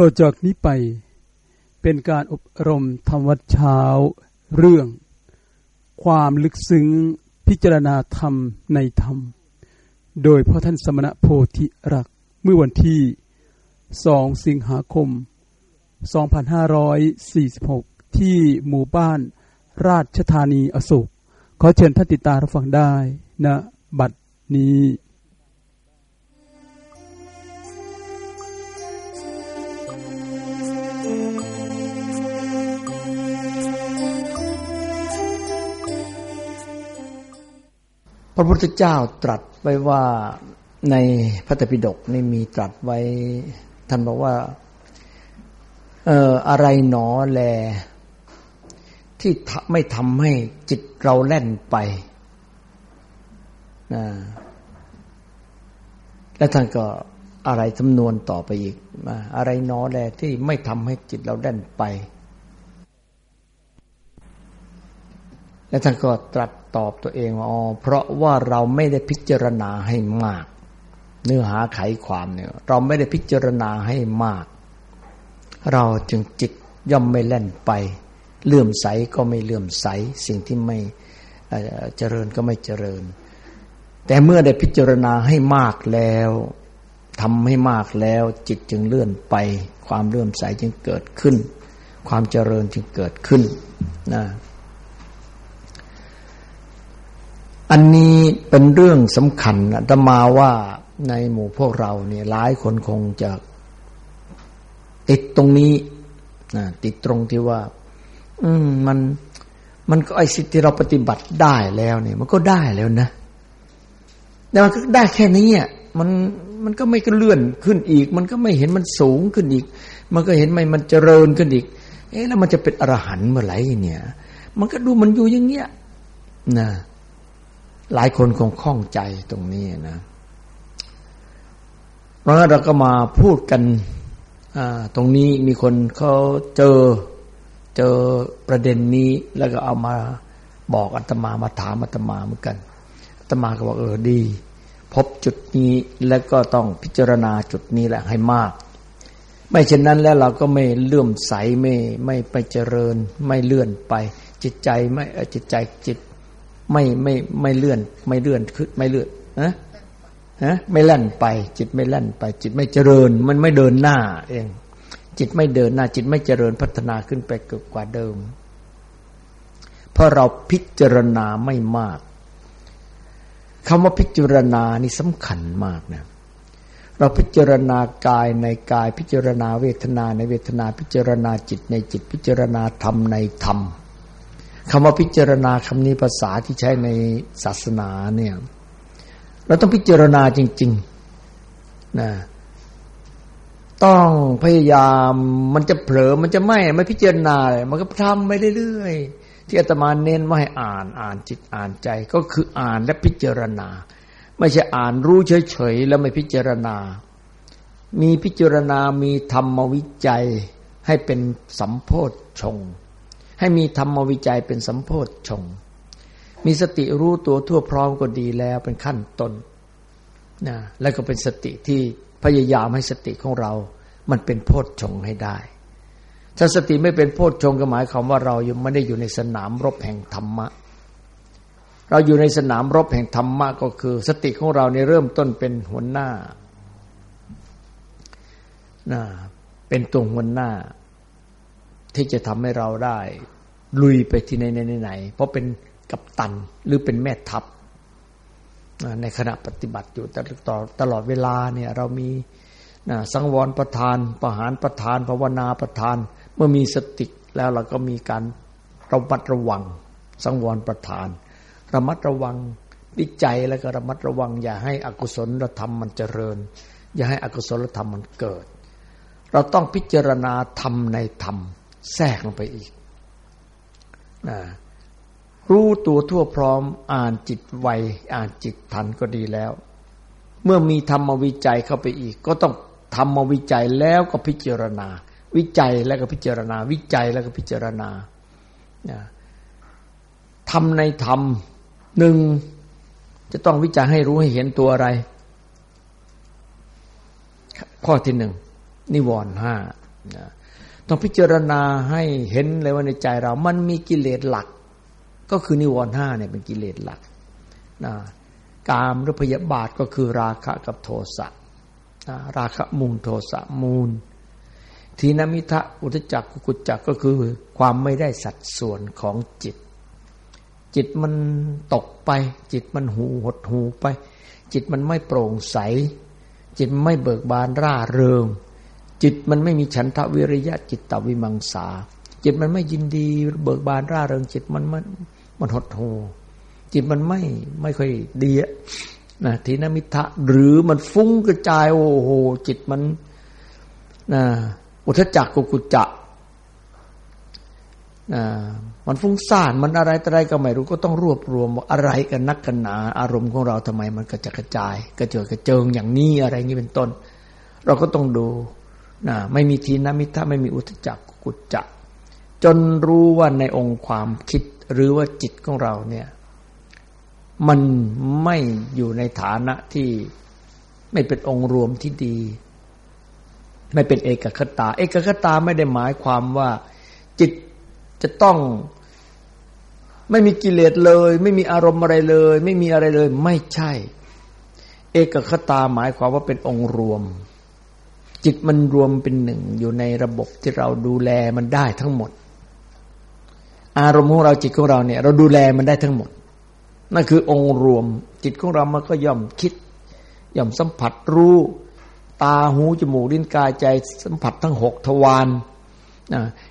ต่อจากนี้ไปเป็นการอบรมธรรมวัดเช้า เรื่อง ความลึกซึ้งพิจารณาธรรมในธรรม โดยพระท่านสมณะโพธิรัก เมื่อวันที่ 2 สิงหาคม 2546 ที่หมู่บ้านราชธานีอโศกขอเชิญท่านติดตามรับฟังได้ณนะบัดนี้ พระพุทธเจ้าตรัสไว้ว่าในพระตปิฎกนี่มีตรัสไว้ ท่านบอกว่าเอ่ออะไรหนอแล ที่ไม่ทำให้จิตเราแล่นไปนะและท่านก็อะไรจำนวนต่อไปอีกอะไรหนอแลที่ไม่ทำให้จิตเราแล่นไป และท่านก็ตรัส ตอบตัวเองว่าอ๋อเพราะว่าเราไม่ได้พิจารณาให้มาก เนื้อหาไขความเนี่ย เราไม่ได้พิจารณาให้มาก เราจึงจิตย่อมไม่แล่นไป เลื่อมใสก็ไม่เลื่อมใส สิ่งที่ไม่เจริญก็ไม่เจริญ แต่เมื่อได้พิจารณาให้มากแล้วทำให้มากแล้ว จิตจึงเลื่อนไป ความเลื่อมใสจึงเกิดขึ้น ความเจริญจึงเกิดขึ้นนะ อันนี้เป็นเรื่องสำคัญอาตมาว่าในหมู่พวกเราเนี่ยหลายคนคงจะติดตรงนี้นะติดตรงที่ว่า อืมมันมันก็ไอสิทธิเราปฏิบัติได้แล้วเนี่ย มันก็ได้แล้วนะแต่มันก็ได้แค่นี้อะมันมันก็ไม่ก็เลื่อนขึ้นอีก มันก็ไม่เห็นมันสูงขึ้นอีก มันก็เห็นไม่มันเจริญขึ้นอีก เอ๊ะแล้วมันจะเป็นอรหันต์เมื่อไหร่เนี่ย มันก็ดูมันอยู่อย่างเงี้ยนะ หลายคนคงข้องใจตรงนี้นะเพราะเราก็มาพูดกันตรงนี้มีคนเขาเจอเจอประเด็นนี้ แล้วก็เอามาบอกอาตมามาถามอาตมาเหมือนกันอาตมาก็บอกเออดี พบจุดนี้แล้วก็ต้องพิจารณาจุดนี้แหละให้มาก ไม่เช่นนั้นแล้วเราก็ไม่เลื่อมใสไม่ไม่ไปเจริญ ไม่เลื่อนไป จิตใจไม่จิตใจจิต ไม่ไม่ไม่เลื่อน ไม่เลื่อนขึ้นไม่เลื่อนนะฮะไม่แล่นไป จิตไม่แล่นไป จิตไม่เจริญ มันไม่เดินหน้า เอง จิตไม่เดินหน้า จิตไม่เจริญพัฒนาขึ้นไปเกิดกว่าเดิม เพราะเราพิจารณาไม่มากคำว่าพิจารณานี่สำคัญมากนะเราพิจารณากายในกายพิจารณาเวทนาในเวทนาพิจารณาจิตในจิตพิจารณาธรรมในธรรม คำว่าพิจารณาคำนี้ภาษาที่ใช้ในศาสนาเนี่ยเราต้องพิจารณาจริงๆนะต้องพยายามมันจะเผลอมันจะไม่ไม่พิจารณาเลยมันก็ทำไปเรื่อยๆที่อาตมาเน้นว่าให้อ่านอ่านจิตอ่านใจ ก็คืออ่านและพิจารณา ไม่ใช่อ่านรู้เฉยๆแล้วไม่พิจารณา มีพิจารณามีธรรมวิจัยให้เป็นสัมโพธชง ให้มีธรรมวิจัยเป็นสัมโพธชง มีสติรู้ตัวทั่วพร้อมก็ดีแล้วเป็นขั้นต้นนะแล้วก็เป็นสติที่พยายามให้สติของเรา มันเป็นโพธชงให้ได้ ถ้าสติไม่เป็นโพธชงก็หมายความว่าเรายังไม่ได้อยู่ในสนามรบแห่งธรรมะ เราอยู่ในสนามรบแห่งธรรมะก็คือ สติของเราในเริ่มต้นเป็นหัวหน้านะเป็นตัวหัวหน้า ที่จะทำให้เราได้ ลุยไปที่ไหนไหนไหนเพราะเป็นกัปตันหรือเป็นแม่ทัพในขณะปฏิบัติอยู่ตลอดตลอดเวลาเนี่ยเรามีสังวรประทานประหารประทานภาวนาประทาน เมื่อมีสติแล้วเราก็มีการระมัดระวัง สังวรประทาน ระมัดระวังวิจัยแล้วก็ระมัดระวัง อย่าให้อกุศลธรรมมันเจริญ อย่าให้อกุศลธรรมมันเกิด เราต้องพิจารณาธรรมในธรรม แทรกลงไปอีกนะรู้ตัวทั่วพร้อมอ่านจิตไวอ่านจิตทันก็ดีแล้ว เมื่อมีธรรมวิจัยเข้าไปอีก ก็ต้องธรรมวิจัยแล้วก็พิจารณา วิจัยแล้วก็พิจารณา วิจัยแล้วก็พิจารณาทำในธรรมหนึ่งจะต้องวิจัยให้รู้ให้เห็นตัวอะไร ข้อที่หนึ่งนิวรณ์ห้านะ ต้องพิจารณาให้เห็นเลยว่าในใจเรา มันมีกิเลสหลัก ก็คือนิวรณ์ห้าเนี่ยเป็นกิเลสหลักนะกามหรือพยาบาทก็คือราคะกับโทสะนะราคะมูลโทสะมูล ทีนมิทะอุทจักกุกุจักก็คือความไม่ได้สัดส่วนของจิต จิตมันตกไป จิตมันหูหดหูไป จิตมันไม่โปร่งใส จิตไม่เบิกบานร่าเริง จิตมันไม่มีฉันทะวิริยะจิตตวิมังสา จิตมันไม่ยินดีเบิกบานร่าเริงจิตมันมันมันหดหูจิตมันไม่ไม่ค่อยดีนะทีนมิทะหรือมันฟุ้งกระจาย โอ้โห จิตมันนะอุทจักกุกุจะนะมันฟุ้งซ่านมันอะไรอะไรก็ไม่รู้ก็ต้องรวบรวมอะไรกันนักกันหนา อารมณ์ของเราทำไมมันกระจัดกระจาย กระเจิดกระเจิงอย่างนี้อะไรอย่างนี้เป็นต้น เราก็ต้องดู นะไม่มีทีนมิทะไม่มีอุทจักกุจจะจนรู้ว่าในองค์ความคิดหรือว่าจิตของเราเนี่ยมันไม่อยู่ในฐานะที่ไม่เป็นองค์รวมที่ดี ไม่เป็นเอกคตา เอกคตาไม่ได้หมายความว่า จิตจะต้องไม่มีกิเลสเลย ไม่มีอารมณ์อะไรเลย ไม่มีอะไรเลย ไม่ใช่ เอกคตาหมายความว่าเป็นองค์รวม จิตมันรวมเป็นหนึ่งอยู่ในระบบที่เราดูแลมันได้ทั้งหมด อารมณ์ของเราจิตของเราเนี่ย เราดูแลมันได้ทั้งหมด นั่นคือองค์รวม จิตของเรามันก็ย่อมคิด ย่อมสัมผัสรู้ตาหูจมูกลิ้นกายใจสัมผัสทั้งหกทวาร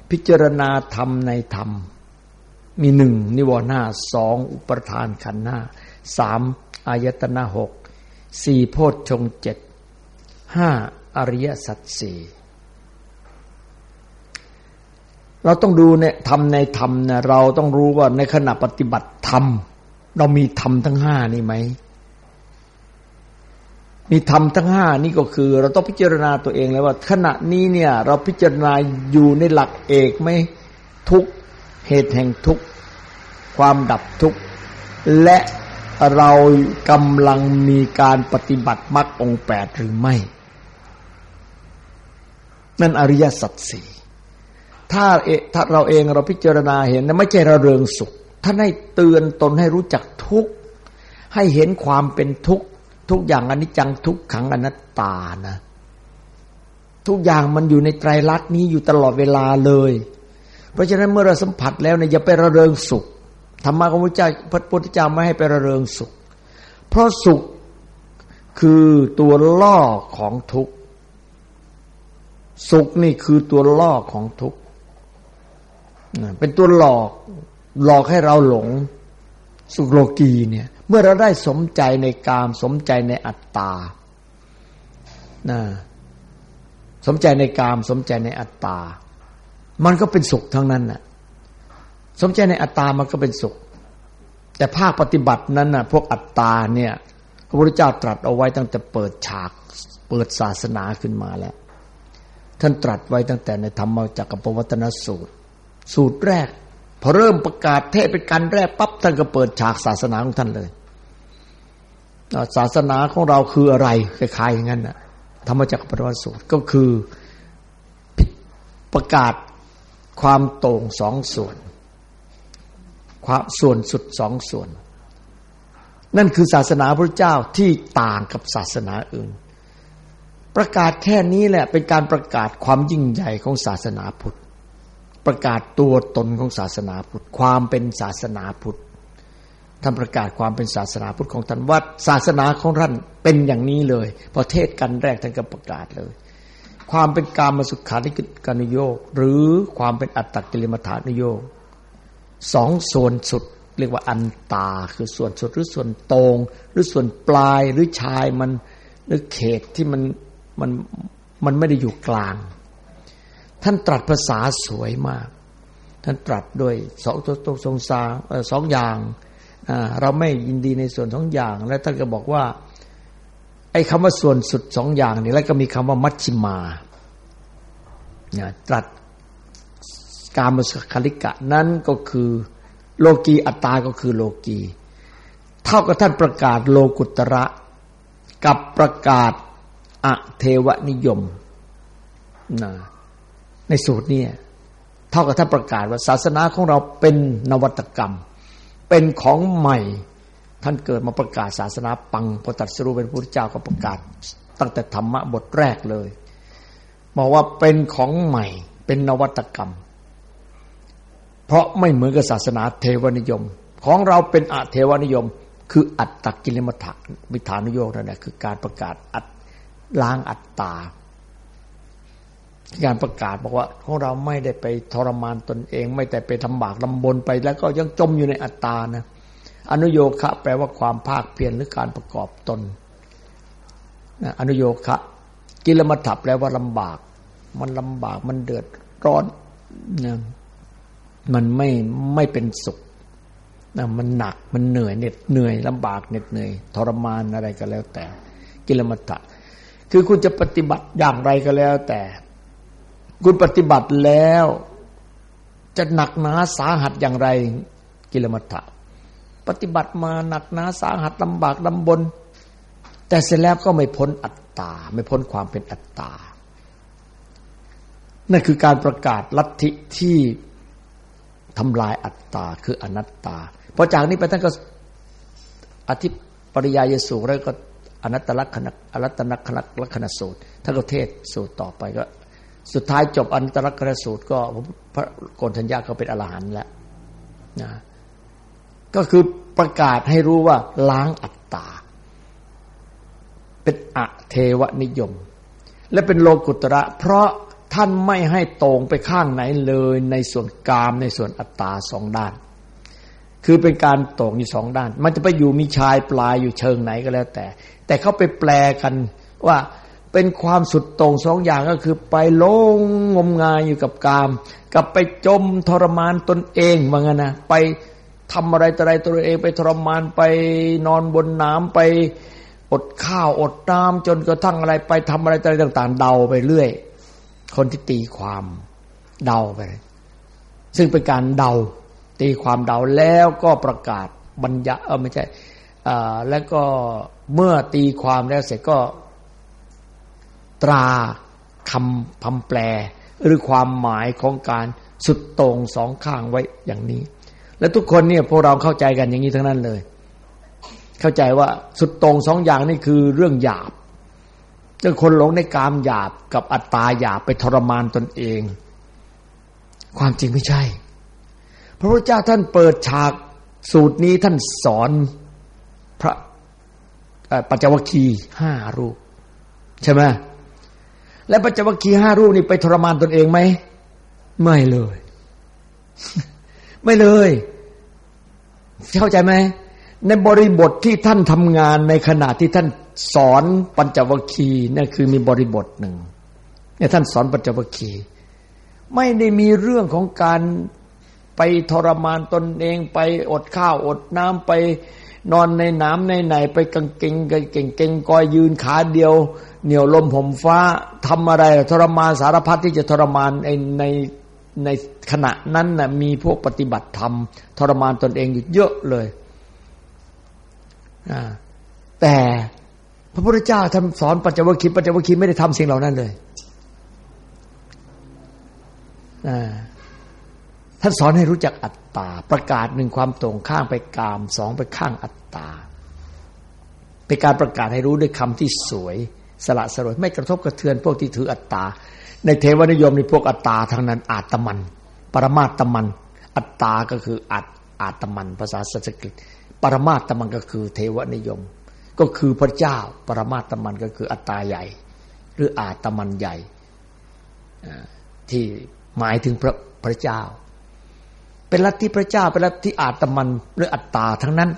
พิจารณาธรรมในธรรม มีหนึ่งนิวรณ์ห้าสองอุปทานขันธ์ห้าสามอายตนะหกสี่โพชฌงเจ็ดห้า อริยสัจสี่เราต้องดูเนี่ยทำในธรรมเนี่ยเราต้องรู้ว่าในขณะปฏิบัติธรรม เรามีธรรมทั้งห้านี่ไหม มีธรรมทั้งห้านี่ก็คือ เราต้องพิจารณาตัวเองเลยว่า ขณะนี้เนี่ย เราพิจารณาอยู่ในหลักเอกไหมทุกเหตุแห่งทุกความดับทุกและเรากำลังมีการปฏิบัติมรรคองแปดหรือไม่ นั่นอริยสัจสี่ถ้าเอถ้าเราเองเราพิจารณาเห็นนะไม่ใช่ระเริงสุข ท่านให้เตือนตนให้รู้จักทุกข์ ให้เห็นความเป็นทุกข์ทุกอย่างอนิจจังทุกขังอนัตตานะ ทุกอย่างมันอยู่ในไตรลักษณ์นี้อยู่ตลอดเวลาเลย เพราะฉะนั้นเมื่อเราสัมผัสแล้วเนี่ยอย่าไประเริงสุขธรรมะของพระเจ้าพระพุทธเจ้าไม่ให้ไประเริงสุข เพราะสุขคือตัวล่อของทุกข์ สุขนี่คือตัวล่อของทุกข์เป็นตัวหลอก หลอกให้เราหลง สุขโลกีเนี่ย เมื่อเราได้สมใจในกาม สมใจในอัตตานะสมใจในกาม สมใจในอัตตา มันก็เป็นสุขทั้งนั้นน่ะ สมใจในอัตตามันก็เป็นสุข แต่ภาคปฏิบัตินั้นน่ะ พวกอัตตาเนี่ย พระพุทธเจ้าตรัสเอาไว้ตั้งแต่เปิดฉาก เปิดศาสนาขึ้นมาแล้ว ท่านตรัสไว้ตั้งแต่ในธรรมจักรปวัตนสูตร สูตรแรกพอเริ่มประกาศเทศเป็นการแรกปั๊บท่านก็เปิดฉากศาสนาของท่านเลยศาสนาของเราคืออะไรคล้ายๆอย่างนั้นนะธรรมจักรปวัตนสูตรก็คือประกาศความตรงสองส่วนความส่วนสุดสองส่วน นั่นคือศาสนาพระเจ้าที่ต่างกับศาสนาอื่น ประกาศแค่นี้แหละ เป็นการประกาศความยิ่งใหญ่ของศาสนาพุทธ ประกาศตัวตนของศาสนาพุทธ ความเป็นศาสนาพุทธท่านประกาศความเป็นศาสนาพุทธของท่านว่าศาสนาของท่านเป็นอย่างนี้เลยพอเทศกันแรกท่านก็ประกาศเลย ความเป็นการมาสุขานิกานุโยกหรือความเป็นอัตตกิลมัฐานุโยกสองส่วนสุดเรียกว่าอันตาคือส่วนสุดหรือส่วนตรง หรือส่วนปลายหรือชายมันหรือเขตที่มัน มันมันไม่ได้อยู่กลาง ท่านตรัสภาษาสวยมาก ท่านตรัสด้วยสองตัวทรงสาสองอย่างเราไม่ยินดีในส่วนสองอย่าง แล้วท่านก็บอกว่า ไอ้คำว่าส่วนสุดสองอย่างนี่แล้วก็มีคำว่ามัชชิมาตรัสกามสคลิกะนั้นก็คือโลกีอัตตาก็คือโลกี เท่ากับท่านประกาศโลกุตระ กับประกาศ อเทวนิยมนะในสูตรนี้เท่ากับท่านประกาศว่าศาสนาของเราเป็นนวัตกรรม เป็นของใหม่ ท่านเกิดมาประกาศศาสนาปังพอตัดสรุเป็นพระพุทธเจ้าก็ประกาศ ตั้งแต่ธรรมะบทแรกเลยบอกว่าเป็นของใหม่ เป็นนวัตกรรม เพราะไม่เหมือนกับศาสนาเทวนิยม ของเราเป็นอเทวนิยม คืออัตตกิลมัฏฐมิฐานุโยกนั่นแหละคือการประกาศอัต ล้างอัตตาการประกาศบอกว่าของเราไม่ได้ไปทรมานตนเอง ไม่แต่ไปทำบากลำบนไป แล้วก็ยังจมอยู่ในอัตตานะอนุโยคะ แปลว่าความภาคเพียรหรือการประกอบตนอนุโยคะ กิลมัฏฐแปลว่าลำบาก มันลำบากมันเดือดร้อนนะมันไม่ไม่เป็นสุขนะมันหนักมันเหนื่อยเหน็ดเหนื่อยลำบากเหน็ดเหนื่อยทรมานอะไรก็แล้วแต่ กิลมัฏฐ คือคุณจะปฏิบัติอย่างไรก็แล้ว แต่ คุณปฏิบัติแล้ว จะหนักหนาสาหัสอย่างไร กิลมัฏฐปฏิบัติมาหนักหนาสาหัสลำบากลำบน แต่เสร็จแล้วก็ไม่พ้นอัตตา ไม่พ้นความเป็นอัตตา นั่นคือการประกาศลัทธิที่ทำลายอัตตาคืออนัตตาพอจากนี้ไปท่านก็อธิปริยายสูตรแล้วก็ อนัตตลักษณะอนัตตลักษณลักษณะสูตรท่านก็เทศสูตรต่อไปก็ สุดท้ายจบอันตรกรสูตร ก็พระโกนธัญญาก็เป็นอรหันต์แล้วนะก็คือประกาศให้รู้ว่าล้างอัตตา เป็นอะเทวนิยม และเป็นโลกุตระ เพราะท่านไม่ให้ตรงไปข้างไหนเลยในส่วนกามในส่วนอัตตาสองด้าน คือเป็นการตรงอยู่สองด้าน มันจะไปอยู่มีชายปลายอยู่เชิงไหนก็แล้วแต่ แต่เขาไปแปลกันว่าเป็นความสุดโต่งสองอย่างก็คือไปลงงมงายอยู่กับกาม กับไปจมทรมานตนเองว่างั้นนะไปทำอะไรอะไรตัวเองไปทรมานไปนอนบนน้ำไปอดข้าวอดน้ำจนกระทั่งอะไรไปทำอะไรอะไรต่าง ๆ เดาไปเรื่อย คนที่ตีความเดาไป ซึ่งเป็นการเดา ตีความเดาแล้วก็ประกาศบัญญัติเออไม่ใช่แล้วก็ เมื่อตีความแล้วเสร็จก็ตราคำพำแปล หรือความหมายของการสุดตรงสองข้างไว้อย่างนี้ และทุกคนเนี่ยพวกเราเข้าใจกันอย่างนี้ทั้งนั้นเลย เข้าใจว่าสุดตรงสองอย่างนี่คือเรื่องหยาบเรื่องคนหลงในกามหยาบกับอัตตาหยาบไปทรมานตนเอง ความจริงไม่ใช่ พระพุทธเจ้าท่านเปิดฉากสูตรนี้ท่านสอนพระ ปัจจวัคคีห้ารูป ใช่ไหมและปัจจวัคคีห้ารูปนี่ไปทรมานตนเองไหมไม่เลย ไม่เลยเข้าใจไหมในบริบทที่ท่านทำงานในขณะที่ท่านสอนปัญจวัคคีย์นั่นคือมีบริบทหนึ่งเนี่ยท่านสอนปัญจวัคคีย์ไม่ได้มีเรื่องของการไปทรมานตนเอง ไปอดข้าวอดน้ำไป นอนในน้ำในไหนไปกังเก่งเก่งเก่งกอยยืนขาเดียว เหนียวลมผมฟ้าทำอะไรทรมานสารพัดที่จะทรมานในในในขณะนั้นนะ่ะมีพวกปฏิบัติธรรมทรมานตนเองอยู่เยอะเลยแต่พระพุทธเจ้าท่านสอนปัจจวัคคีปัจจวัคคีไม่ได้ทำสิ่งเหล่านั้นเลยอ่า ท่านสอนให้รู้จักอัตตา ประกาศหนึ่งความตรงข้างไปกามสองไปข้างอัตตา เป็นการประกาศให้รู้ด้วยคำที่สวย สละสลวยไม่กระทบกระเทือนพวกที่ถืออัตตา ในเทวนิยมในพวกอัตตาทั้งนั้นอาตมัน ปรมาตมัน อัตตาก็คืออัตอาตมัน ภาษาสันสกฤต ปรมาตมันก็คือเทวนิยม ก็คือพระเจ้า ปรมาตมันก็คืออัตตาใหญ่ หรืออาตมันใหญ่ที่หมายถึงพระพระเจ้า เป็นลัทธิพระเจ้าเป็นลัทธิอาตมันหรืออัตตาทั้งนั้น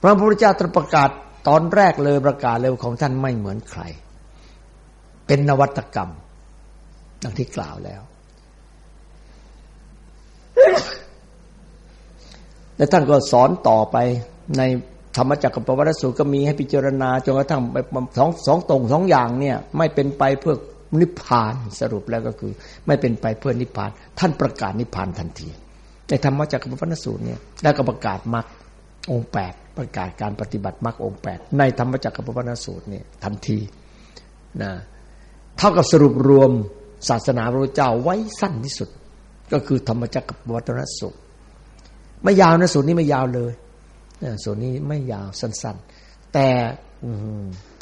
พระพุทธเจ้าตรัสประกาศตอนแรกเลยประกาศเร็วของท่านไม่เหมือนใคร เป็นนวัตกรรมดังที่กล่าวแล้วและท่านก็สอนต่อไปในธรรมจักรปวัตสูตรก็มีให้พิจารณาจนกระทั่งสองสองตรงสองอย่างเนี่ย ไม่เป็นไปเพื่อ นิพพานสรุปแล้วก็คือ ไม่เป็นไปเพื่อนิพพาน ท่านประกาศนิพพานทันที ในธรรมจักรปวัตสูตรเนี่ยแล้วก็ประกาศมรรคองแปดประกาศการปฏิบัติมรรคองแปดในธรรมจักรปวัตนสูตรเนี่ยทันทีนะเท่ากับสรุปรวมศาสนาพระเจ้าไว้สั้นที่สุด ก็คือธรรมจักรวัตนสุขไม่ยาวนะส่วนนี้ไม่ยาวเลยส่วนนี้ไม่ยาวสั้น ๆ แต่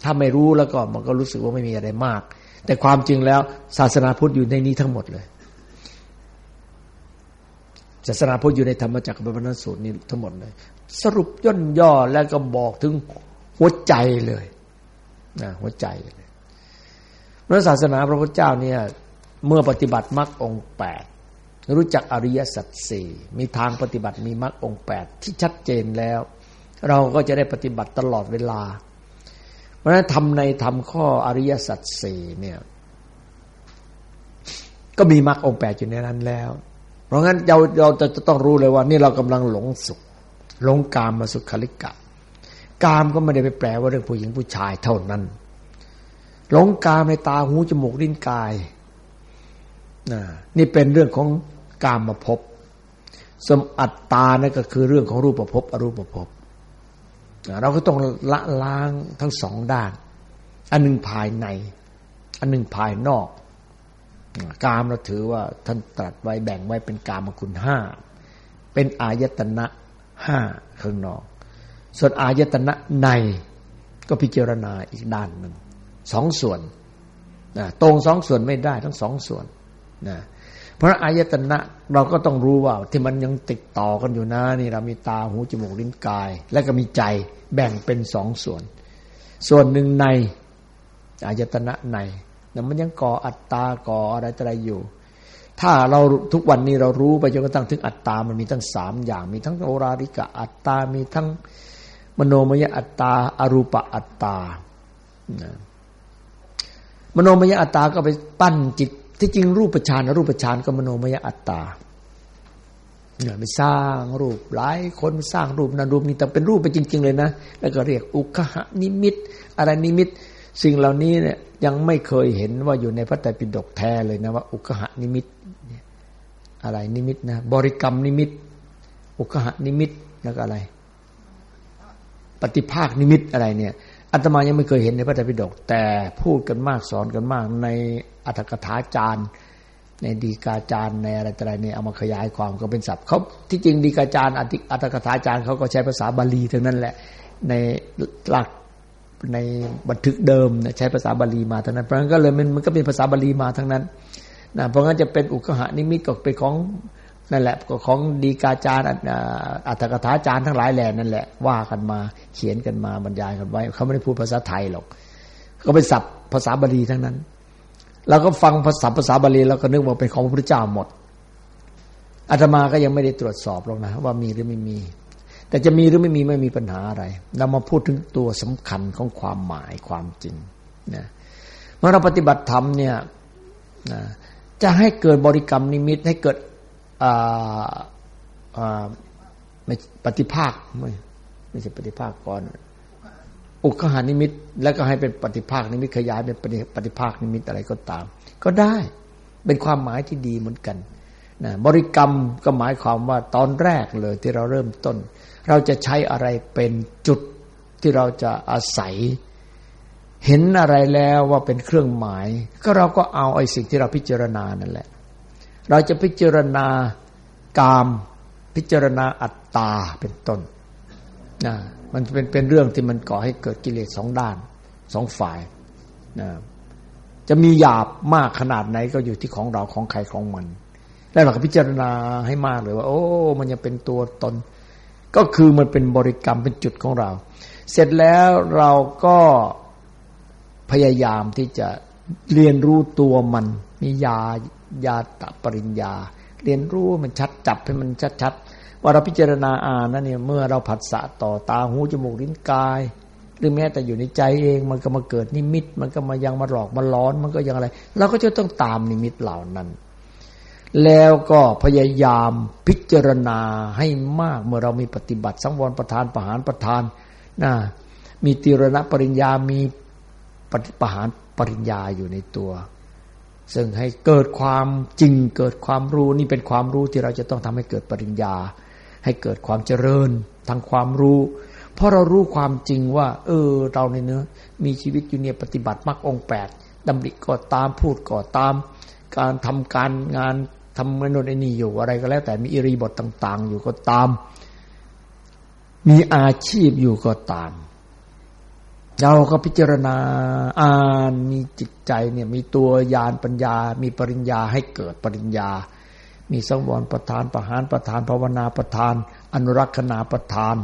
ถ้าไม่รู้แล้วก็มันก็รู้สึกว่าไม่มีอะไรมาก แต่ความจริงแล้ว ศาสนาพุทธอยู่ในนี้ทั้งหมดเลย ศาสนาพุทธอยู่ในธรรมจักรวัตนสูตรนี้ทั้งหมดเลย สรุปย่นย่อแล้วก็บอกถึงหัวใจเลยนะหัวใจเลยพระศาสนาพระพุทธเจ้าเนี่ย เมื่อปฏิบัติมรรคองแปดรู้จักอริยสัจสี่มีทางปฏิบัติมีมรรคองแปดที่ชัดเจนแล้ว เราก็จะได้ปฏิบัติตลอดเวลา เพราะฉะนั้นทำในทำข้ออริยสัจสี่เนี่ย ก็มีมรรคองแปดอยู่ในนั้นแล้ว เพราะงั้นเราเราจะต้องรู้เลยว่า นี่เรากำลังหลงสุข หลงกามมาสุขคลิกะกามก็ไม่ได้ไปแปลว่าเรื่องผู้หญิงผู้ชายเท่านั้น หลงกามในตาหูจมูกลิ้นกายนี่เป็นเรื่องของกามมาพบสมอัตตานั่นก็คือเรื่องของรูปประพบอรูปประพบ เราก็ต้องละล้างทั้งสองด้าน อันหนึ่งภายใน อันหนึ่งภายนอก กามเราถือว่าท่านตรัสไว้แบ่งไว้เป็นกามคุณห้า เป็นอายตนะห้าข้างนอก ส่วนอายตนะในก็พิจารณาอีกด้านหนึ่งสองส่วนตรงสองส่วนไม่ได้ทั้งสองส่วนนะ เพราะอายตนะเราก็ต้องรู้ว่า ที่มันยังติดต่อกันอยู่นะนี่เรามีตาหูจมูกลิ้นกาย และก็มีใจแบ่งเป็นสองส่วน ส่วนหนึ่งในอายตนะในแต่มันยังก่ออัตตาก่ออะไรอะไรอยู่ ถ้าเราทุกวันนี้เรารู้ไปจนกระทั่งถึงอัตตา มันมีทั้งสามอย่าง มีทั้งโอราริกะอัตตา มีทั้งมโนมยอัตตาอรูปอัตตามโนมยอัตตาก็ไปปั้นจิต ที่จริงรูปฌานรูปฌานก็มโนมยอัตตาเนี่ยไปสร้างรูปหลายคนสร้างรูปนั้นรูปนี้แต่เป็นรูปไปจริง ๆ เลยนะ แล้วก็เรียกอุคหะนิมิต อะไรนิมิต สิ่งเหล่านี้เนี่ยยังไม่เคยเห็นว่าอยู่ในพระไตรปิฎกแท้เลยนะว่าอุคหะนิมิตอะไรนิมิตนะบริกรรมนิมิต อุคหะนิมิตแล้วก็อะไร ปฏิภาคนิมิตอะไรเนี่ย อาตมายังไม่เคยเห็นในพระไตรปิฎกแต่พูดกันมากสอนกันมากในอัตถกถาจารย์ในดีกาจารย์ในอะไรต่ออะไรเนี่ยเอามาขยายความก็เป็นศัพท์เขาที่จริงดีกาจารย์อัตถกถาจารย์เขาก็ใช้ภาษาบาลีทั้งนั้นแหละ ในหลักในบันทึกเดิมใช้ภาษาบาลีมาทั้งนั้น เพราะงั้นก็เลยมันมันก็เป็นภาษาบาลีมาทั้งนั้นนะเพราะงั้นจะเป็นอุกหะนิมิตก็เป็นของ นั่นแหละก็ของดีกาจารย์อัตถกถาจารย์ทั้งหลายแหล่นั่นแหละว่ากันมาเขียนกันมาบรรยายกันไว้ เขาไม่ได้พูดภาษาไทยหรอก ก็เป็นศัพท์ภาษาบาลีทั้งนั้นเราก็ฟังภาษาภาษาบาลีเราก็นึกว่าเป็นของพระพุทธเจ้าหมดอาตมาก็ยังไม่ได้ตรวจสอบหรอกนะ ว่ามีหรือไม่มี แต่จะมีหรือไม่มีไม่มีปัญหาอะไรเรามาพูดถึงตัวสำคัญของความหมายความจริงนะเมื่อเราปฏิบัติธรรมเนี่ยนะจะให้เกิดบริกรรมนิมิตให้เกิด ไม่ปฏิภาคไม่ไม่ใช่ปฏิภาคก่อนอุคหานิมิต แล้วก็ให้เป็นปฏิภาคนิมิตขยายเป็นปฏิภาคนิมิตอะไรก็ตาม ก็ได้เป็นความหมายที่ดีเหมือนกันนะบริกรรมก็หมายความว่าตอนแรกเลยที่เราเริ่มต้น เราจะใช้อะไรเป็นจุดที่เราจะอาศัย เห็นอะไรแล้วว่าเป็นเครื่องหมาย ก็เราก็เอาไอ้สิ่งที่เราพิจารณานั่นแหละ เราจะพิจารณากามพิจารณาอัตตาเป็นต้นนะมันเป็นเป็นเรื่องที่มันก่อให้เกิดกิเลสสองด้านสองฝ่ายนะจะมีหยาบมากขนาดไหนก็อยู่ที่ของเราของใครของมัน แล้วเราก็พิจารณาให้มากเลยว่า โอ้ มันยังเป็นตัวตน ก็คือมันเป็นบริกรรมเป็นจุดของเรา เสร็จแล้วเราก็พยายามที่จะเรียนรู้ตัวมัน มียา ยาตปริญญา เรียนรู้มันชัดจับให้มันชัดว่าเราพิจารณาอ่านนั่นเนี่ยเมื่อเราผัสสะต่อตาหูจมูกลิ้นกาย หรือแม้แต่อยู่ในใจเองมันก็มาเกิดนิมิต มันก็มายังมาหลอกมาร้อนมันก็ยังอะไรเราก็จะต้องตามนิมิตเหล่านั้น แล้วก็พยายามพิจารณาให้มากเมื่อเรามีปฏิบัติสังวรประธานประหารประธานนะมีติรณปริญญามีประหารปริญญาอยู่ในตัว ซึ่งให้เกิดความจริงเกิดความรู้นี่เป็นความรู้ที่เราจะต้องทำให้เกิดปริญญา ให้เกิดความเจริญทางความรู้ เพราะเรารู้ความจริงว่า เออ เราในเนื้อมีชีวิตอยู่เนี่ยปฏิบัติมรรคองแปดดำริก็ตามพูดก็ตาม การทำการงานทำมนุษย์ไอ้นี่อยู่อะไรก็แล้ว แต่มีอิริบทต่าง ๆ อยู่ก็ตาม มีอาชีพอยู่ก็ตาม เราก็พิจารณาอ่านมีจิตใจเนี่ยมีตัวยานปัญญา มีปริญญาให้เกิดปริญญา มีสังวรประธานประหารประธานภาวนาประธาน อนุรักษณาประธาน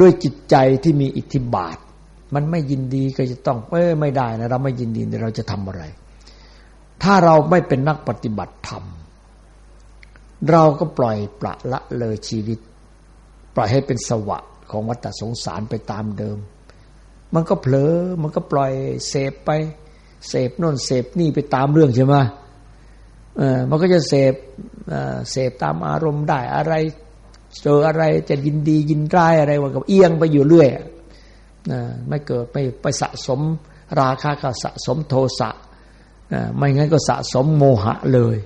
ด้วยจิตใจที่มีอิทธิบาท มันไม่ยินดีก็จะต้องเอ้ไม่ได้นะเราไม่ยินดีเราจะทำอะไร ถ้าเราไม่เป็นนักปฏิบัติธรรม เราก็ปล่อยปละละเลยชีวิต ปล่อยให้เป็นสวะของวัฏสงสารไปตามเดิม มันก็เผลอ มันก็ปล่อยเสพไป เสพน่นเสพนี่ไปตามเรื่องใช่ไหมเออมันก็จะเสพเสพตามอารมณ์ได้อะไรเจออะไรจะยินดียินร้ายอะไรว่ากับเอียงไปอยู่เรื่อยไม่เกิดไม่ไปสะสมราคะก็สะสมโทสะไม่งั้นก็สะสมโมหะเลย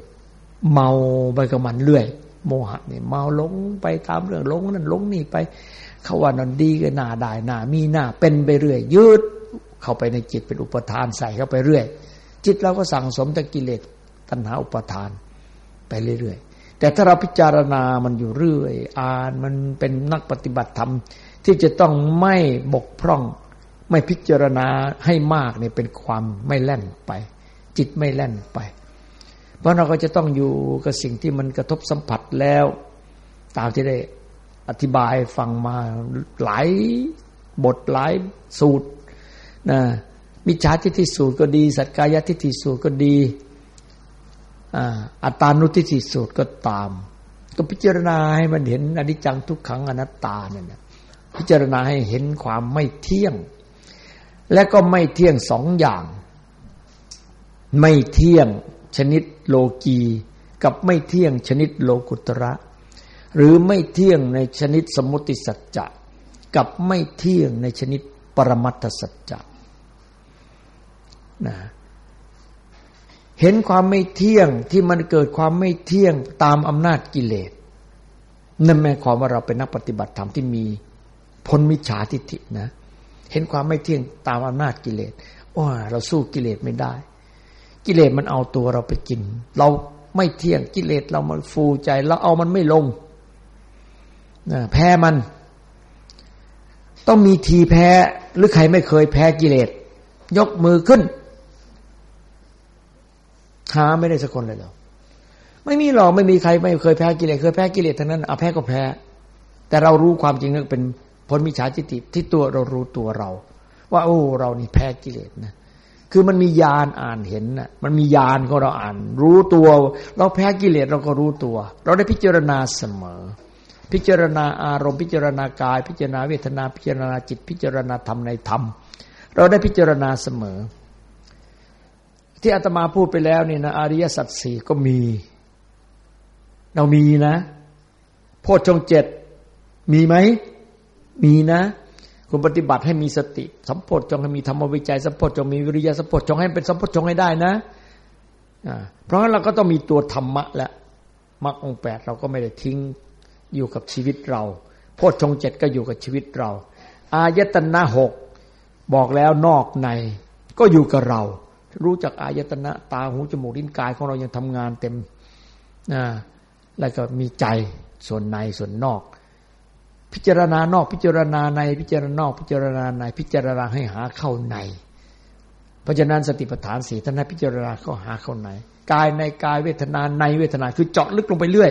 เมาไปกับมันเรื่อย โมหะนี่เมาลงไปตามเรื่องลงนั่นลงนี่ไป เขาว่านันดีก็หน้าได้หน้ามีหน้าเป็นไปเรื่อยยืดเข้าไปในจิตเป็นอุปทานใส่เข้าไปเรื่อย จิตเราก็สั่งสมแต่กิเลสตัณหาอุปทานไปเรื่อยแต่ถ้าเราพิจารณามันอยู่เรื่อย อ่านมันเป็นนักปฏิบัติธรรม ที่จะต้องไม่บกพร่อง ไม่พิจารณาให้มากเนี่ยเป็นความไม่แล่นไป จิตไม่แล่นไป เพราะเราก็จะต้องอยู่กับสิ่งที่มันกระทบสัมผัสแล้ว ตามที่ได้ อธิบายฟังมาหลายบทหลายสูตรนะมิจฉาทิฏฐิสูตรก็ดี สัจกายทิฏฐิสูตรก็ดีอัตตานุทิฏฐิสูตรก็ตาม ก็พิจารณาให้มันเห็นอนิจจังทุกขังอนัตตาเนี่ยพิจารณาให้เห็นความไม่เที่ยง และก็ไม่เที่ยงสองอย่าง ไม่เที่ยงชนิดโลกี กับไม่เที่ยงชนิดโลกุตระ หรือไม่เที่ยงในชนิดสมุติสัจจะกับไม่เที่ยงในชนิดปรมัตถสัจจะนะเห็นความไม่เที่ยงที่มันเกิดความไม่เที่ยงตามอำนาจกิเลสนั่นหมายความว่าเราเป็นนักปฏิบัติธรรมที่มีพ้นมิจฉาทิฏฐินะ เห็นความไม่เที่ยงตามอำนาจกิเลสว่าเราสู้กิเลสไม่ได้ กิเลสมันเอาตัวเราไปกิน เราไม่เที่ยงกิเลสเรามันฟูใจเราเอามันไม่ลง แพ้มัน ต้องมีทีแพ้หรือใครไม่เคยแพ้กิเลส ยกมือขึ้น หาไม่ได้สักคนเลยหรอไม่มีหรอกไม่มีใครไม่เคยแพ้กิเลสเคยแพ้กิเลสทั้งนั้นเอาแพ้ก็แพ้ แต่เรารู้ความจริงนั่นเป็นผลมิจฉาจิตติที่ตัวเรารู้ตัวเรา ว่า โอ้ เรานี่แพ้กิเลสนะคือมันมียานอ่านเห็นนะมันมียานของเราอ่าน รู้ตัว เราแพ้กิเลสเราก็รู้ตัว เราได้พิจารณาเสมอ พิจารณาอารมณ์พิจารณากาย พิจารณาเวทนา พิจารณาจิต พิจารณาธรรมในธรรม เราได้พิจารณาเสมอ ที่อาตมาพูดไปแล้วนี่นะอริยสัจสี่ก็มี เรามีนะ โพชฌงเจ็ดมีไหมมีนะคุณปฏิบัติให้มีสติ สัมโพชฌงให้มีธรรมวิจัยสัมโพชฌงมีวิริยะสัมโพชฌงให้เป็นสัมโพชฌงให้ได้นะเพราะฉะนั้นเราก็ต้องมีตัวธรรมะและมรรคองแปดเราก็ไม่ได้ทิ้ง อยู่กับชีวิตเราโพชฌงเจ็ดก็อยู่กับชีวิตเรา อายตนะหกบอกแล้วนอกในก็อยู่กับเรา รู้จักอายตนะตาหูจมูกลิ้นกายของเรายังทำงานเต็มนะแล้วก็มีใจส่วนในส่วนนอก พิจารณานอกพิจารณาในพิจารณานอกพิจารณาในพิจารณาให้หาเข้าใน เพราะฉะนั้นสติปัฏฐานสี่ท่านให้พิจารณาเข้าหาเข้าในกายในกายเวทนาในเวทนาคือเจาะลึกลงไปเรื่อย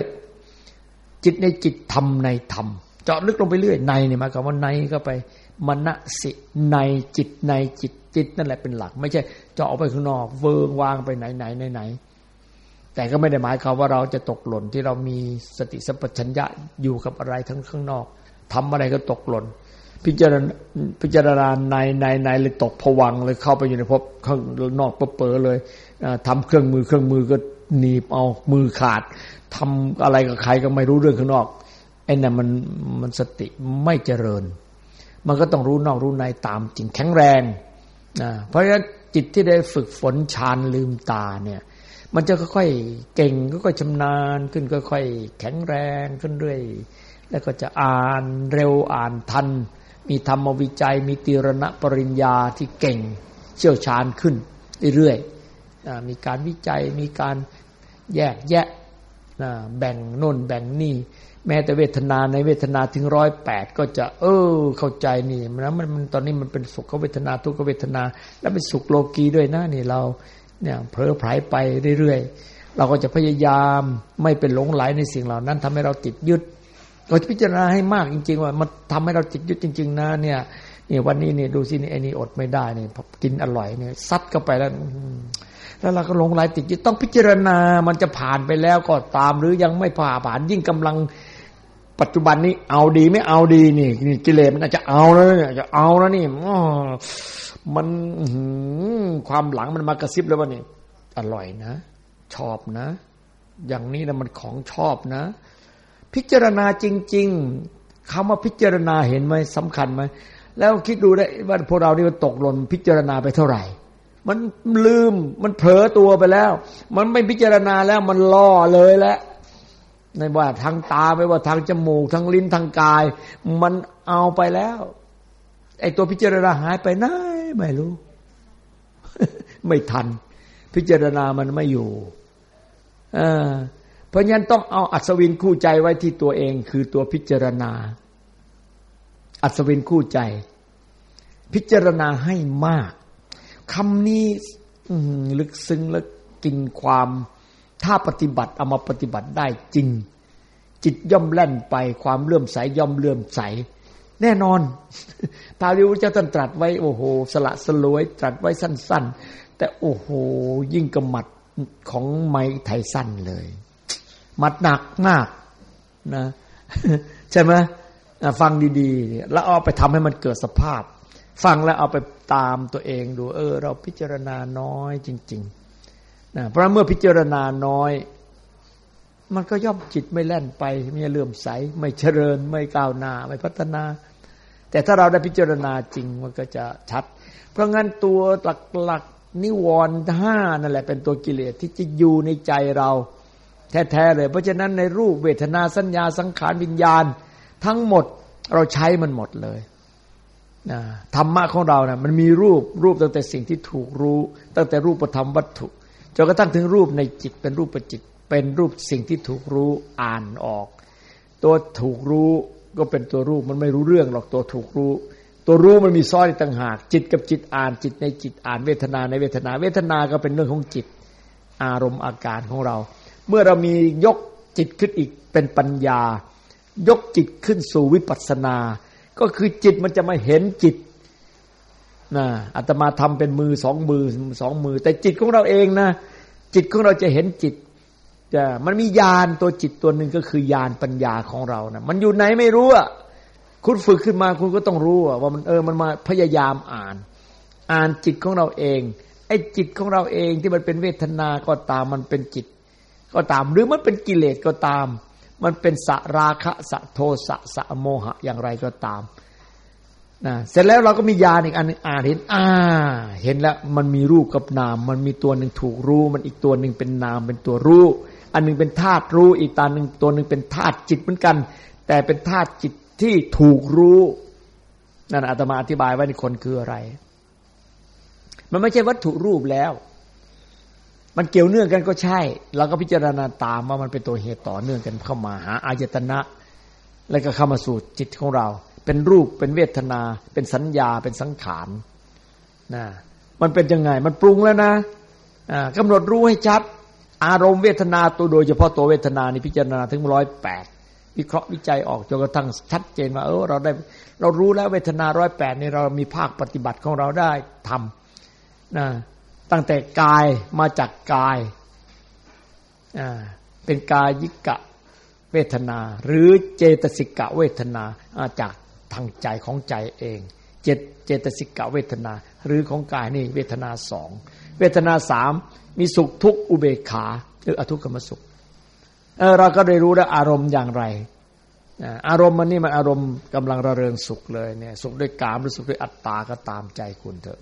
จิตในจิตธรรมในธรรมเจาะลึกลงไปเรื่อยในเนี่ยหมายความว่าในก็ไปมณสิในจิตในจิตจิตนั่นแหละเป็นหลัก ไม่ใช่เจาะออกไปข้างนอก เวิงวางไปไหนไหนไหนไหนแต่ก็ไม่ได้หมายความว่าเราจะตกหล่นที่เรามีสติสัพพัญญะอยู่กับอะไรทั้งข้างนอกทำอะไรก็ตกหล่น พิจารณาพิจารณาในในในเลยตกผวังเลยเข้าไปอยู่ในภพข้างนอกเปอเลยทำเครื่องมือเครื่องมือก็ หนีบเอามือขาดทำอะไรกับใครก็ไม่รู้เรื่องข้างนอกไอ้นั่นมันมันสติไม่เจริญ มันก็ต้องรู้นอกรู้ในตามจริงแข็งแรงนะเพราะฉะนั้นจิตที่ได้ฝึกฝนฌานลืมตาเนี่ยมันจะค่อยๆเก่งค่อยๆชำนาญขึ้นค่อยๆแข็งแรงขึ้นเรื่อยแล้วก็จะอ่านเร็วอ่านทัน มีธรรมวิจัยมีตีรณะปริญญาที่เก่งเชี่ยวชาญขึ้นเรื่อย มีการวิจัยมีการแยกแยะแบ่งโน่นแบ่งนี่ แม้แต่เวทนาในเวทนาถึงร้อยแปดก็จะ เออ เข้าใจนี่นะมันมันตอนนี้มันเป็นสุขเวทนาทุกเวทนา แล้วเป็นสุขโลกีด้วยนะนี่เราเนี่ยเผลอไผลไปเรื่อยๆ เราก็จะพยายามไม่เป็นหลงไหลในสิ่งเหล่านั้นทำให้เราติดยึดเราจะพิจารณาให้มากจริง ๆ ว่ามันทำให้เราติดยึดจริง ๆ นะเนี่ยนี่วันนี้เนี่ยดูสินี่ไอ้นี่อดไม่ได้เนี่ยกินอร่อยเนี่ยซัดเข้าไปแล้ว แล้วเราก็ลงไหลติดยึดต้องพิจารณามันจะผ่านไปแล้วก็ตาม หรือยังไม่ผ่าผ่านยิ่งกำลังปัจจุบันนี้เอาดีไม่เอาดีนี่กิเลสมันอาจจะเอาแล้วเนี่ยจะเอาแล้วนี่มันความหลังมันมากระซิบแล้วว่านี่อร่อยนะ ชอบนะ อย่างนี้นะมันของชอบนะ พิจารณาจริง ๆคำว่าพิจารณาเห็นไหมสำคัญไหมแล้วคิดดูได้ว่าพวกเรานี่มันตกหล่นพิจารณาไปเท่าไหร่ มันลืม มันเผลอตัวไปแล้ว มันไม่พิจารณาแล้วมันล่อเลยแล้วในว่าทางตาไม่ว่าทางจมูกทางลิ้นทางกาย มันเอาไปแล้ว ไอ้ตัวพิจารณาหายไปไหนไม่รู้ ไม่ทัน พิจารณามันไม่อยู่เพราะงั้นต้องเอาอัศวินคู่ใจไว้ที่ตัวเอง คือตัวพิจารณา อัศวินคู่ใจ พิจารณาให้มาก คำนี้ลึกซึ้งและกินความถ้าปฏิบัติเอามาปฏิบัติได้จริง จิตย่อมแล่นไปความเลื่อมใสย่อมเลื่อมใส แน่นอนพาริวเจ้าท่านตรัสไว้โอ้โห สละสลวย ตรัสไว้สั้น ๆ แต่โอ้โห ยิ่งกระหมัดของไม้ไทยสั้นเลยมัดหนักมากนะ ใช่ไหมฟังดีๆ แล้วเอาไปทำให้มันเกิดสภาพ ฟังแล้วเอาไป ตามตัวเองดูเออ เราพิจารณาน้อยจริงๆนะเพราะเมื่อพิจารณาน้อย มันก็ย่อมจิตไม่แล่นไปไม่เลื่อมใส ไม่เจริญไม่ก้าวหน้าไม่พัฒนา แต่ถ้าเราได้พิจารณาจริงมันก็จะชัด เพราะงั้นตัวหลักๆนิวรณ์ห้านั่นแหละเป็นตัวกิเลสที่จะอยู่ในใจเราแท้ๆเลย เพราะฉะนั้นในรูปเวทนาสัญญาสังขารวิญญาณ ทั้งหมดเราใช้มันหมดเลย ธรรมะของเราเนะ่ะมันมีรูปรูปตั้งแต่สิ่งที่ถูกรู้ ตั้งแต่รูปธรรมวัตถุจนกระทั่งถึงรูปในจิตเป็นรูปประจิต เป็นรูปสิ่งที่ถูกรู้อ่านออก ตัวถูกรู้ก็เป็นตัวรูปมันไม่รู้เรื่องหรอกตัวถูกรู้ ตัวรู้มันมีซ้อนต่างหาก จิตกับจิตอ่านจิตในจิตอ่านเวทนาในเวทนา เวทนาก็เป็นเรื่องของจิตอารมณ์อาการของเรา เมื่อเรามียกจิตขึ้นอีกเป็นปัญญา ยกจิตขึ้นสู่วิปัสสนา ก็คือจิตมันจะมาเห็นจิตนะอาตมาทำเป็นมือสองมือสองมือ แต่จิตของเราเองนะจิตของเราจะเห็นจิตจะมันมีญาณตัวจิตตัวหนึ่งก็คือญาณปัญญาของเรานะมันอยู่ไหนไม่รู้อะคุณฝึกขึ้นมาคุณก็ต้องรู้ว่ามันเออมันมาพยายามอ่าน อ่านจิตของเราเองไอ้จิตของเราเองที่มันเป็นเวทนาก็ตามมันเป็นจิต ก็ตามหรือมันเป็นกิเลสก็ตาม มันเป็นสราคะสะโทสะสะโมหะอย่างไรก็ตามนะเสร็จแล้วเราก็มียาอีกอันนึงอ่านเห็นอ่า เห็นแล้วมันมีรูปกับนาม มันมีตัวหนึ่งถูกรู้ มันอีกตัวหนึ่งเป็นนามเป็นตัวรู้ อันนึงเป็นธาตุรู้ อีกตาหนึ่งตัวหนึ่งเป็นธาตุจิตเหมือนกัน แต่เป็นธาตุจิตที่ถูกรู้นั่นอาตมาอธิบายว่าในคนคืออะไร มันไม่ใช่วัตถุรูปแล้ว มันเกี่ยวเนื่องกันก็ใช่ เราก็พิจารณาตามว่ามันเป็นตัวเหตุต่อเนื่องกันเข้ามาหาอายตนะ แล้วก็เข้ามาสู่จิตของเรา เป็นรูปเป็นเวทนา เป็นสัญญาเป็นสังขารนะมันเป็นยังไง มันปรุงแล้วนะกำหนดรู้ให้ชัด อารมณ์เวทนาตัวโดยเฉพาะตัวเวทนานี่พิจารณาถึงร้อยแปดวิเคราะห์วิจัยออกจนกระทั่งชัดเจนว่าเออเราได้เรารู้แล้วเวทนาร้อยแปดนี่เรามีภาคปฏิบัติของเราได้ทำนะ ตั้งแต่กายมาจากกายเป็นกายยิกะเวทนา หรือเจตสิกะเวทนาจากทางใจของใจเอง เจเจตสิกะเวทนา หรือของกายนี่เวทนาสองเวทนาสามมีสุขทุกอุเบกขา หรืออทุกขมสุขเเราก็ได้รู้แล้วอารมณ์อย่างไรอารมณ์มันนี่มันอารมณ์กำลังระเริงสุขเลยเนี่ยสุขด้วยกามหรือสุขด้วยอัตตาก็ตามใจคุณเถอะ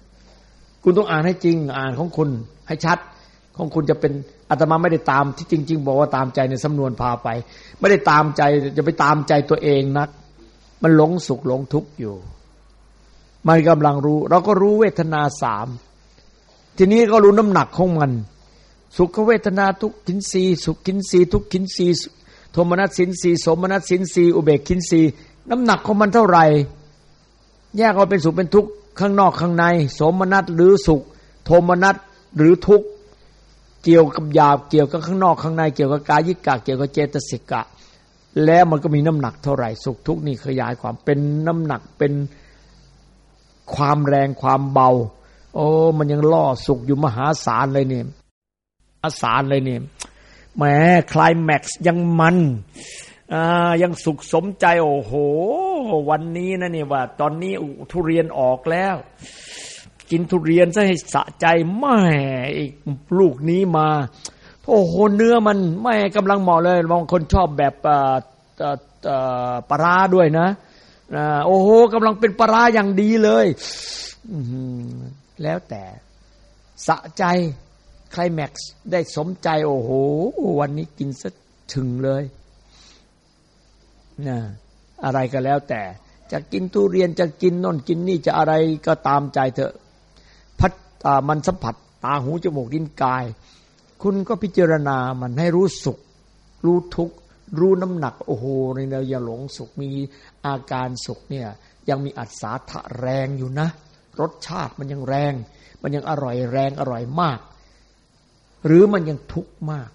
คุณต้องอ่านให้จริง อ่านของคุณให้ชัด ของคุณจะเป็นอาตมาไม่ได้ตามที่จริง ๆ บอกว่าตามใจในสำนวนพาไป ไม่ได้ตามใจจะไปตามใจตัวเองนัก มันหลงสุขหลงทุกข์อยู่ มันกำลังรู้ เราก็รู้เวทนาสามทีนี้ก็รู้น้ำหนักของมัน สุขเวทนาทุกขินสีสุขขินสีทุกขินสีโทมนัสสินสีสมนัสสินสีอุเบกขินสีน้ำหนักของมันเท่าไหร่แยกออกเป็นสุขเป็นทุกข์ ข้างนอกข้างใน สมนัสหรือสุข โทมนัสหรือทุกข์เกี่ยวกับหยาบเกี่ยวกับข้างนอกข้างใน เกี่ยวกับกายิกะเกี่ยวกับเจตสิกะ แล้วมันก็มีน้ำหนักเท่าไหร่สุขทุกข์นี่ขยายความเป็นน้ำหนักเป็นความแรงความเบา โอ้มันยังล่อสุขอยู่มหาศาลเลยเนี่ยมหาศาลเลยเนี่ยแหมคลายแม็กซ์ยังมัน ยังสุขสมใจ โอ้โห วันนี้นะเนี่ยว่า ตอนนี้ทุเรียนออกแล้ว กินทุเรียนซะให้สะใจแม่อีกลูกนี้มา โอ้โหเนื้อมันแม่กำลังเหมาะเลยบางคนชอบแบบปลาด้วยนะโอ้โหกำลังเป็นปลาอย่างดีเลยแล้วแต่สะใจไคลแม็กซ์ได้สมใจ โอ้โห วันนี้กินซะถึงเลย นะอะไรก็แล้วแต่ จะกินทุเรียนจะกินน่นกินนี่จะอะไรก็ตามใจเถอะ พัดมันสัมผัสตาหูจมูกลิ้นกาย คุณก็พิจารณามันให้รู้สุข รู้ทุกข์รู้น้ำหนัก โอ้โหในเราอย่าหลงสุขมีอาการสุขเนี่ย ยังมีอัศาทะแรงอยู่นะ รสชาติมันยังแรง มันยังอร่อยแรงอร่อยมาก หรือมันยังทุกข์มาก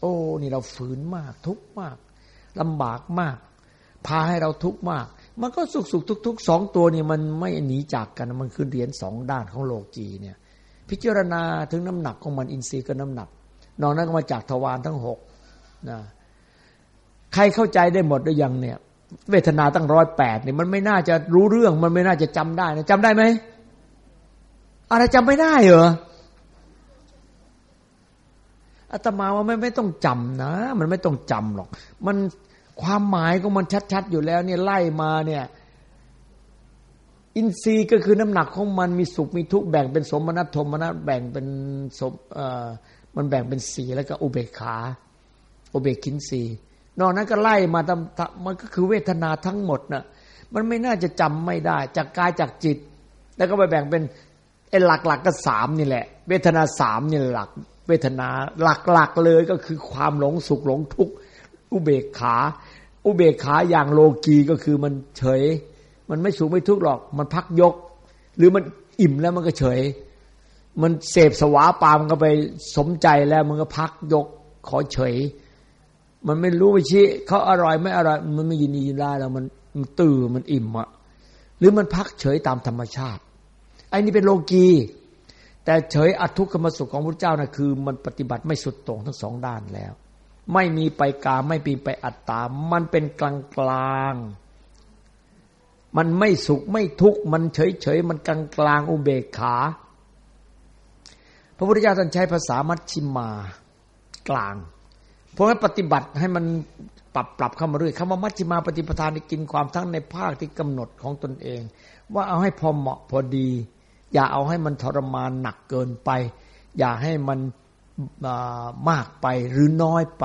โอ้นี่เราฝืนมากทุกข์มาก ลำบากมาก พาให้เราทุกข์มาก มันก็สุขสุขทุกทุกสองตัวนี่มันไม่หนีจากกันมันคือเหรียญสองด้านของโลกีเนี่ย พิจารณาถึงน้ำหนักของมันอินทรีย์ก็น้ำหนักนอกนั้นก็มาจากทวารทั้งหกนะใครเข้าใจได้หมดหรือยังเนี่ย เวทนาตั้งร้อยแปดเนี่ยมันไม่น่าจะรู้เรื่อง มันไม่น่าจะจำได้นะจำได้ไหมอะไรจำไม่ได้เหรอ อาตมาว่าไม่ไม่ต้องจำนะ มันไม่ต้องจำหรอก มันความหมายของมันชัด ๆ อยู่แล้ว เนี่ยไล่มาเนี่ย อินทรีย์ก็คือน้ำหนักของมันมีสุขมีทุกข์แบ่งเป็นสมนัตโทมนัตแบ่งเป็นสมมันแบ่งเป็นสีแล้วก็อุเบกขาอุเบกินสีนอกนั้นก็ไล่มาทำมันก็คือเวทนาทั้งหมดนะ่ะมันไม่น่าจะจำไม่ได้ จากกายจากจิต แล้วก็ไปแบ่งเป็นไอ้หลักๆกก็สามนี่แหละ เวทนาสามนี่หลัก เวทนาหลักๆเลยก็คือความหลงสุขหลงทุกข์อุเบกขา อุเบกขาอย่างโลกีก็คือมันเฉย มันไม่สุขไม่ทุกข์หรอก มันพักยก หรือมันอิ่มแล้วมันก็เฉย มันเสพสวาปามก็ไปสมใจแล้วมันก็พักยกขอเฉย มันไม่รู้ไปชี้เขาอร่อยไม่อร่อย มันไม่ยินดียินได้แล้วมันมันตื่นมันอิ่มอะหรือมันพักเฉยตามธรรมชาติไอ้นี่เป็นโลกี แต่เฉยอัทุกขมสุขของพระเจ้านะคือ มันปฏิบัติไม่สุดตรงทั้งสองด้านแล้ว ไม่มีไปกาไม่ปีไปอัตตา มันเป็นกลางกลางมันไม่สุขไม่ทุกข์มันเฉยเฉยมันกลางกลางอุเบกขา พระพุทธเจ้าท่านใช้ภาษามัชชิมากลาง เพราะให้ปฏิบัติให้มันปรับปรับเข้ามาเรื่อยคำว่ามัชฌิมาปฏิปทานกินความทั้งในภาคที่กำหนดของตนเอง ว่าเอาให้พอเหมาะพอดี อย่าเอาให้มันทรมานหนักเกินไป อย่าให้มันมากไปหรือน้อยไป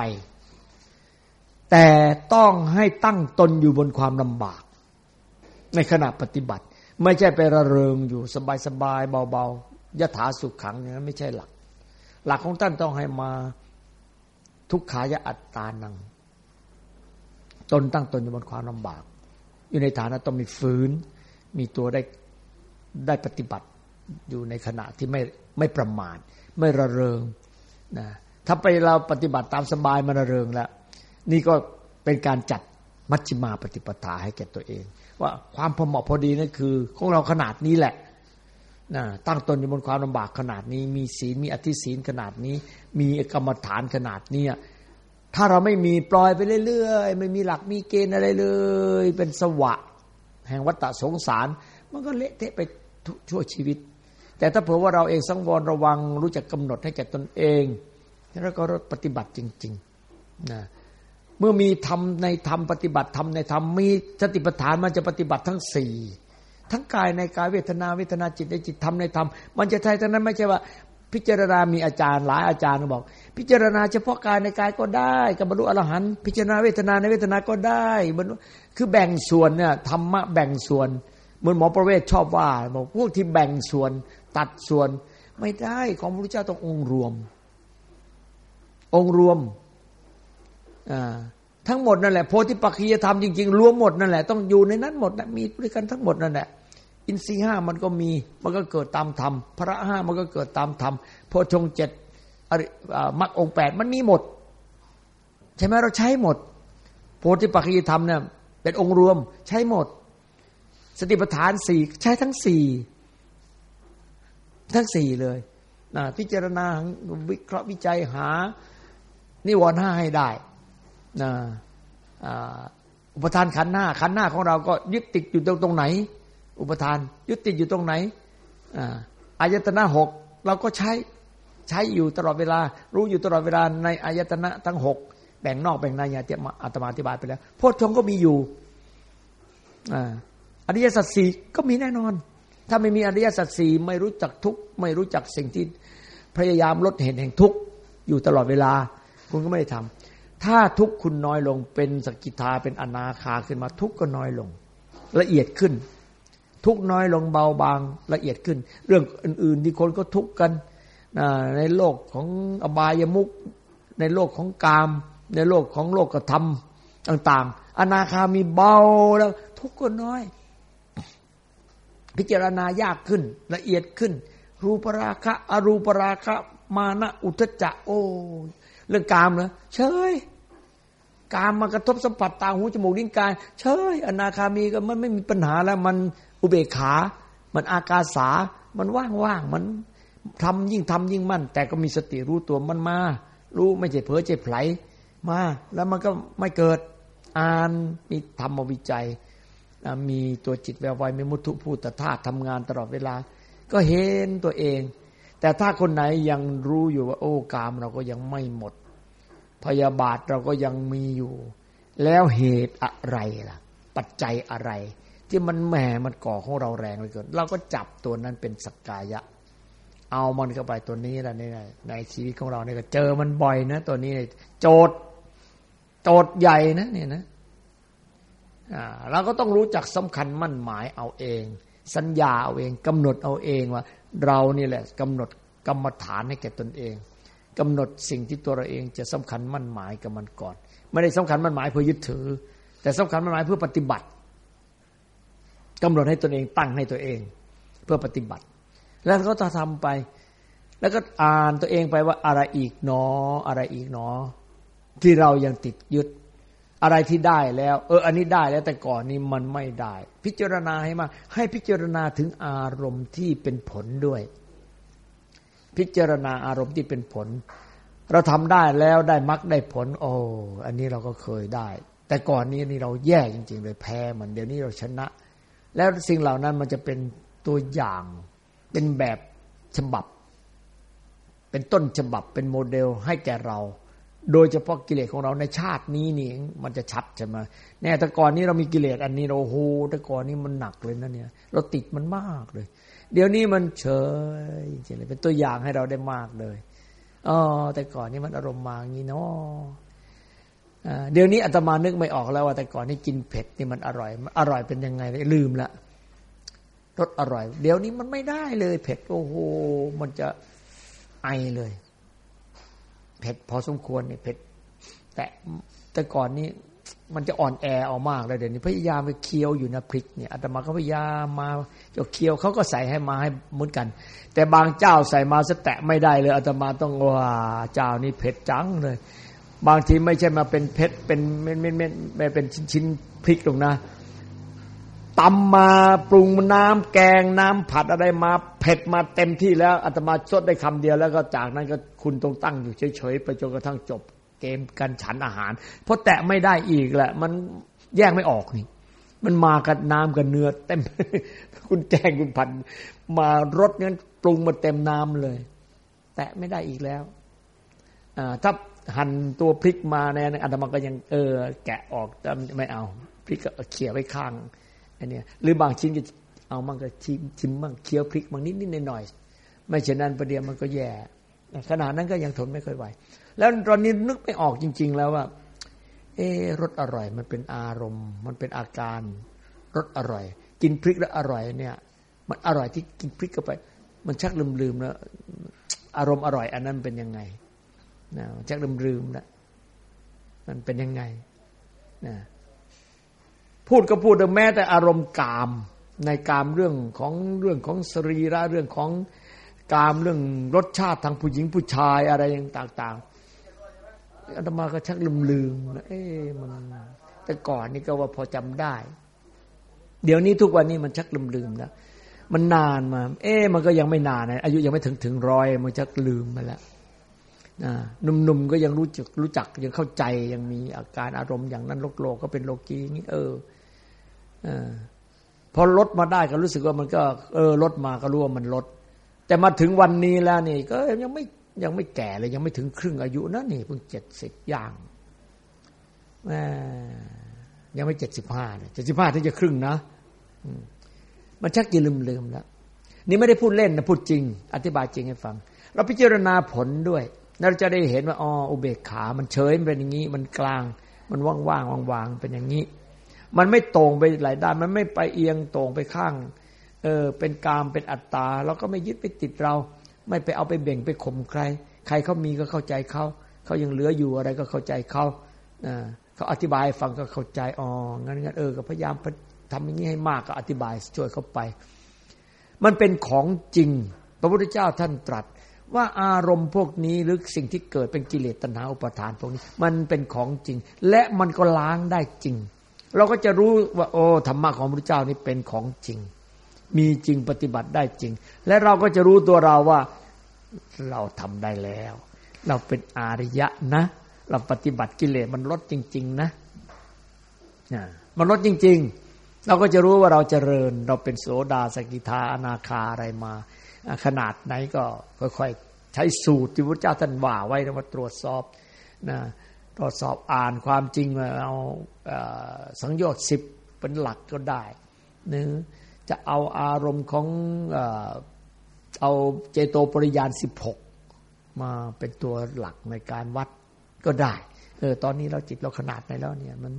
แต่ต้องให้ตั้งตนอยู่บนความลำบาก ในขณะปฏิบัติ ไม่ใช่ไประเริงอยู่สบายๆเบาๆยถาสุขขังอย่างนั้นไม่ใช่หลัก หลักของท่านต้องให้มาทุกขายะอัตตานัง ตนตั้งตนอยู่บนความลำบาก อยู่ในฐานะต้องมีฝืน มีตัวได้ได้ปฏิบัติ อยู่ในขณะที่ไม่ไม่ประมาทไม่ระเริงนะถ้าไปเราปฏิบัติตามสบายมันระเริงแล้ว นี่ก็เป็นการจัดมัชฌิมาปฏิปทาให้แก่ตัวเอง ว่าความพอเหมาะพอดีนั่นคือ ของเราขนาดนี้แหละนะตั้งตนอยู่บนความลำบากขนาดนี้ มีศีลมีอธิศีลขนาดนี้ มีกรรมฐานขนาดนี้ถ้าเราไม่มีปล่อยไปเรื่อยๆไม่มีหลักมีเกณฑ์อะไรเลย เป็นสวะ แห่งวัฏสงสาร มันก็เละเทะไปชั่วชีวิต แต่ถ้าเผื่อว่าเราเองสังวรระวัง รู้จักกำหนดให้แก่ตนเองแล้วก็ปฏิบัติจริงๆนะเมื่อมีธรรมในธรรมปฏิบัติธรรมในธรรมมีสติปัฏฐานมันจะปฏิบัติทั้งสี่ทั้งกายในกายเวทนาเวทนาจิตในจิตธรรมในธรรมมันจะไทยทั้งนั้นไม่ใช่ว่า พิจารณามีอาจารย์หลายอาจารย์บอก พิจารณาเฉพาะกายในกายก็ได้กับบรรลุอรหันต์พิจารณาเวทนาในเวทนาก็ได้บรรลุคือแบ่งส่วนเนี่ยธรรมะแบ่งส่วนเหมือนหมอประเวศชอบว่าบอกพวกที่แบ่งส่วน ตัดส่วนไม่ได้ของพระพุทธเจ้าต้ององค์รวม องค์รวมทั้งหมดนั่นแหละโพธิปัจจยธรรมจริงๆรวมหมดนั่นแหละต้องอยู่ในนั้นหมดนะมีด้วยกันทั้งหมดนั่นแหละอินทรีห้ามันก็มีมันก็เกิดตามธรรมพระห้ามันก็เกิดตามธรรมโพชงเจ็ดมรรคองแปดมันมีหมด ใช่ไหมเราใช้หมด โพธิปัจจยธรรมเนี่ยเป็นองค์รวมใช้หมด สติปัฏฐานสี่ใช้ทั้งสี่ ทั้งสี่เลยนะพิจารณาวิเคราะห์วิจัยหา นิวรณ์ห้าให้ได้นะอุปทานขันหน้าขันหน้าของเราก็ยึดติดอยู่ตรงตรงไหน อุปทานยึดติดอยู่ตรงไหนอายตนะหกเราก็ใช้ใช้อยู่ตลอดเวลา รู้อยู่ตลอดเวลาในอายตนะทั้งหกแบ่งนอกแบ่งในอย่างที่อาตมาอธิบายไปแล้วโพชฌงก็มีอยู่อริยสัจสี่ก็มีแน่นอน ถ้าไม่มีอริยสัจสี่ไม่รู้จักทุกไม่รู้จักสิ่งที่พยายามลดเห็นแห่งทุกอยู่ตลอดเวลา คุณก็ไม่ได้ทำถ้าทุกคุณน้อยลงเป็นสกิทาเป็นอนาคาขึ้นมาทุกก็น้อยลง ละเอียดขึ้น ทุกน้อยลงเบาบางละเอียดขึ้น เรื่องอื่น ๆ ที่คนก็ทุกกันในโลกของอบายมุกในโลกของกาม ในโลกของโลกกระทำต่าง ๆ อนาคามีเบาแล้ว ทุกก็น้อย พิจารณายากขึ้น ละเอียดขึ้น รูปราคะอรูปราคะ มานะอุทจจะโอ้เรื่องกามเหรอเฉยกามมากระทบสัมผัสตาหูจมูกลิ้นกายเฉยอนาคามีก็มันไม่มีปัญหาแล้ว มันอุเบกขา มันอากาสา มันว่างๆมันทำยิ่งทำยิ่งมั่น แต่ก็มีสติรู้ตัวมันมา รู้ไม่ใช่เผลอใจไผลมา แล้วมันก็ไม่เกิดอ่านมีธรรมวิจัย มีตัวจิตแวววายมีมุทุพูตธาตุทำงานตลอดเวลา ก็เห็นตัวเอง แต่ถ้าคนไหนยังรู้อยู่ว่า โอ้กามเราก็ยังไม่หมด พยาบาทเราก็ยังมีอยู่ แล้วเหตุอะไรล่ะ ปัจจัยอะไร ที่มันแหมมันก่อของเราแรงเลยเกินเราก็จับตัวนั้นเป็นสกกายะ เอามันเข้าไปตัวนี้แหละนี่ในชีวิตของเราเนี่ยก็เจอมันบ่อยนะ ตัวนี้โจทย์โจทย์ใหญ่นะเนี่ยนะ เราก็ต้องรู้จักสำคัญมั่นหมายเอาเอง สัญญาเอาเองกำหนดเอาเองว่า เรานี่แหละกำหนดกรรมฐานให้แก่ตนเองกำหนดสิ่งที่ตัวเราเองจะสำคัญมั่นหมายกับมันก่อน ไม่ได้สำคัญมั่นหมายเพื่อยึดถือ แต่สำคัญมั่นหมายเพื่อปฏิบัติกำหนดให้ตนเองตั้งให้ตัวเอง เพื่อปฏิบัติ แล้วก็จะทำไป แล้วก็อ่านตัวเองไปว่าอะไรอีกหนอ อะไรอีกหนอ ที่เรายังติดยึด อะไรที่ได้แล้ว เออ อันนี้ได้แล้วแต่ก่อนนี้มันไม่ได้ พิจารณาให้มาให้พิจารณาถึงอารมณ์ที่เป็นผลด้วย พิจารณาอารมณ์ที่เป็นผล เราทำได้แล้วได้มรรคได้ผล โอ้อันนี้เราก็เคยได้ แต่ก่อนนี้นี่เราแย่จริง ๆ เลยแพ้มันเดี๋ยวนี้เราชนะ แล้วสิ่งเหล่านั้นมันจะเป็นตัวอย่างเป็นแบบฉบับ เป็นต้นฉบับเป็นโมเดลให้แก่เรา โดยเฉพาะกิเลสของเราในชาตินี้นี่มันจะชัดใช่ไหมแน่แต่ก่อนนี้เรามีกิเลสอันนี้เราโหแต่ก่อนนี้มันหนักเลยนะเนี่ย เราติดมันมากเลย เดี๋ยวนี้มันเฉยจริงๆเลยเป็นตัวอย่างให้เราได้มากเลยอ๋อแต่ก่อนนี้มันอารมณ์มาอย่างนี้เนาะเดี๋ยวนี้อาตมานึกไม่ออกแล้วว่า แต่ก่อนนี้กินเผ็ดนี่มันอร่อยอร่อยเป็นยังไงลืมละรสอร่อย เดี๋ยวนี้มันไม่ได้เลย เผ็ดโอ้โหมันจะไอเลย เผ็ดพอสมควรเนี่ยเผ็ดแต่แต่ก่อนนี้มันจะอ่อนแอเอามากเลยเดี๋ยวนี้พยายามไปเคี้ยวอยู่นะพริกเนี่ยอาตมาก็พยายามมาจะเคี้ยวเขาก็ใส่ให้มาให้เหมือนกัน แต่บางเจ้าใส่มาสแตะไม่ได้เลยอาตมาต้องว่าเจ้านี่เผ็ดจังเลย บางทีไม่ใช่มาเป็นเผ็ดเป็นเม็ดเม็ดเม็ดเป็นชิ้นชิ้นพริกตรงนะ ตำมาปรุงน้ำแกงน้ำผัดอะไรมาเผ็ดมาเต็มที่แล้วอาตมาสดได้คำเดียวแล้วก็จากนั้นก็คุณต้องตั้งอยู่เฉยๆไปจนกระทั่งจบเกมกันฉันอาหาร เพราะแตะไม่ได้อีกแหละ มันแยกไม่ออกนี่ มันมากับน้ำกับเนื้อเต็ม คุณแกงคุณผัดมารสนั้นปรุงมาเต็มน้ำเลย แตะไม่ได้อีกแล้วถ้าหั่นตัวพริกมาในอาตมาก็ยังเออ แกะออกแต่ไม่เอาพริกก็เขี่ยไว้ข้าง อันนี้หรือบางชิ้นก็เอามั่งก็ชิมชิมมั่งเคี้ยวพริกมั่งนิดนิดหน่อยๆไม่เช่นนั้นประเดี๋ยวมันก็แย่ขนาดนั้นก็ยังทนไม่ค่อยไหว แล้วตอนนี้นึกไม่ออกจริง ๆ แล้วว่าเออรสอร่อย มันเป็นอารมณ์ มันเป็นอาการรสอร่อย กินพริกแล้วอร่อยเนี่ย มันอร่อยที่กินพริกเข้าไป มันชักลืมๆแล้วอารมณ์อร่อย อันนั้นเป็นยังไงนะชักลืมลืมนะมันเป็นยังไงนะ พูดก็พูดแม้แต่อารมณ์กาม ในกามเรื่องของเรื่องของสรีระเรื่องของกามเรื่องรสชาติทางผู้หญิงผู้ชายอะไรต่างๆอาตมาก็ชักลืมลืมเอ๊ะมันแต่ก่อนนี่ก็ว่าพอจำได้ เดี๋ยวนี้ทุกวันนี้มันชักลืมลืมแล้วมันนานมา เอ๊ะมันก็ยังไม่นานนะอายุยังไม่ถึงถึงร้อยมันชักลืมมาแล้วหนุ่มๆก็ยังรู้จักรู้จักยังเข้าใจยังมีอาการอารมณ์อย่างนั้นโลกโลกก็เป็นโลกีนี้เออ พอลดมาได้ก็รู้สึกว่ามันก็ เออลดมาก็รู้ว่ามันลด แต่มาถึงวันนี้แล้วนี่ ก็ยังไม่ยังไม่แก่เลย ยังไม่ถึงครึ่งอายุนะนี่เพิ่งเจ็ดสิบย่างยังไม่เจ็ดสิบห้าเจ็ดสิบห้าถึงจะครึ่งนะมันชักจะลืมลืมแล้วนี่ไม่ได้พูดเล่นนะพูดจริง อธิบายจริงให้ฟัง เราพิจารณาผลด้วยเราจะได้เห็นว่าอ๋ออุเบกขา มันเฉยมันเป็นอย่างนี้ มันกลาง มันว่างว่างวางๆเป็นอย่างนี้ มันไม่ตรงไปหลายด้าน มันไม่ไปเอียงตรงไปข้าง เออ เป็นกามเป็นอัตตาเราก็ไม่ยึดไปติดเรา ไม่ไปเอาไปเบ่งไปข่มใคร ใครเขามีก็เข้าใจเขาเขายังเหลืออยู่อะไรก็เข้าใจเขาเขาอธิบายฟังก็เข้าใจอ๋องั้นงั้นเออก็พยายามทำอย่างนี้ให้มากก็อธิบายช่วยเขาไป มันเป็นของจริง พระพุทธเจ้าท่านตรัส ว่าอารมณ์พวกนี้หรือสิ่งที่เกิดเป็นกิเลสตัณหาอุปาทานพวกนี้ มันเป็นของจริง และมันก็ล้างได้จริง เราก็จะรู้ว่า โอ้ธรรมะของพระเจ้านี่เป็นของจริง มีจริงปฏิบัติได้จริง และเราก็จะรู้ตัวเราว่าเราทำได้แล้ว เราเป็นอาริยะนะ เราปฏิบัติกิเลสมันลดจริง ๆ นะมันลดจริง ๆ เราก็จะรู้ว่าเราเจริญ เราเป็นโสดาสกิทาอนาคาอะไรมา ขนาดไหนก็ค่อยๆใช้สูตรที่พระเจ้าท่านว่าไว้มาตรวจสอบนะตรวจสอบอ่านความจริงมาเอา สังโยชน์สิบเป็นหลักก็ได้หนึงจะเอาอารมณ์ของเอาเจโตปริยานสิบหกมาเป็นตัวหลักในการวัดก็ได้ เออ ตอนนี้เราจิตเราขนาดไหนแล้วเนี่ย มัน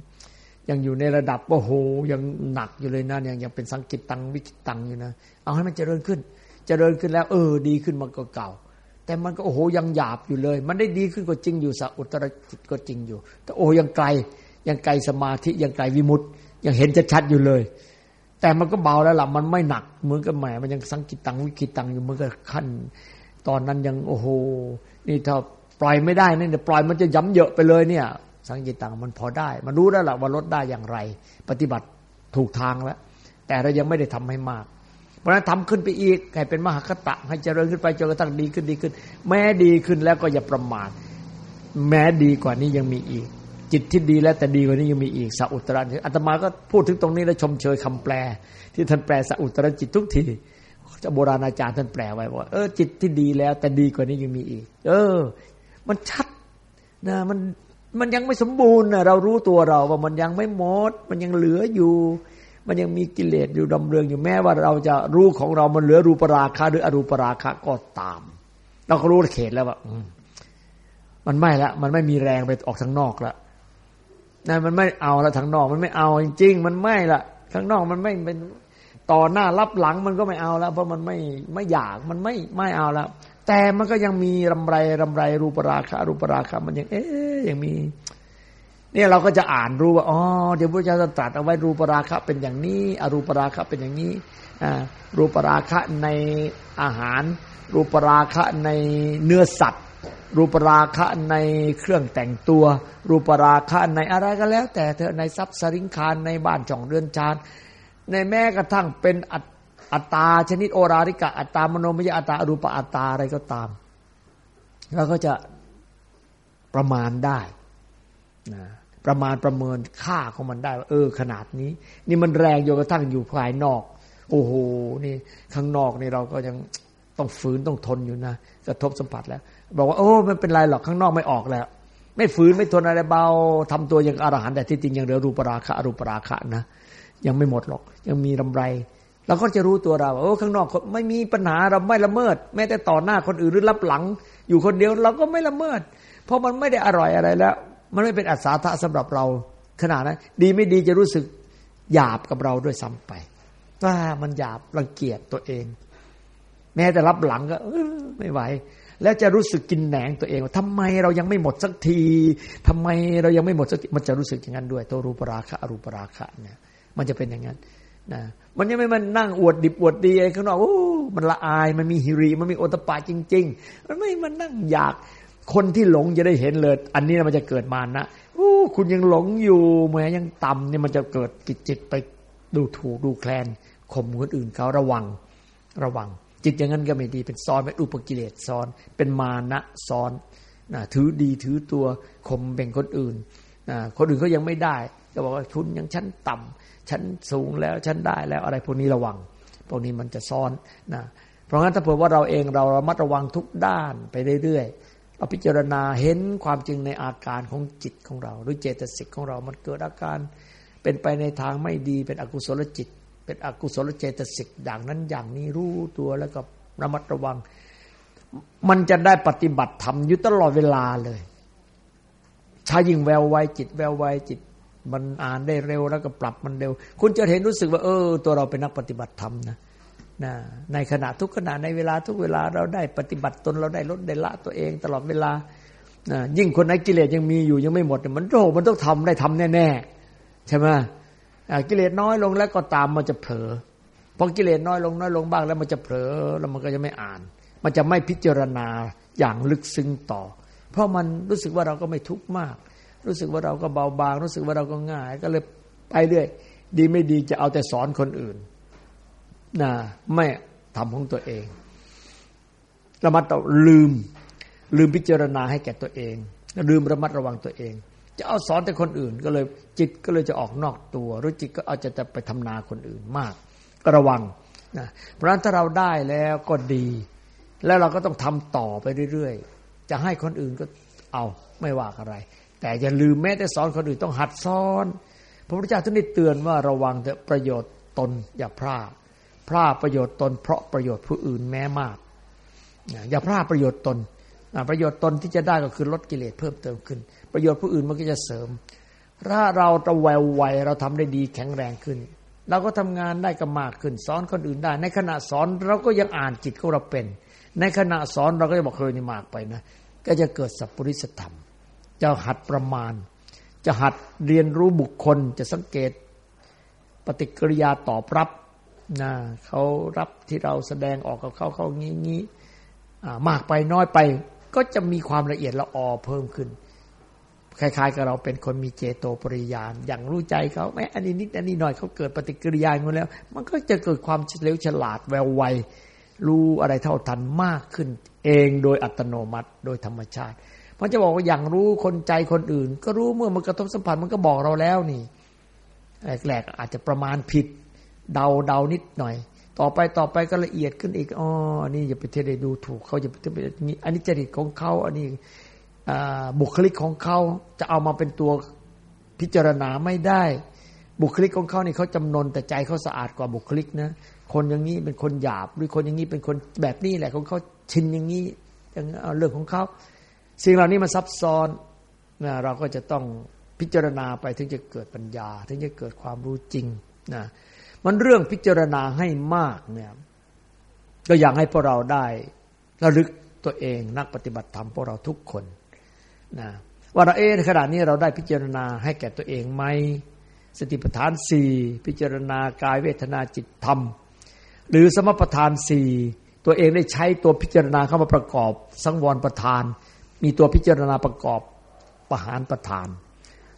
ยังอยู่ในระดับว่าโหยังหนักอยู่เลยนะยังยังเป็นสังกิตตังวิกิตตังอยู่นะ เอาให้มันเจริญขึ้น เจริญขึ้นแล้ว เออ ดีขึ้นมันก็เก่า แต่มันก็โอ้โหยังหยาบอยู่เลย มันได้ดีขึ้นก็จริงอยู่สัอุตรจิตก็จริงอยู่ แต่โอ้ยังไกล ยังไกลสมาธิยังไกลวิมุตต์ยังเห็นชัดๆอยู่เลย แต่มันก็เบาแล้วล่ะมันไม่หนักเหมือนกับแหมมันยังสังกิตตังวิกิตังอยู่เหมือนกับขั้น ตอนนั้นยังโอ้โหนี่ถ้าปล่อยไม่ได้นี่เดี๋ยวปล่อยมันจะย้ำเยอะไปเลยเนี่ย สังกิตตังมันพอได้ มันรู้แล้วล่ะว่าลดได้อย่างไร ปฏิบัติถูกทางแล้ว แต่เรายังไม่ได้ทำให้มากเพราะนั้นทำขึ้นไปอีกให้เป็นมหคตะ ให้เจริญขึ้นไปจนกระทั่งดีขึ้นดีขึ้น แม้ดีขึ้นแล้วก็อย่าประมาทแม้ดีกว่านี้ยังมีอีก จิตที่ดีแล้วแต่ดีกว่านี้ยังมีอีกสัอุตระอาตมาก็พูดถึงตรงนี้แล้วชมเชยคำแปล ที่ท่านแปลสัอุตระจิตทุกทีจะโบราณอาจารย์ท่านแปลไว้ว่าเออจิตที่ดีแล้ว แต่ดีกว่านี้ยังมีอีก เออ มันชัดนะมันมันยังไม่สมบูรณ์นะเรารู้ตัวเราว่ามันยังไม่หมด มันยังเหลืออยู่ มันยังมีกิเลสอยู่ดำเรืองอยู่แม้ว่าเราจะรู้ของเรามันเหลือรูปราคะหรืออรูปราคะก็ตาม เราก็รู้เขตแล้วว่ามันไม่ละมันไม่มีแรงไปออกทางนอกละ นั่มันไม่เอาละทางนอกมันไม่เอาจริงๆมันไม่ละข้างนอกมันไม่เป็นต่อหน้ารับหลังมันก็ไม่เอาแล้ว เพราะมันไม่ไม่อยากมันไม่ไม่เอาแล้ว แต่มันก็ยังมีรำไรรำไรรูปราคะรูปราคะมันยัง เอ๊ยยังมี เนี่ยเราก็จะอ่านรู้ว่าอ๋อเดี๋ยวพระเจ้าตรัสเอาไว้รูปราคะเป็นอย่างนี้ อรูปราคะเป็นอย่างนี้รูปราคะในอาหาร รูปราคะในเนื้อสัตว์ รูปราคะในเครื่องแต่งตัว รูปราคะในอะไรก็แล้ว แต่เธอในทรัพย์สริงคารในบ้านจ่องเรือนชานในแม้กระทั่งเป็นอัตตาชนิดโอราริกะอัตตามโนมยอัตตาอรูปอัตตาอะไรก็ตามเราก็จะประมาณได้นะประมาณประเมินค่าของมันได้ว่าเออ ขนาดนี้ นี่มันแรงโยกระทั่งอยู่ภายนอก โอ้โหนี่ข้างนอกนี่เราก็ยังต้องฝืนต้องทนอยู่นะกระทบสัมผัสแล้ว บอกว่าโอ้มันเป็นไรหรอกข้างนอกไม่ออกแล้ว ไม่ฝืนไม่ทนอะไรเบาทำตัวอย่างอรหันต์แต่ที่จริงยังเหลือรูปราคะอรูปราคะนะยังไม่หมดหรอก ยังมีลำไรเราก็จะรู้ตัวเราโอ้ข้างนอกไม่มีปัญหาเราไม่ละเมิด แม้แต่ต่อหน้าคนอื่นหรือรับหลัง อยู่คนเดียวเราก็ไม่ละเมิด เพราะมันไม่ได้อร่อยอะไรแล้ว มันไม่เป็นอัศาธาสำหรับเราขนาดนั้นดีไม่ดีจะรู้สึกหยาบกับเราด้วยซ้ำไปว่ามันหยาบรังเกียจตัวเอง แม้ม้แต่รับหลังก็ไม่ไหว แล้วจะรู้สึกกินแหนงตัวเองว่าทำไมเรายังไม่หมดสักทีทำไมเรายังไม่หมดสักทีมันจะรู้สึกอย่างนั้นด้วย ตัวรูปราคะอรูปราคะเนี่ย มันจะเป็นอย่างนั้นนะมันยังไม่มันนั่งอวดดิบอวดดีไอ้ข้างนอกโอ้มันละอายมันมีฮิริมันมีโอตปาจริง ๆ มันไม่มันนั่งอยากคนที่หลงจะได้เห็นเลย อันนี้มันจะเกิดมานะโอ้คุณยังหลงอยู่แม้ยังต่ำเนี่ยมันจะเกิดกิจจิตไปดูถูกดูแคลนข่มคนอื่นเขาระวังระวัง จิตอย่างนั้นก็ไม่ดีเป็นซ้อนเป็นอุปกิเลสซ้อน เป็นมานะซ้อนนะถือดีถือตัวข่มแบ่งคนอื่นนะคนอื่นเขายังไม่ได้ ก็บอกว่าคุณยังชั้นต่ำชั้นสูงแล้วชั้นได้แล้วอะไรพวกนี้ระวังพวกนี้มันจะซ้อนนะเพราะงั้นถ้าเผื่อว่าเราเองเราระมัดระวังทุกด้านไปเรื่อยๆเราพิจารณาเห็นความจริงในอาการของจิตของเรา หรือเจตสิกของเรา มันเกิดอาการเป็นไปในทางไม่ดีเป็นอกุศลจิต เป็นอกุศลเจตสิกอย่างนั้นอย่างนี้รู้ตัวแล้วก็ระมัดระวัง มันจะได้ปฏิบัติธรรมอยู่ตลอดเวลาเลย ถ้ายิ่งแววไวจิตแววไวจิต มันอ่านได้เร็วแล้วก็ปรับมันเร็ว คุณจะเห็นรู้สึกว่า เออ ตัวเราเป็นนักปฏิบัติธรรมนะนะในขณะทุกขณะในเวลาทุกเวลาเราได้ปฏิบัติตนเราได้ลดได้ละตัวเองตลอดเวลานะยิ่งคนไหนกิเลสยังมีอยู่ยังไม่หมดมันโรมันต้องทำได้ทำแน่ๆใช่ไหม กิเลสน้อยลงแล้วก็ตามมันจะเผลอพอกิเลสน้อยลงน้อยลงบ้างแล้วมันจะเผลอแล้วมันก็จะไม่อ่าน มันจะไม่พิจารณาอย่างลึกซึ้งต่อ เพราะมันรู้สึกว่าเราก็ไม่ทุกข์มาก รู้สึกว่าเราก็เบาบาง รู้สึกว่าเราก็ง่าย ก็เลยไปเรื่อยดีไม่ดีจะเอาแต่สอนคนอื่นนะไม่ทำของตัวเองระมัดลืมลืมพิจารณาให้แก่ตัวเอง ลืมระมัดระวังตัวเอง จะเอาสอนแต่คนอื่น ก็เลยจิตก็เลยจะออกนอกตัว หรือจิตก็อาจจะจะไปทำนาคนอื่นมากก็ระวังนะเพราะฉะนั้นถ้าเราได้แล้วก็ดี แล้วเราก็ต้องทำต่อไปเรื่อยๆ จะให้คนอื่นก็เอาไม่ว่าอะไร แต่อย่าลืมแม้แต่สอนคนอื่นต้องหัดสอน พระพุทธเจ้าท่านได้เตือนว่าระวังแต่ประโยชน์ตนอย่าพลาดพลาดประโยชน์ตนเพราะประโยชน์ผู้อื่นแม้มาก อย่าพลาดประโยชน์ตน ประโยชน์ตนที่จะได้ก็คือลดกิเลสเพิ่มเติมขึ้น ประโยชน์ผู้อื่นมันก็จะเสริม ถ้าเราตะแววไวเราทำได้ดีแข็งแรงขึ้น เราก็ทำงานได้ก็มากขึ้น สอนคนอื่นได้ ในขณะสอนเราก็ยังอ่านจิตของเราเป็น ในขณะสอนเราก็จะบอกเคยนี่มากไปนะ ก็จะเกิดสัพปริสธรรม จะหัดประมาณ จะหัดเรียนรู้บุคคล จะสังเกตปฏิกิริยาตอบรับนะเขารับที่เราแสดงออกกับเขาเขางี้งี้มากไปน้อยไป ก็จะมีความละเอียดละออเพิ่มขึ้น คล้าย ๆ กับเราเป็นคนมีเจโตปริยานอย่างรู้ใจเขาแม้อันนี้นิดอันนี้หน่อยเขาเกิดปฏิกิริยาอยู่แล้ว มันก็จะเกิดความเฉลียวฉลาดแววไวรู้อะไรเท่าทันมากขึ้น เองโดยอัตโนมัติโดยธรรมชาติมันจะบอกว่าอย่างรู้คนใจคนอื่น ก็รู้เมื่อมันกระทบสัมผัสมันก็บอกเราแล้วนี่แรกๆอาจจะประมาณผิด เดาเดานิดหน่อย ต่อไปต่อไปก็ละเอียดขึ้นอีกอ๋อนี่อย่าไปเทได้ดูถูกเขาอย่าไปเทนี้อันนี้จริตของเขาอันนี้บุคลิกของเขาจะเอามาเป็นตัวพิจารณาไม่ได้ บุคลิกของเขานี่เขาจำนนแต่ใจเขาสะอาดกว่าบุคลิกนะคนอย่างนี้เป็นคนหยาบหรือคนอย่างนี้เป็นคนแบบนี้แหละของเขาชินอย่างนี้อย่างเรื่องของเขาสิ่งเหล่านี้มันซับซ้อนนะเราก็จะต้องพิจารณาไปถึงจะเกิดปัญญา ถึงจะเกิดความรู้จริงนะ มันเรื่องพิจารณาให้มากเนี่ยก็อยากให้พวกเราได้ระลึกตัวเองนักปฏิบัติธรรมพวกเราทุกคนนะว่าเราเองในขณะนี้เราได้พิจารณาให้แก่ตัวเองไหมสติปัฏฐานสี่พิจารณากายเวทนาจิตธรรม หรือสมปทานสี่ตัวเองได้ใช้ตัวพิจารณาเข้ามาประกอบ สังวรประทาน มีตัวพิจารณาประกอบประหารประทาน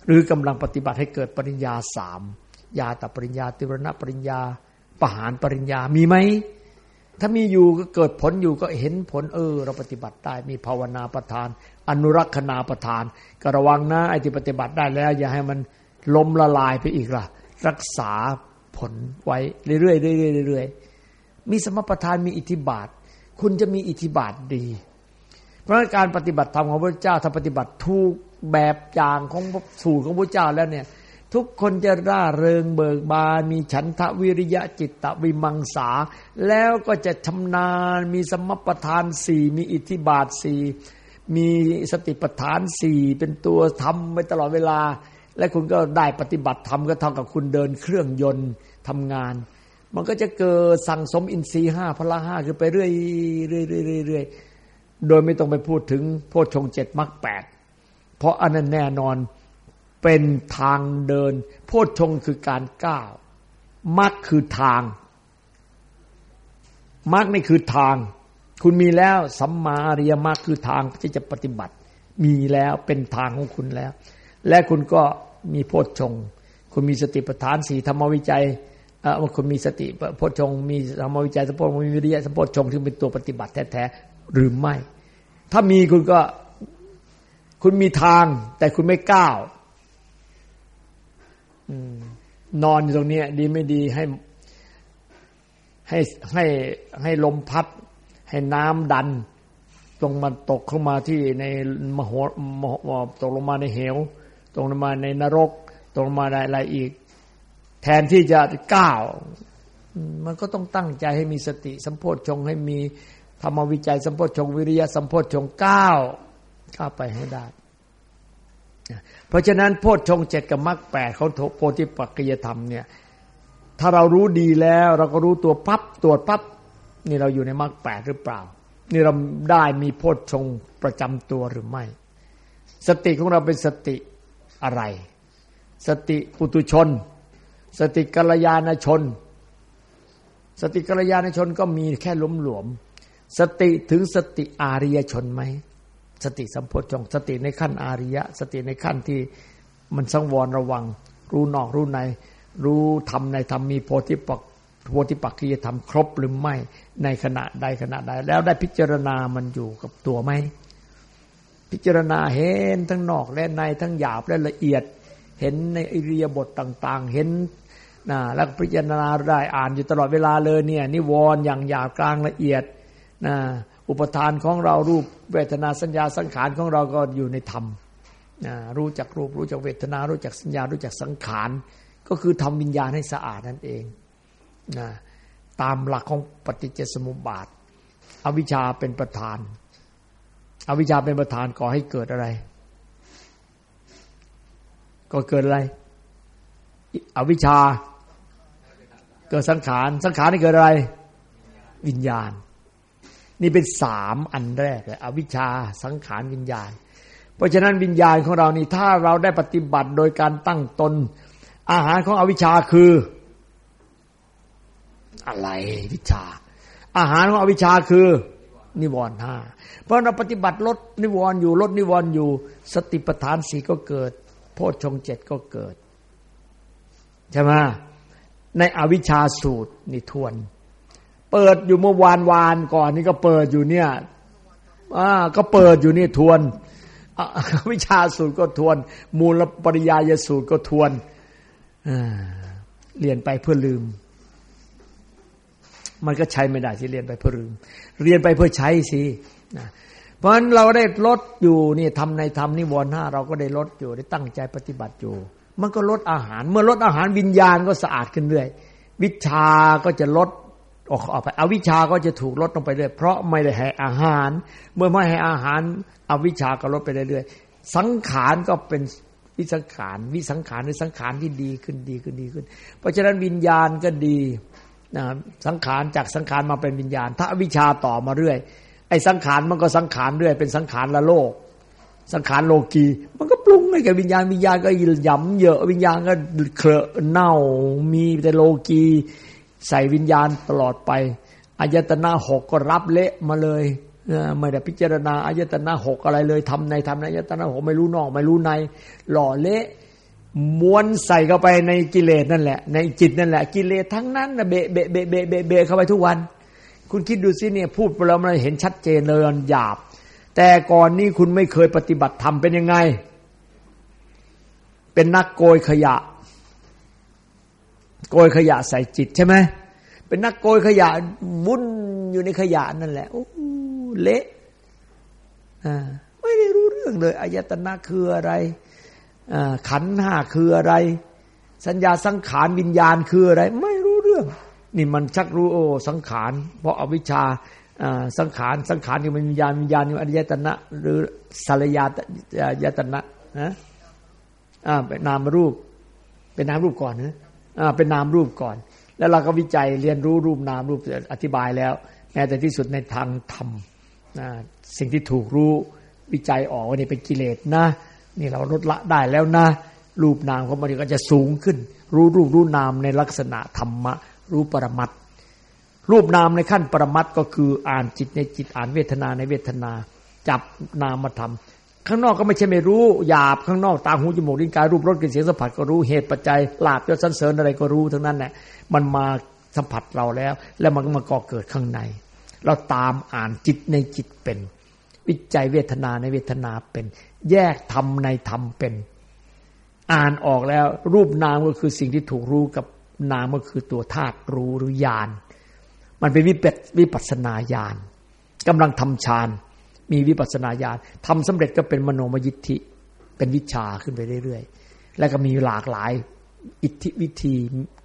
หรือกำลังปฏิบัติให้เกิดปริญญาสาม ยาตปริญญา ติรณปริญญาปหารปริญญามีไหมถ้ามีอยู่ก็เกิดผลอยู่ก็เห็นผลเออ เราปฏิบัติได้มีภาวนาประทาน อนุรักษณาประทาน ก็ระวังนะไอ้ที่ปฏิบัติได้แล้ว อย่าให้มันล้มละลายไปอีกล่ะ รักษาผลไว้เรื่อยๆเรื่อยๆเรื่อยๆมีสมประทานมีอิทธิบาท คุณจะมีอิทธิบาทดี เพราะการปฏิบัติธรรมของพระเจ้าถ้าปฏิบัติถูกแบบอย่างของสูตรของพระเจ้าแล้วเนี่ย ทุกคนจะร่าเริงเบิกบาน มีฉันทะวิริยะจิตตวิมังสา แล้วก็จะชำนาญ มีสมปทานสี่มีอิทธิบาทสี่มีสติปัฏฐานสี่เป็นตัวทำไปตลอดเวลา และคุณก็ได้ปฏิบัติธรรมก็เท่ากับคุณเดินเครื่องยนต์ทำงาน มันก็จะเกิดสั่งสมอินทรีห้าพละห้าคือไปเรื่อยเรื่อยเรื่อยเรื่อยโดยไม่ต้องไปพูดถึงโพชฌงเจ็ดมรรคแปดเพราะอันนั้นแน่นอน เป็นทางเดิน โพชฌงคือการก้าวมรรคคือทางมรรคนี่คือทาง คุณมีแล้วสัมมาอริยมรรคคือทางที่จะปฏิบัติ มีแล้วเป็นทางของคุณแล้ว และคุณก็มีโพชฌงคุณมีสติปัฏฐานสี่ธรรมวิจัยว่าคุณมีสติโพชฌงมีธรรมวิจัยสมโพชมีวิริยะสมโพชฌงที่เป็นตัวปฏิบัติแท้ๆหรือไม่ ถ้ามีคุณก็คุณมีทางแต่คุณไม่ก้าว นอนอยู่ตรงนี้ดีไม่ดีให้ ให้ให้ให้ลมพัด ให้น้ำดันตรงมันตกเข้ามาที่ในมโหมโหตกลงมาในเหว ตกลงมาในนรก ตกลงมาในอะไรอีก แทนที่จะก้าวมันก็ต้องตั้งใจให้มีสติ สัมโพธชงให้มีธรรมวิจัย สัมโพธชงวิริยะสัมโพธชงก้าวก้าวไปให้ได้ เพราะฉะนั้นโพชฌงเจ็ดกับมรรคแปดเขาโพธิปัจจยธรรมเนี่ยถ้าเรารู้ดีแล้วเราก็รู้ตัวปั๊บตรวจปั๊บนี่เราอยู่ในมรรคแปดหรือเปล่า นี่เราได้มีโพชฌงประจำตัวหรือไม่ สติของเราเป็นสติอะไร สติปุตุชน สติกัลยาณชน สติกัลยาณชนก็มีแค่ล้มหลวมสติถึงสติอาริยชนไหม สติสัมโพชงสติในขั้นอาริยะ สติในขั้นที่มันสังวรระวัง รู้นอกรู้ใน รู้ทำในธรรมมีโพธิปักโพธิปักขียธรรมครบหรือไม่ในขณะใดขณะใด แล้วได้พิจารณามันอยู่กับตัวไหมพิจารณาเห็นทั้งนอกและในทั้งหยาบและละเอียด เห็นในอิริยาบถต่าง ๆ เห็นนะแล้วพิจารณาได้อ่านอยู่ตลอดเวลาเลยเนี่ยนิวรณ์อย่างหยาบกลางละเอียดนะ อุปทานของเรารูปเวทนาสัญญาสังขารของเราก็อยู่ในธรรมรู้จักรูปรู้จักเวทนา รู้จักสัญญา รู้จักสังขาร ก็คือทำวิญญาณให้สะอาดนั่นเองนะตามหลักของปฏิจจสมุปบาท อวิชชาเป็นประธาน อวิชชาเป็นประธานก่อให้เกิดอะไร ก็เกิดอะไร อวิชชา เกิดสังขาร สังขารนี่เกิดอะไร วิญญาณ นี่เป็นสามอันแรกเลยอวิชชาสังขารวิญญาณ เพราะฉะนั้นวิญญาณของเรานี่ถ้าเราได้ปฏิบัติโดยการตั้งตน อาหารของอวิชชาคือ อะไรวิชา อาหารของอวิชชาคือนิวรณ์ห้าเพราะเราปฏิบัติลดนิวรณ์อยู่ลดนิวรณ์อยู่ สติปัฏฐานสีก็เกิด โพชฌงเจ็ดก็เกิดใช่ไหมในอวิชชาสูตรนี่ทวน เปิดอยู่เมื่อวานวานก่อนนี่ก็เปิดอยู่เนี่ยอ่าก็เปิดอยู่นี่ทวนวิชาสูตรก็ทวน มูลปริยายสูตรก็ทวนเรียนไปเพื่อลืม มันก็ใช้ไม่ได้ที่เรียนไปเพื่อลืม เรียนไปเพื่อใช้สินะเพราะฉะนั้นเราได้ลดอยู่นี่ทำในธรรมนิวรณ์ห้าเราก็ได้ลดอยู่ได้ตั้งใจปฏิบัติอยู่ มันก็ลดอาหาร เมื่อลดอาหารวิญญาณก็สะอาดขึ้นเรื่อยวิชาก็จะลด ออกออกไปอวิชาก็จะถูกลดลงไปเรื่อยเพราะไม่ได้ให้อาหาร เมื่อไม่ให้อาหาร อวิชาก็ลดไปเรื่อยๆสังขารก็เป็นวิสังขารวิสังขารหรือสังขารที่ดีขึ้นดีขึ้นดีขึ้น เพราะฉะนั้นวิญญาณก็ดีนะสังขารจากสังขารมาเป็นวิญญาณ ถ้าอวิชาต่อมาเรื่อย ไอ้สังขารมันก็สังขารเรื่อยเป็นสังขารละโลก สังขารโลกีมันก็ปรุงให้กับวิญญาณวิญญาณก็หย่ำเยอะวิญญาณก็เคลอะเน่ามีแต่โลกี ใส่วิญญาณตลอดไปอายตนะหกก็รับเละมาเลยไม่ได้พิจารณาอายตนะหกอะไรเลยทำในทำในอายตนะหกไม่รู้นอกไม่รู้ใน หล่อเละม้วนใส่เข้าไปในกิเลสนั่นแหละ ในจิตนั่นแหละ กิเลสทั้งนั้นนะเบะเบะเบะเบะเบะเบะเข้าไปทุกวัน คุณคิดดูสิเนี่ยพูดไปแล้วมันเห็นชัดเจนเลยมันหยาบ แต่ก่อนนี้คุณไม่เคยปฏิบัติธรรมเป็นยังไง เป็นนักโกยขยะ โกยขยะใส่จิตใช่ไหมเป็นนักโกยขยะวุ่นอยู่ในขยะนั่นแหละโอ้เละไม่ได้รู้เรื่องเลยอายตนะคืออะไรขันห้าคืออะไร สัญญาสังขารวิญญาณคืออะไร ไม่รู้เรื่อง นี่มันชักรู้โอสังขาร เพราะอวิชชาสังขารสังขารนี่มันวิญญาณวิญญาณนี่อายตนะ หรือสารยายตนะนะเป็นนามรูป เป็นนามรูปก่อนนะ เป็นนามรูปก่อน แล้วเราก็วิจัยเรียนรู้รูปนามรูปอธิบายแล้ว แม้แต่ที่สุดในทางธรรมสิ่งที่ถูกรู้วิจัยออกว่านี่เป็นกิเลสนะนี่เราลดละได้แล้วนะ รูปนามของมันก็จะสูงขึ้น รู้รูปรู้นามในลักษณะธรรมะ รู้ปรมัตรูปนามในขั้นปรมัตก็คืออ่านจิตในจิตอ่านเวทนาในเวทนา จับนามมาทำ ข้างนอกก็ไม่ใช่ไม่รู้หยาบข้างนอกตาหูจมูกลิ้นกายรูปรสกลิ่นเสียงสัมผัสก็รู้เหตุปัจจัยลาบยศสันเสริญอะไรก็รู้ทั้งนั้นแหละมันมาสัมผัสเราแล้ว แล้วมันก็มาก่อเกิดข้างใน เราตามอ่านจิตในจิตเป็น วิจัยเวทนาในเวทนาเป็น แยกธรรมในธรรมเป็น อ่านออกแล้ว รูปนามก็คือสิ่งที่ถูกรู้กับนามก็คือตัวธาตุรู้หรือญาณมันเป็นวิปัสวิปัสนาญาณกำลังทำฌาน มีวิปัสนาญาณทำสำเร็จก็เป็นมโนมยิทธิ เป็นวิชาขึ้นไปเรื่อยๆ แล้วก็มีหลากหลายอิทธิวิธี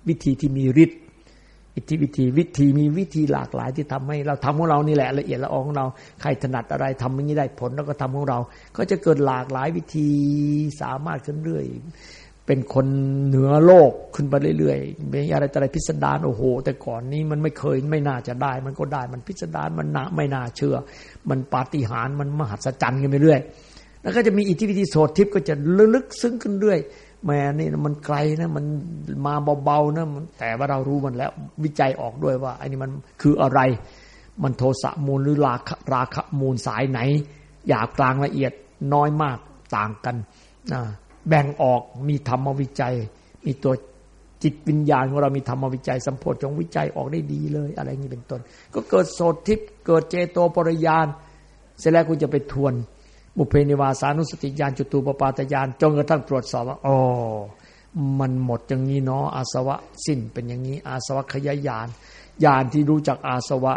วิธีที่มีฤทธิ์อิทธิวิธีวิธีมีวิธีหลากหลายที่ทำให้เราทำของเรานี่แหละละเอียดละออของเราใครถนัดอะไรทำอย่างนี้ได้ผลแล้วก็ทำของเรา ก็จะเกิดหลากหลายวิธีสามารถขึ้นเรื่อย เป็นคนเหนือโลกขึ้นไปเรื่อยๆมีอะไรอะไรพิสดารโอ้โห แต่ก่อนนี้มันไม่เคยไม่น่าจะได้ มันก็ได้ มันพิสดารมันน่าไม่น่าเชื่อ มันปาฏิหาริย์มันมหัศจรรย์กันไปเรื่อยแล้วก็จะมีอิทธิวิธีโสดทิพย์ก็จะลึกซึ้งขึ้นเรื่อยแม่นี่มันไกลนะมันมาเบาๆนะแต่ว่าเรารู้มันแล้ววิจัยออกด้วยว่าไอ้นี่มันคืออะไร มันโทสะมูลหรือราคะราคะมูลสายไหนหยาบกลางละเอียดน้อยมากต่างกันนะ แบ่งออกมีธรรมวิจัย มีตัวจิตวิญญาณของเรามีธรรมวิจัยสัมโพธจงวิจัยออกได้ดีเลย อะไรนี้เป็นต้น ก็เกิดโสทิพย์เกิดเจโตปริยาน เสร็จแล้วคุณจะไปทวน บุเพนิวาสานุสติญาณจุตูปปาตญาณจนกระทั่งตรวจสอบว่าอ๋อมันหมดอย่างนี้เนาะอาสวะสิ้นเป็นอย่างนี้ อาสวะขยายาณญาณที่รู้จักอาสวะ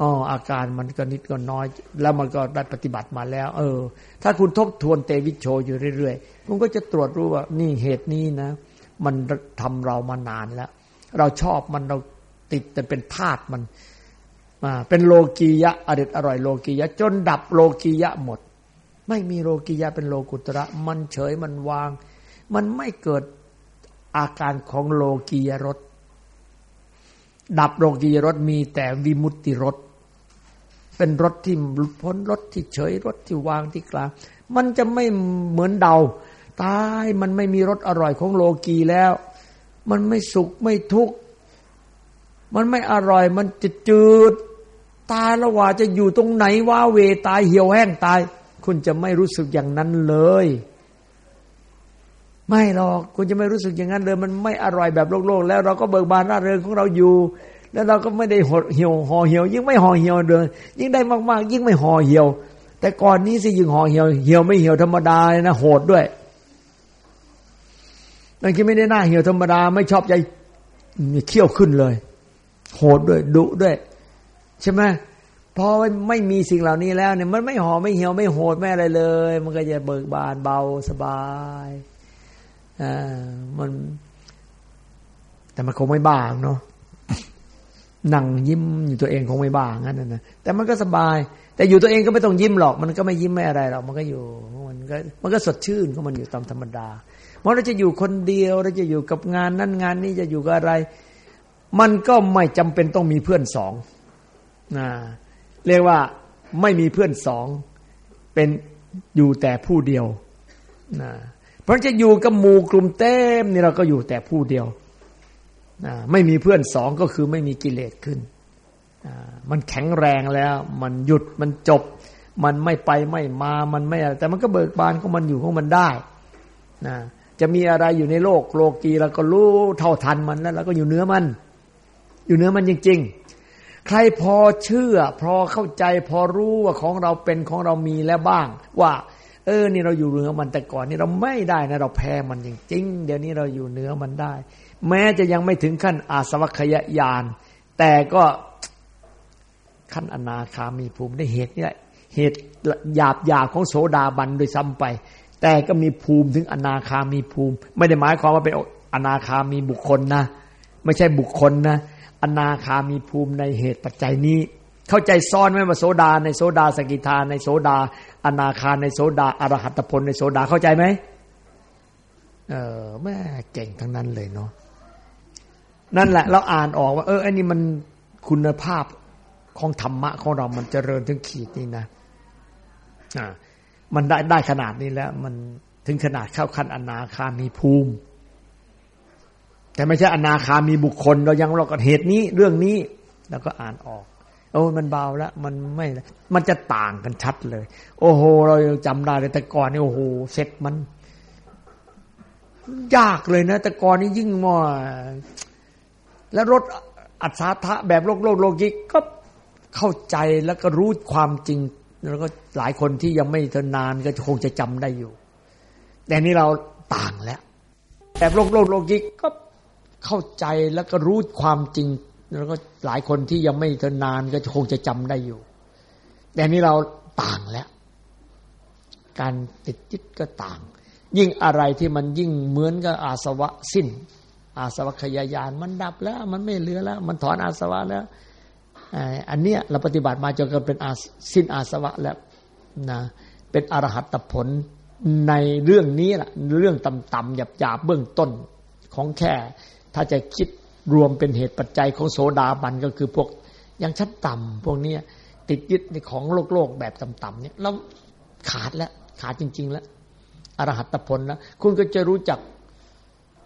อ๋ออาการมันก็นิดก็น้อย แล้วมันก็ได้ปฏิบัติมาแล้ว เออ ถ้าคุณทบทวนเตวิชโชอยู่เรื่อยๆคุณก็จะตรวจรู้ว่านี่เหตุนี้นะ มันทำเรามานานแล้ว เราชอบมันเราติดแต่เป็นธาตุมันมาเป็นโลกียะอริดอร่อยโลกียะ จนดับโลกียะหมด ไม่มีโลกียะเป็นโลกุตระ มันเฉยมันวาง มันไม่เกิดอาการของโลกียรส ดับโลกียรสมีแต่วิมุตติรสเป็นรสที่พ้นรสที่เฉยรสที่วางที่กลาง มันจะไม่เหมือนเดา ตายมันไม่มีรสอร่อยของโลกีแล้ว มันไม่สุขไม่ทุกข์มันไม่อร่อยมันจะจืด ตายแล้วว่าจะอยู่ตรงไหนว่าเวตายเหี่ยวแห้งตาย คุณจะไม่รู้สึกอย่างนั้นเลย ไม่หรอกคุณจะไม่รู้สึกอย่างนั้นเลยมันไม่อร่อยแบบโลกๆแล้ว เราก็เบิกบานร่าเริงของเราอยู่ แล้วเราก็ไม่ได้หดเหี่ยวห่อเหี่ยว ยิ่งไม่ห่อเหี่ยวเดินยิ่งได้มากๆ ยิ่งไม่ห่อเหี่ยว แต่ก่อนนี้สิยิ่งห่อเหี่ยวเหี่ยวไม่เหี่ยวธรรมดาเลยนะโหดด้วยบางทีไม่ได้หน้าเหี่ยวธรรมดา ไม่ชอบใจเขี้ยวขึ้นเลย โหดด้วยดุด้วย ใช่ไหมพอไม่มีสิ่งเหล่านี้แล้วเนี่ยมันไม่ห่อไม่เหี่ยวไม่โหดไม่อะไรเลย มันก็จะเบิกบานเบาสบาย มัน แต่มันคงไม่บ้าเนาะนั่งยิ้มอยู่ตัวเองคงไม่บ้างั้นนะแต่มันก็สบาย แต่อยู่ตัวเองก็ไม่ต้องยิ้มหรอก มันก็ไม่ยิ้มไม่อะไรหรอกมันก็อยู่มันก็มันก็สดชื่นของมันอยู่ตามธรรมดาเพราะเราจะอยู่คนเดียวเราจะอยู่กับงานนั้นงานนี้จะอยู่กับอะไร มันก็ไม่จำเป็นต้องมีเพื่อนสองนะเรียกว่าไม่มีเพื่อนสองเป็นอยู่แต่ผู้เดียวนะ เพราะจะอยู่กับหมู่กลุ่มเต็มนี่เราก็อยู่แต่ผู้เดียวไม่มีเพื่อนสองก็คือไม่มีกิเลสขึ้น มันแข็งแรงแล้ว มันหยุดมันจบ มันไม่ไปไม่มามันไม่อะไรแต่มันก็เบิกบานของมันอยู่ของมันได้นะจะมีอะไรอยู่ในโลกโลกีเราก็รู้เท่าทันมันแล้วเราก็อยู่เนื้อมัน อยู่เนื้อมันจริง ๆ ใครพอเชื่อ พอเข้าใจพอรู้ว่าของเราเป็นของเรามีแล้วบ้าง ว่า เออนี่เราอยู่เหนือมันแต่ก่อนนี่เราไม่ได้นะเราแพ้มันจริงๆเดี๋ยวนี้เราอยู่เหนือมันได้ แม้จะยังไม่ถึงขั้นอาสวัคยญาณแต่ก็ขั้นอนาคามีภูมิได้เหตุนี่แหละเหตุหยาบหยาบของโสดาบันโดยซ้ำไป แต่ก็มีภูมิถึงอนาคามีภูมิ ไม่ได้หมายความว่าเป็นอนาคามีบุคคลนะ ไม่ใช่บุคคลนะอนาคามีภูมิในเหตุปัจจัยนี้ เข้าใจซ้อนไหมว่าโสดา ในโสดาสกิทาในโสดา อนาคาในโสดาอรหัตผลในโสดาเข้าใจไหมเออแม่เก่งทั้งนั้นเลยเนาะนั่นแหละ เราอ่านออกว่า เอออันนี้มันคุณภาพของธรรมะของเรามันจเจริญถึงขีดนี่นะอ่ามันได้ได้ขนาดนี้แล้ว มันถึงขนาดเข้าขั้นอนาคามีภูมิ แต่ไม่ใช่อนาคามีบุคคล เรายังเราก็เหตุนี้เรื่องนี้ แล้วก็อ่านออก โอ้มันเบาแล้วมันไม่มันจะต่างกันชัดเลย โอ้โห เรายังจำได้เลยแต่ก่อนนี่โอ้โหเสร็จมัน ยากเลยนะ แต่ก่อนนี่ยิ่งมอแล้วรถอัศทะแบบโลกโลกโลกิกก็เข้าใจแล้วก็รู้ความจริง แล้วก็หลายคนที่ยังไม่เทนานก็คงจะจำได้อยู่ แต่นี่เราต่างแล้วแบบโลกโลกโลกิกก็เข้าใจแล้วก็รู้ความจริง แล้วก็หลายคนที่ยังไม่เทนานก็คงจะจำได้อยู่ แต่นี้เราต่างแล้ว การติดจิตก็ต่าง ยิ่งอะไรที่มันยิ่งเหมือนกับอาสวะสิ้น อาสวะขยายาน มันดับแล้ว มันไม่เหลือแล้ว มันถอนอาสวะแล้วอันเนี้ยเราปฏิบัติมาจนกันเป็นสิ้นอาสวะแล้วนะเป็นอรหัตผลในเรื่องนี้แหละเรื่องต่ำๆหยาบๆเบื้องต้นของแค่ ถ้าจะคิด รวมเป็นเหตุปัจจัยของโสดาบันก็คือพวกยังชั้นต่ำพวกนี้ติดยึดในของโลกโลกแบบต่ำๆเนี่ยเราขาดแล้วขาดจริง ๆ แล้วอรหัตผลแล้วคุณก็จะรู้จัก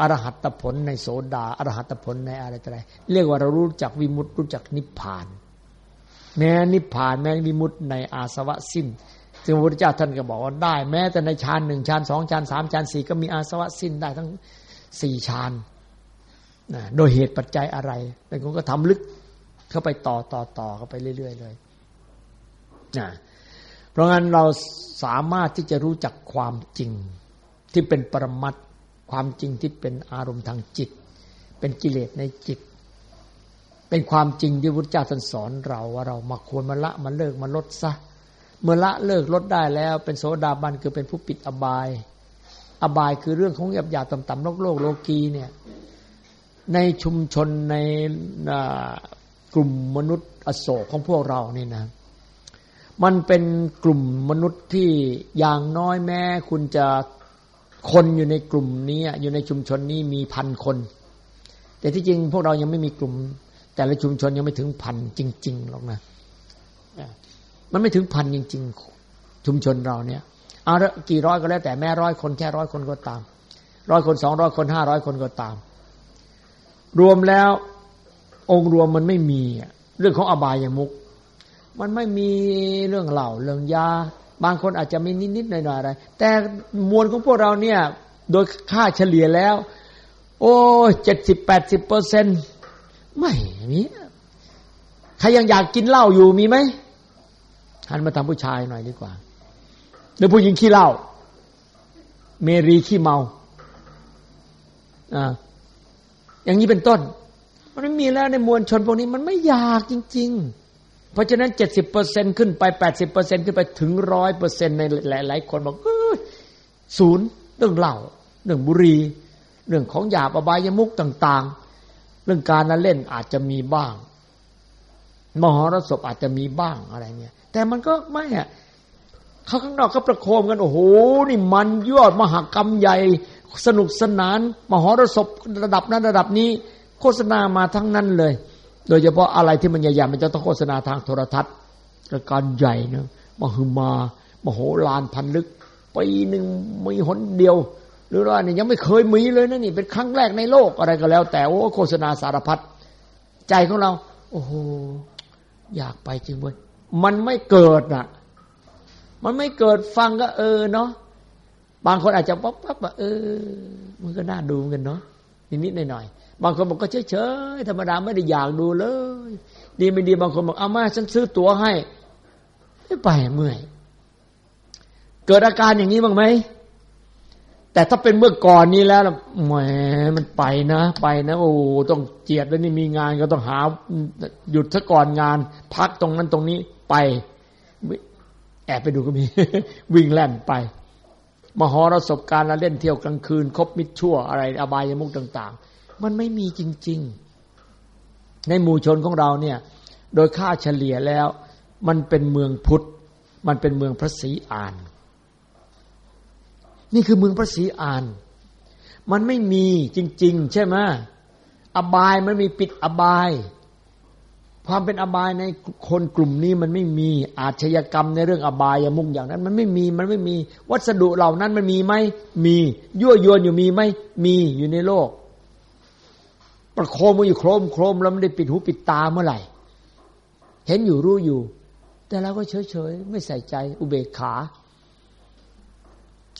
อรหัตผลในโสดาอรหัตผลในอะไรต่ออะไรเรียกว่าเรารู้จักวิมุตติรู้จักนิพพาน แม้นิพพานแม้วิมุตติในอาสวะสิ้นซึ่งพระพุทธเจ้าท่านก็บอกว่าได้ แม้แต่ในฌานหนึ่งฌานสองฌานสามฌานสี่ก็มีอาสวะสิ้นได้ทั้งสี่ฌาน โดยเหตุปัจจัยอะไรแต่คุณก็ทำลึกเข้าไปต่อต่อต่อเข้าไปเรื่อย ๆ เลยนะเพราะงั้นเราสามารถที่จะรู้จักความจริง ที่เป็นปรมัตความจริงที่เป็นอารมณ์ทางจิต เป็นกิเลสในจิต เป็นความจริงที่พุทธเจ้าท่านสอนเราว่าเรามาควรมาละมาเลิกมาลดซะเมื่อละเลิกลดได้แล้ว เป็นโสดาบันคือเป็นผู้ปิดอบาย อบายคือเรื่องของหยาบหยาบต่ำๆโลกโลกโลกีเนี่ย ในชุมชนในกลุ่มมนุษย์อโศกของพวกเรานี่นะ มันเป็นกลุ่มมนุษย์ที่อย่างน้อยแม้คุณจะคนอยู่ในกลุ่มนี้อยู่ในชุมชนนี้มีพันคน แต่ที่จริงพวกเรายังไม่มีกลุ่ม แต่ละชุมชนยังไม่ถึงพันจริงๆหรอกนะมันไม่ถึงพันจริง ๆ ชุมชนเราเนี่ยเอาละกี่ร้อยก็แล้วแต่แม่ร้อยคนแค่ร้อยคนก็ตามร้อยคนสองร้อยคนห้าร้อยคนก็ตาม รวมแล้วองค์รวมมันไม่มีเรื่องของอบายมุกมันไม่มีเรื่องเหล่าเรื่องยา บางคนอาจจะมีนิดๆหน่อยๆอะไร แต่มวลของพวกเราเนี่ย โดยค่าเฉลี่ยแล้ว โอ้เจ็ดสิบแปดสิบเปอร์เซ็นไม่มีใครยังอยากกินเหล้าอยู่มีไหมหันมาทำผู้ชายหน่อยดีกว่าหรือผู้หญิงขี้เหล้าเมรีขี้เมาอ่า อย่างนี้เป็นต้น มันไม่มีแล้วในมวลชนพวกนี้มันไม่อยากจริง ๆ เพราะฉะนั้นเจ็ดสิบเปอร์เซ็นขึ้นไปแปดสิบเปอร์เซ็นขึ้นไปถึงร้อยเปอร์เซ็นในหลาย ๆ คนบอกศูนย์เรื่องเหล้าเรื่องบุหรี่เรื่องของหยาบอบายมุกต่าง ๆ เรื่องการละเล่นอาจจะมีบ้าง มหรสพอาจจะมีบ้างอะไรเนี่ย แต่มันก็ไม่อะเขาข้างนอกเขาประโคมกันโอ้โหนี่มันยอดมหากรรมใหญ่ สนุกสนาน มหรสพระดับนั้นระดับนี้ โฆษณามาทั้งนั้นเลย โดยเฉพาะอะไรที่มันใหญ่ๆมันจะต้องโฆษณาทางโทรทัศน์รายการใหญ่นะมหึมา มโหฬารพันลึกปีหนึ่งมีหนเดียว หรือว่านี่ยังไม่เคยมีเลยนะนี่เป็นครั้งแรกในโลกอะไรก็แล้ว แต่โอ้โฆษณาสารพัดใจของเรา โอ้โหอยากไปจริงเว้ยมันไม่เกิดอะ มันไม่เกิดฟังก็เออเนาะ บางคนอาจจะป๊อปป๊บว่าเออ มันก็น่าดูกันเนาะนิดๆหน่อยๆบางคนบอกก็เฉยๆธรรมดาไม่ได้อยากดูเลย ดีไม่ดีบางคนบอกเอามาฉันซื้อตั๋วให้ไม่ไปเมื่อยเกิดอาการอย่างนี้บ้างไหมแต่ถ้าเป็นเมื่อก่อนนี้แล้วแหมมันไปนะ ไปนะ โอ้ต้องเจียดแล้วนี่มีงานก็ต้องหาหยุดซะก่อนงาน พักตรงนั้นตรงนี้ไป แอบไปดูก็มี วิ่งแล่นไป มหรสพการละเล่นเที่ยวกลางคืน คบมิตรชั่วอะไร อบายมุกต่าง ๆ มันไม่มีจริง ๆ ในหมู่ชนของเราเนี่ย โดยค่าเฉลี่ยแล้ว มันเป็นเมืองพุทธ มันเป็นเมืองพระศรีอาน นี่คือเมืองพระศรีอาน มันไม่มีจริง ๆ ใช่ไหมอบายมันมีปิดอบาย ความเป็นอบายในคนกลุ่มนี้มันไม่มีอาชญากรรมในเรื่องอบายมุกอย่างนั้น มันไม่มีมันไม่มี วัสดุเหล่านั้นมันมีไหมมียั่วยวนอยู่มีไหมมีอยู่ในโลก ประโคมมาอยู่โครมโครมแล้วไม่ได้ปิดหูปิดตาเมื่อไหร่ เห็นอยู่รู้อยู่ แต่เราก็เฉยเฉยไม่ใส่ใจ อุเบกขา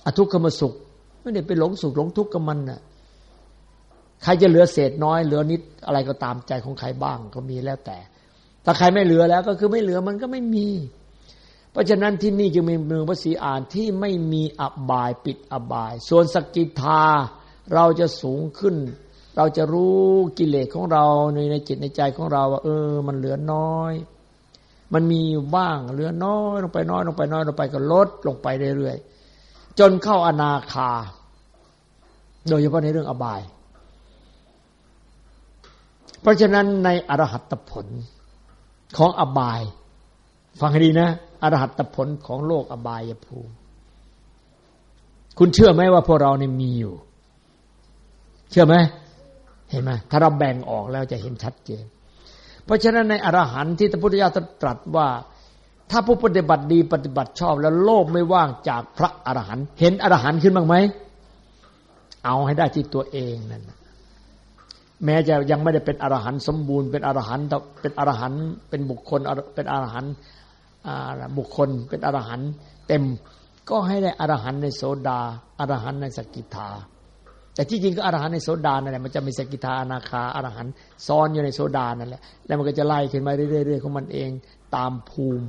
อทุกขมสุข ไม่ได้ไปหลงสุขหลงทุกข์กับมันน่ะใครจะเหลือเศษน้อยเหลือนิดอะไรก็ตามใจของใครบ้างก็มีแล้วแต่ ถ้าใครไม่เหลือแล้วก็คือไม่เหลือมันก็ไม่มี เพราะฉะนั้นที่นี่จึงมีเมืองพระศรีอานที่ไม่มีอบายปิดอบาย ส่วนสกิทาเราจะสูงขึ้น เราจะรู้กิเลสของเราในในจิตในใจของเราว่า เออ มันเหลือน้อย มันมีบ้างเหลือน้อยลงไปน้อยลงไปน้อยลงไปก็ลดลงไปเรื่อยๆจนเข้าอนาคา โดยเฉพาะในเรื่องอบาย เพราะฉะนั้นในอรหัตผล ของอบาย ฟังให้ดีนะอรหัตผลของโลกอบายภูมิ คุณเชื่อไหมว่าพวกเราเนี่ยมีอยู่ เชื่อไหมเห็นไหมถ้าเราแบ่งออกแล้วจะเห็นชัดเจน เพราะฉะนั้นในอรหันต์ที่พระพุทธเจ้าตรัสว่า ถ้าผู้ปฏิบัติดีปฏิบัติชอบแล้วโลกไม่ว่างจากพระอรหันต์เห็นอรหันต์ขึ้นบ้างไหมเอาให้ได้ที่ตัวเองนั่น แม้จะยังไม่ได้เป็นอรหันต์สมบูรณ์เป็นอรหันต์เป็นอรหันต์เป็นบุคคลเป็นอรหันต์บุคคลเป็นอรหันต์เต็มก็ให้ได้อรหันต์ในโสดาอรหันต์ในสกิทาแต่ที่จริงก็อรหันต์ในโสดานั่นแหละมันจะมีสกิทาอนาคาอรหันต์ซ้อนอยู่ในโสดานั่นแหละแล้วมันก็จะไล่ขึ้นมาเรื่อยๆของมันเองตามภูมิ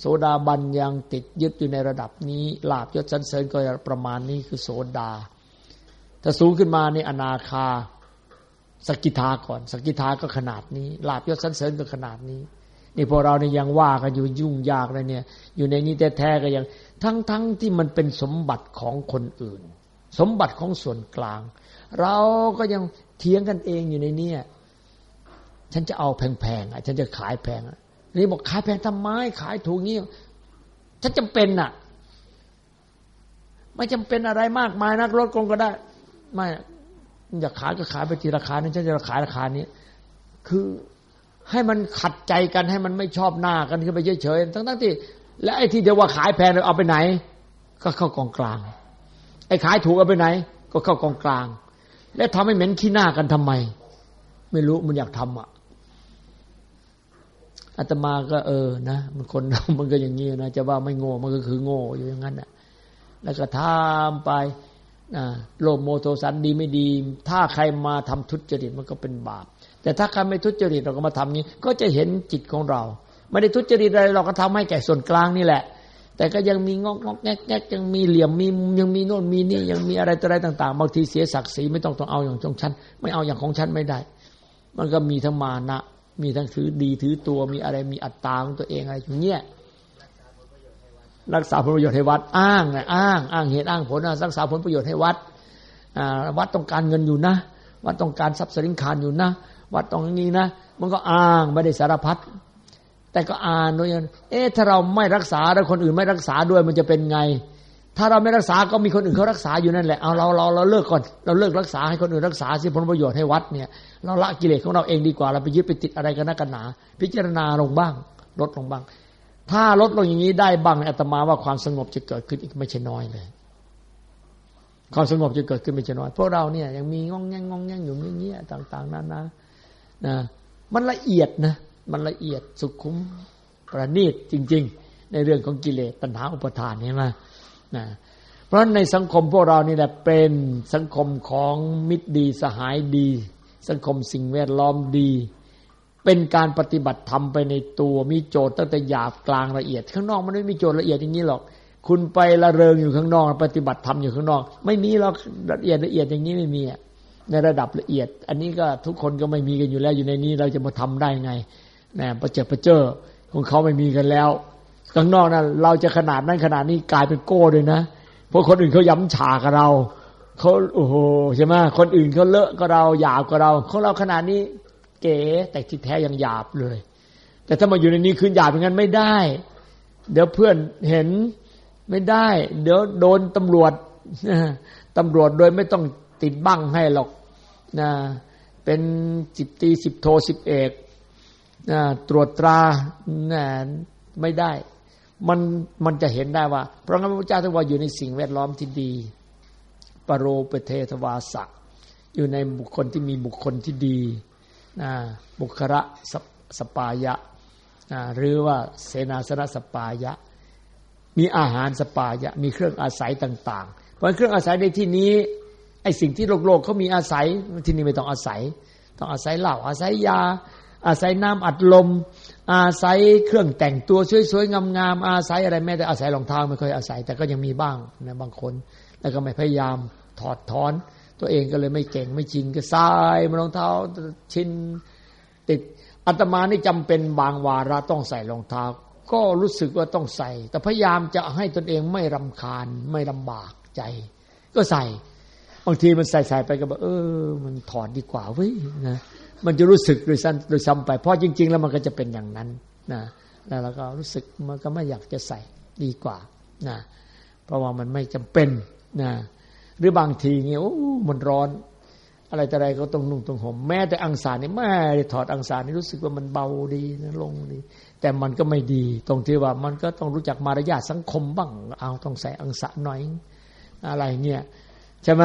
โสดาบันยังติดยึดอยู่ในระดับนี้ลาบยศสันเสริญก็ประมาณนี้คือโสดาถ้าสูงขึ้นมาในอนาคา สกิทาก่อน สกิทาก็ขนาดนี้ลาบยศสันเสริญก็ขนาดนี้ นี่พวกเราเนี่ยยังว่ากันอยู่ยุ่งยากเลยเนี่ย อยู่ในนี้แท้ๆก็ยัง ทั้งๆทที่มันเป็นสมบัติของคนอื่น สมบัติของส่วนกลาง เราก็ยังเถียงกันเองอยู่ในนี้ฉันจะเอาแพงๆอะ ฉันจะขายแพงนี่บอกขายแพงทำไมขายถูกงี้ฉันจำเป็นอะ ไม่จำเป็นอะไรมากมายนักลดกงก็ได้ ไม่ อยากขายก็ขายไปทีราคานี้ฉันจะขายราคานี้ คือให้มันขัดใจกันให้มันไม่ชอบหน้ากันขึ้นไปเฉยๆทั้งๆที่ และไอ้ที่เดียวว่าขายแพงเอาไปไหน ก็เข้ากองกลาง ไอ้ขายถูกเอาไปไหน ก็เข้ากองกลาง แล้วทำให้เหม็นขี้หน้ากันทำไม ไม่รู้มันอยากทำอะอาตมาก็เออนะมันคนเรามันก็อย่างนี้นะจะว่าไม่โง่มันก็คือโง่อยู่อย่างนั้นอะแล้วก็ทำไป โลภโมโทสันดีไม่ดี ถ้าใครมาทำทุจริตมันก็เป็นบาป แต่ถ้าใครไม่ทุจริตเราก็มาทำนี้ ก็จะเห็นจิตของเรา ไม่ได้ทุจริตอะไรเราก็ทำให้แก่ส่วนกลางนี่แหละ แต่ก็ยังมีงอกงอกแงกแงกยังมีเหลี่ยมมียังมีโน่นมีนี่ยังมีอะไรต่ออะไรต่างๆบางทีเสียศักดิ์ศรีไม่ต้องต้องเอาอย่างของฉันไม่เอาอย่างของฉันไม่ได้ มันก็มีทั้งมานะ มีทั้งถือดีถือตัวมีอะไรมีอัตตาของตัวเองอะไรอย่างเงี้ย รักษาผลประโยชน์ให้วัดอ้างนะอ้าง อ้างเหตุอ้างผลรักษาผลประโยชน์ให้วัดวัดต้องการเงินอยู่นะ วัดต้องการทรัพย์สินคารอยู่นะ วัดตรงนี้นะ มันก็อ้างไม่ได้สารพัดแต่ก็อ่านโดยเอ๊ะถ้าเราไม่รักษาแล้วคนอื่นไม่รักษาด้วยมันจะเป็นไง ถ้าเราไม่รักษาก็มีคนอื่นเขารักษาอยู่นั่นแหละเอาเราเราเราเลิกก่อนเราเลิกรักษาให้คนอื่นรักษาสิผลประโยชน์ให้วัดเนี่ย เราละกิเลสของเราเองดีกว่าเราไปยึดไปติดอะไรกันนักกันหนา พิจารณาลงบ้าง ลดลงบ้าง ถ้าลดลงอย่างนี้ได้บ้างอาตมาว่าความสงบจะเกิดขึ้นอีกไม่ใช่น้อยเลย ความสงบจะเกิดขึ้นไม่ใช่น้อยพวกเราเนี่ยยังมีงองแงงงองแงงอยู่อย่างเงี้ยต่าง ๆนานานะมันละเอียดนะมันละเอียดสุขุมประณีตจริง ๆ ในเรื่องของกิเลสตัณหาอุปทานเห็นไหมนะเพราะในสังคมพวกเรานี่แหละเป็นสังคมของมิตรดีสหายดี สังคมสิ่งแวดล้อมดี เป็นการปฏิบัติธรรมไปในตัวมีโจทย์ตั้งแต่หยาบกลางละเอียด ข้างนอกมันไม่มีโจทย์ละเอียดอย่างนี้หรอก คุณไปละเริงอยู่ข้างนอก ปฏิบัติธรรมอยู่ข้างนอก ไม่มีเราละเอียดละเอียดอย่างนี้ไม่มีในระดับละเอียด อันนี้ก็ทุกคนก็ไม่มีกันอยู่แล้วอยู่ในนี้เราจะมาทำได้ไงนะประเจิดประเจอของเขาไม่มีกันแล้ว ข้างนอกนะเราจะขนาดนั้นขนาดนี้กลายเป็นโก้เลยนะเพราะคนอื่นเขาย้ำฉากับเราเขาโอ้โหใช่ไหมคนอื่นเขาเลอะก็เราหยาบก็เราของเราขนาดนี้ เก๋แต่ที่แท้ยังหยาบเลย แต่ถ้ามาอยู่ในนี้คืนหยาบอย่างนั้นไม่ได้ เดี๋ยวเพื่อนเห็นไม่ได้ เดี๋ยวโดนตำรวจตำรวจโดยไม่ต้องติดบั้งให้หรอกนะเป็นสิบตีสิบโทสิบเอกตรวจตราไม่ได้ มันมันจะเห็นได้ว่า เพราะงั้นพระเจ้าท่านว่าอยู่ในสิ่งแวดล้อมที่ดี ปรโรปเททวาสะอยู่ในบุคคลที่มีบุคคลที่ดี บุคระสปายะ หรือว่าเสนาสนะสปายะ มีอาหารสปายะ มีเครื่องอาศัยต่าง ๆ เพราะเครื่องอาศัยในที่นี้ไอสิ่งที่โลกโลกเขามีอาศัยที่นี่ไม่ต้องอาศัย ต้องอาศัยเหล้าอาศัยยา อาศัยน้ำอัดลม อาศัยเครื่องแต่งตัวสวยๆงามๆอาศัยอะไรแม้แต่อาศัยรองเท้าไม่เคยอาศัย แต่ก็ยังมีบ้างนะบางคน แล้วก็ไม่พยายามถอดถอน ตัวเองก็เลยไม่เก่งไม่จริงก็ใส่รองเท้าชินติดอาตมานี่จำเป็นบางวาระต้องใส่รองเท้า ก็รู้สึกว่าต้องใส่ แต่พยายามจะให้ตนเองไม่รำคาญไม่ลำบากใจ ก็ใส่บางทีมันใส่ใส่ไปก็บอกเออ มันถอดดีกว่าเว้ยนะมันจะรู้สึกโดยสั้นโดยซ้ำไป เพราะจริง ๆ แล้วมันก็จะเป็นอย่างนั้นนะแล้วเราก็รู้สึกมันก็ไม่อยากจะใส่ดีกว่านะเพราะว่ามันไม่จำเป็นนะ หรือบางทีเงี้ยโอ้มันร้อน อะไรแต่อะไรก็ต้องนุ่งต้องห่มแม้แต่อังสารนี่แม่ถอดอังสารนี่รู้สึกว่ามันเบาดีนะลงดี แต่มันก็ไม่ดี ตรงที่ว่ามันก็ต้องรู้จักมารยาทสังคมบ้าง เอาต้องใส่อังสารหน่อย อะไรเงี้ยใช่ไหม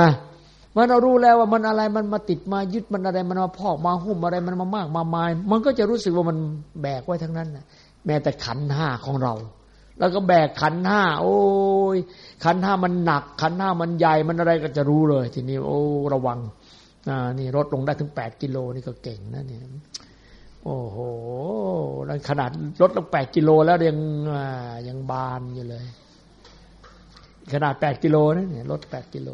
มันเรารู้แล้วว่ามันอะไรมันมาติดมายึดมันอะไรมันมาพอกมาหุ้มอะไรมันมามากมามาย มันก็จะรู้สึกว่ามันแบกไว้ทั้งนั้นนะแม้แต่ขันห้าของเรา แล้วก็แบกขันห้าโอ้ยขันห้ามันหนัก ขันห้ามันใหญ่มันอะไรก็จะรู้เลย ทีนี้โอ้ระวังอ่านี่ลดลงได้ถึงแปดกิโลนี่ก็เก่งนะเนี่ยโอ้โหขนาดลดลงแปดกิโลแล้วยังยังบานอยู่เลย ขนาดแปดกิโลนะเนี่ยลดแปดกิโล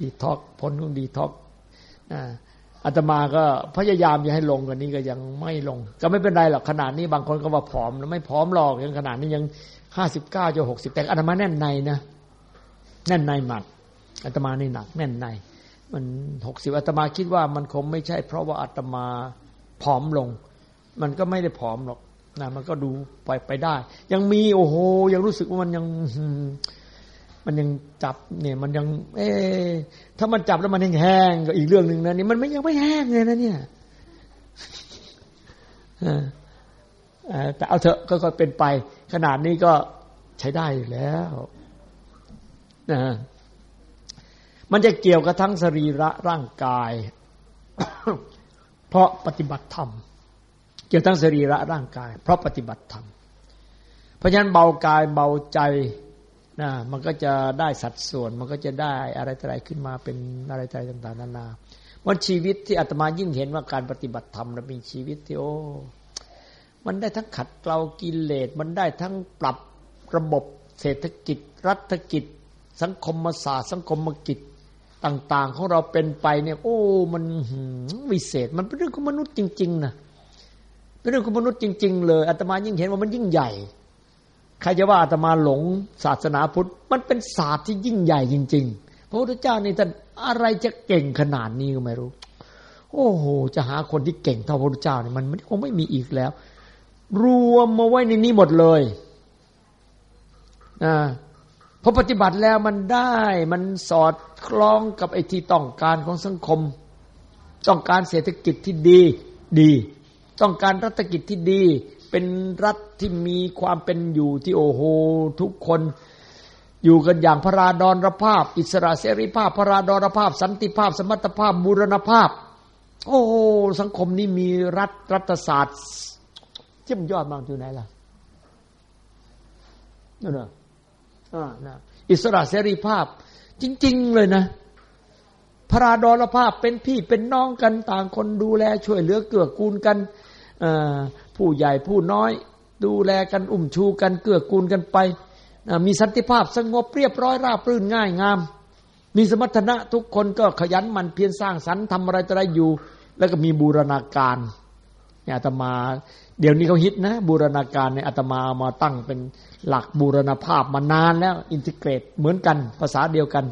ดีท็อกพ้นของดีท็อกอา อาตมาก็พยายามจะให้ลงกว่านี้ก็ยังไม่ลง ก็ไม่เป็นไรหรอกขนาดนี้บางคนก็ว่าผอมแล้วไม่ผอมหรอกยังขนาดนี้ยังห้าสิบเก้าจะหกสิบแต่อาตมาแน่นในนะแน่นในหมัดอาตมานี่หนัก แน่นใน มันหกสิบอาตมาคิดว่ามันคงไม่ใช่ เพราะว่าอาตมาผอมลง มันก็ไม่ได้ผอมหรอกนะมันก็ดูไปไปได้ ยังมีโอ้โห ยังรู้สึกว่ามันยัง มันยังจับเนี่ย มันยัง เอ๊ถ้ามันจับแล้วมันแห้งก็อีกเรื่องหนึ่งนะนี่มันไม่ยังไม่แห้งเลยนะเนี่ยแต่เอาเถอะก็ค่อยเป็นไป ขนาดนี้ก็ใช้ได้อยู่แล้วนะมันจะเกี่ยวกับทั้งสรีระร่างกาย เพราะปฏิบัติธรรม เกี่ยวทั้งสรีระร่างกาย เพราะปฏิบัติธรรม เพราะฉะนั้นเบากายเบาใจ นะมันก็จะได้สัดส่วน มันก็จะได้อะไรอะไรขึ้นมาเป็นอะไรอะไรต่างๆนานาวันชีวิตที่อาตมายิ่งเห็นว่าการปฏิบัติธรรมเราเป็นชีวิตที่โอ้ มันได้ทั้งขัดเกลากิเลส มันได้ทั้งปรับระบบเศรษฐกิจ รัฐกิจ สังคมศาสตร์ สังคมกิจต่าง ๆ ของเราเป็นไปเนี่ย โอ้ มันวิเศษ มันเป็นเรื่องของมนุษย์จริง ๆนะเป็นเรื่องของมนุษย์จริง ๆ เลยอาตมายิ่งเห็นว่ามันยิ่งใหญ่ ใครจะว่าอาตมาหลงศาสนาพุทธ มันเป็นศาสตร์ที่ยิ่งใหญ่จริง ๆ พระพุทธเจ้านี่ท่านอะไรจะเก่งขนาดนี้ก็ไม่รู้ โอ้โห จะหาคนที่เก่งเท่าพระพุทธเจ้าเนี่ยมันคงไม่มีอีกแล้ว รวมมาไว้ในนี้หมดเลยนะพอปฏิบัติแล้วมันได้มันสอดคล้องกับไอ้ที่ต้องการของสังคม ต้องการเศรษฐกิจที่ดีดี ต้องการรัฐกิจที่ดี เป็นรัฐที่มีความเป็นอยู่ที่โอโห ทุกคนอยู่กันอย่างพระราดรภาพ อิสระเสรีภาพ พระราดรภาพ สันติภาพ สมรรถภาพบูรณภาพ โอ้สังคมนี้มีรัฐรัฐศาสตร์เจ้มยอดมากอยู่ไหนล่ะนั่นน่ะนะอิสระเสรีภาพ จริง ๆ เลยนะพระราดรภาพเป็นพี่เป็นน้องกันต่างคนดูแลช่วยเหลือเกื้อกูลกัน ผู้ใหญ่ผู้น้อย ดูแลกันอุ้มชูกันเกื้อกูลกันไป มีสันติภาพสงบเรียบร้อยราบรื่นง่ายงาม มีสมรรถนะทุกคนก็ขยันมันเพียรสร้างสรรค์ทำอะไรจะได้อยู่ แล้วก็มีบูรณาการเนี่ยอาตมา เดี๋ยวนี้เขาฮิตนะบูรณาการในอาตมามาตั้งเป็นหลักบูรณภาพมานานแล้วอินทิเกรตเหมือนกันภาษาเดียวกัน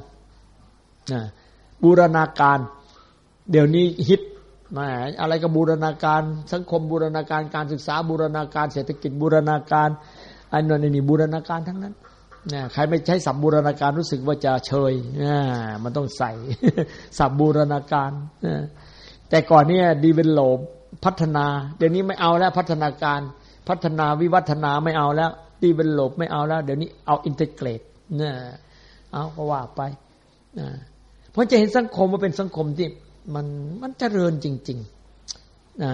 บูรณาการ เดี๋ยวนี้ฮิต มาอะไรก็บูรณาการ สังคมบูรณาการการศึกษาบูรณาการ เศรษฐกิจบูรณาการอันนั้นนี่บูรณาการทั้งนั้นนะใครไม่ใช้สับบูรณาการรู้สึกว่าจะเชยนะมันต้องใส่ศัพท์บูรณาการนะแต่ก่อนเนี่ย develop พัฒนา เดี๋ยวนี้ไม่เอาแล้วพัฒนาการ พัฒนาวิวัฒนาไม่เอาแล้ว develop ไม่เอาแล้ว เดี๋ยวนี้เอา integrate เนี่ยเอาก็ว่าไปนะเพราะจะเห็นสังคมว่าเป็นสังคมที่ มันมันเจริญจริงๆนะ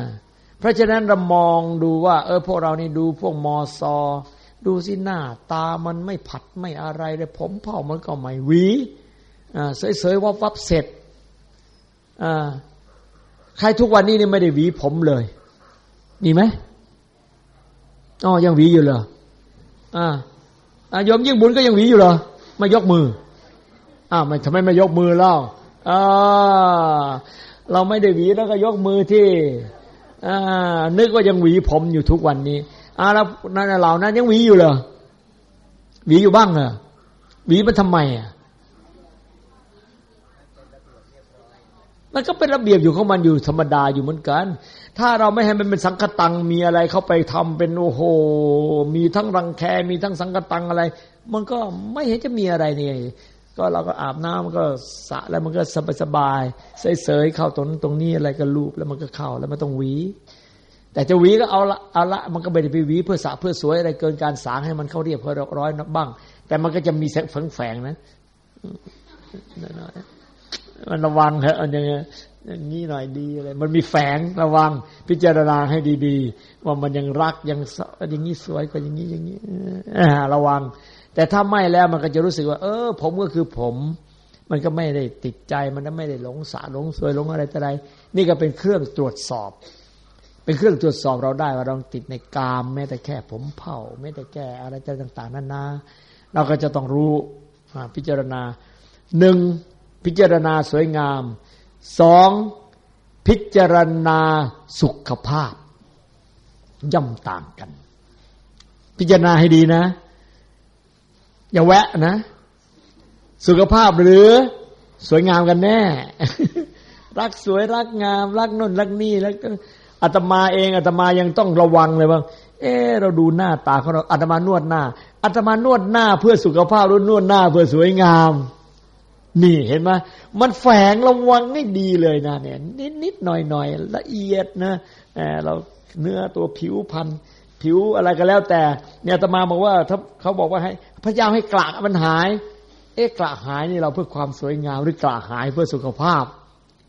เพราะฉะนั้นเรามองดูว่า เออพวกเรานี่ดูพวกมอซอ ดูสิหน้า ตามันไม่ผัดไม่อะไรเลยผมเผ่ามันก็ไม่หวีอ่าเสยๆวับวับเสร็จอ่าใครทุกวันนี้นี่ไม่ได้หวีผมเลย มีไหมอ๋อยังหวีอยู่เหรออ่ายมยิ่งบุญก็ยังหวีอยู่เหรอไม่ยกมืออ้าวมันทำไมไม่ยกมือเล่า อ่าเราไม่ได้หวีแล้วก็ยกมือที่อ่านึกว่ายังหวีผมอยู่ทุกวันนี้อ่าแล้วนั่นเรานั้นยังหวีอยู่เหรอหวีอยู่บ้างเหรอหวีมันทำไมอะมันก็เป็นระเบียบอยู่ของมันอยู่ธรรมดาอยู่เหมือนกัน ถ้าเราไม่ให้มันเป็นสังกตังมีอะไรเข้าไปทำเป็นโอ้โห มีทั้งรังแค มีทั้งสังกตังอะไร มันก็ไม่เห็นจะมีอะไรนี่ ก็เราก็อาบน้ำมันก็สะแล้วมันก็สบายสบายเสยๆเข้าตรงตรงนี้อะไรก็ลูบแล้วมันก็เข้าแล้วมันต้องหวี แต่จะหวีก็เอาละเอาละมันก็ไม่ได้ไปหวีเพื่อสะเพื่อสวยอะไรเกินการสางให้มันเข้าเรียบเร้อยบ้าง แต่มันก็จะมีแสงแฝงนะมันระวังเหรออย่างเงี้ยอย่างนี้หน่อยดีอะไรมันมีแฝงระวัง พิจารณาให้ดี ๆ ว่ามันยังรักยังอย่างนี้สวยกว่าอย่างนี้อย่างนี้ระวัง แต่ถ้าไม่แล้วมันก็จะรู้สึกว่า เออ ผมก็คือผม มันก็ไม่ได้ติดใจมันก็ไม่ได้หลงสาหลงสวยหลงอะไรแต่ใดนี่ก็เป็นเครื่องตรวจสอบ เป็นเครื่องตรวจสอบเราได้ว่าเราติดในกามแม้แต่แค่ผมเผาแม้แต่แก่อะไรต่างๆนั่นนะเราก็จะต้องรู้พิจารณาหนึ่งพิจารณาสวยงามสองพิจารณาสุขภาพ ย่อมต่างกัน พิจารณาให้ดีนะ อย่าแวะนะ สุขภาพหรือสวยงามกันแน่ รักสวยรักงาม รักนนรักนี่แล้วอาตมาเองอาตมายังต้องระวังเลยว่าเออเราดูหน้าตาของเราอาตมานวดหน้าอาตมานวดหน้าเพื่อสุขภาพหรือนวดหน้าเพื่อสวยงาม นี่เห็นไหมมันแฝงระวังให้ดีเลยนะเนี่ยนิดนิดหน่อยหน่อยละเอียดนะเราเนื้อตัวผิวพัน ผิวอะไรก็แล้ว แต่เนี่ยตมาบอกว่าถ้าเขาบอกว่าให้ พยายามให้กระมันหาย เอ๊ะกระหายนี่เราเพื่อความสวยงามหรือกระหายเพื่อสุขภาพ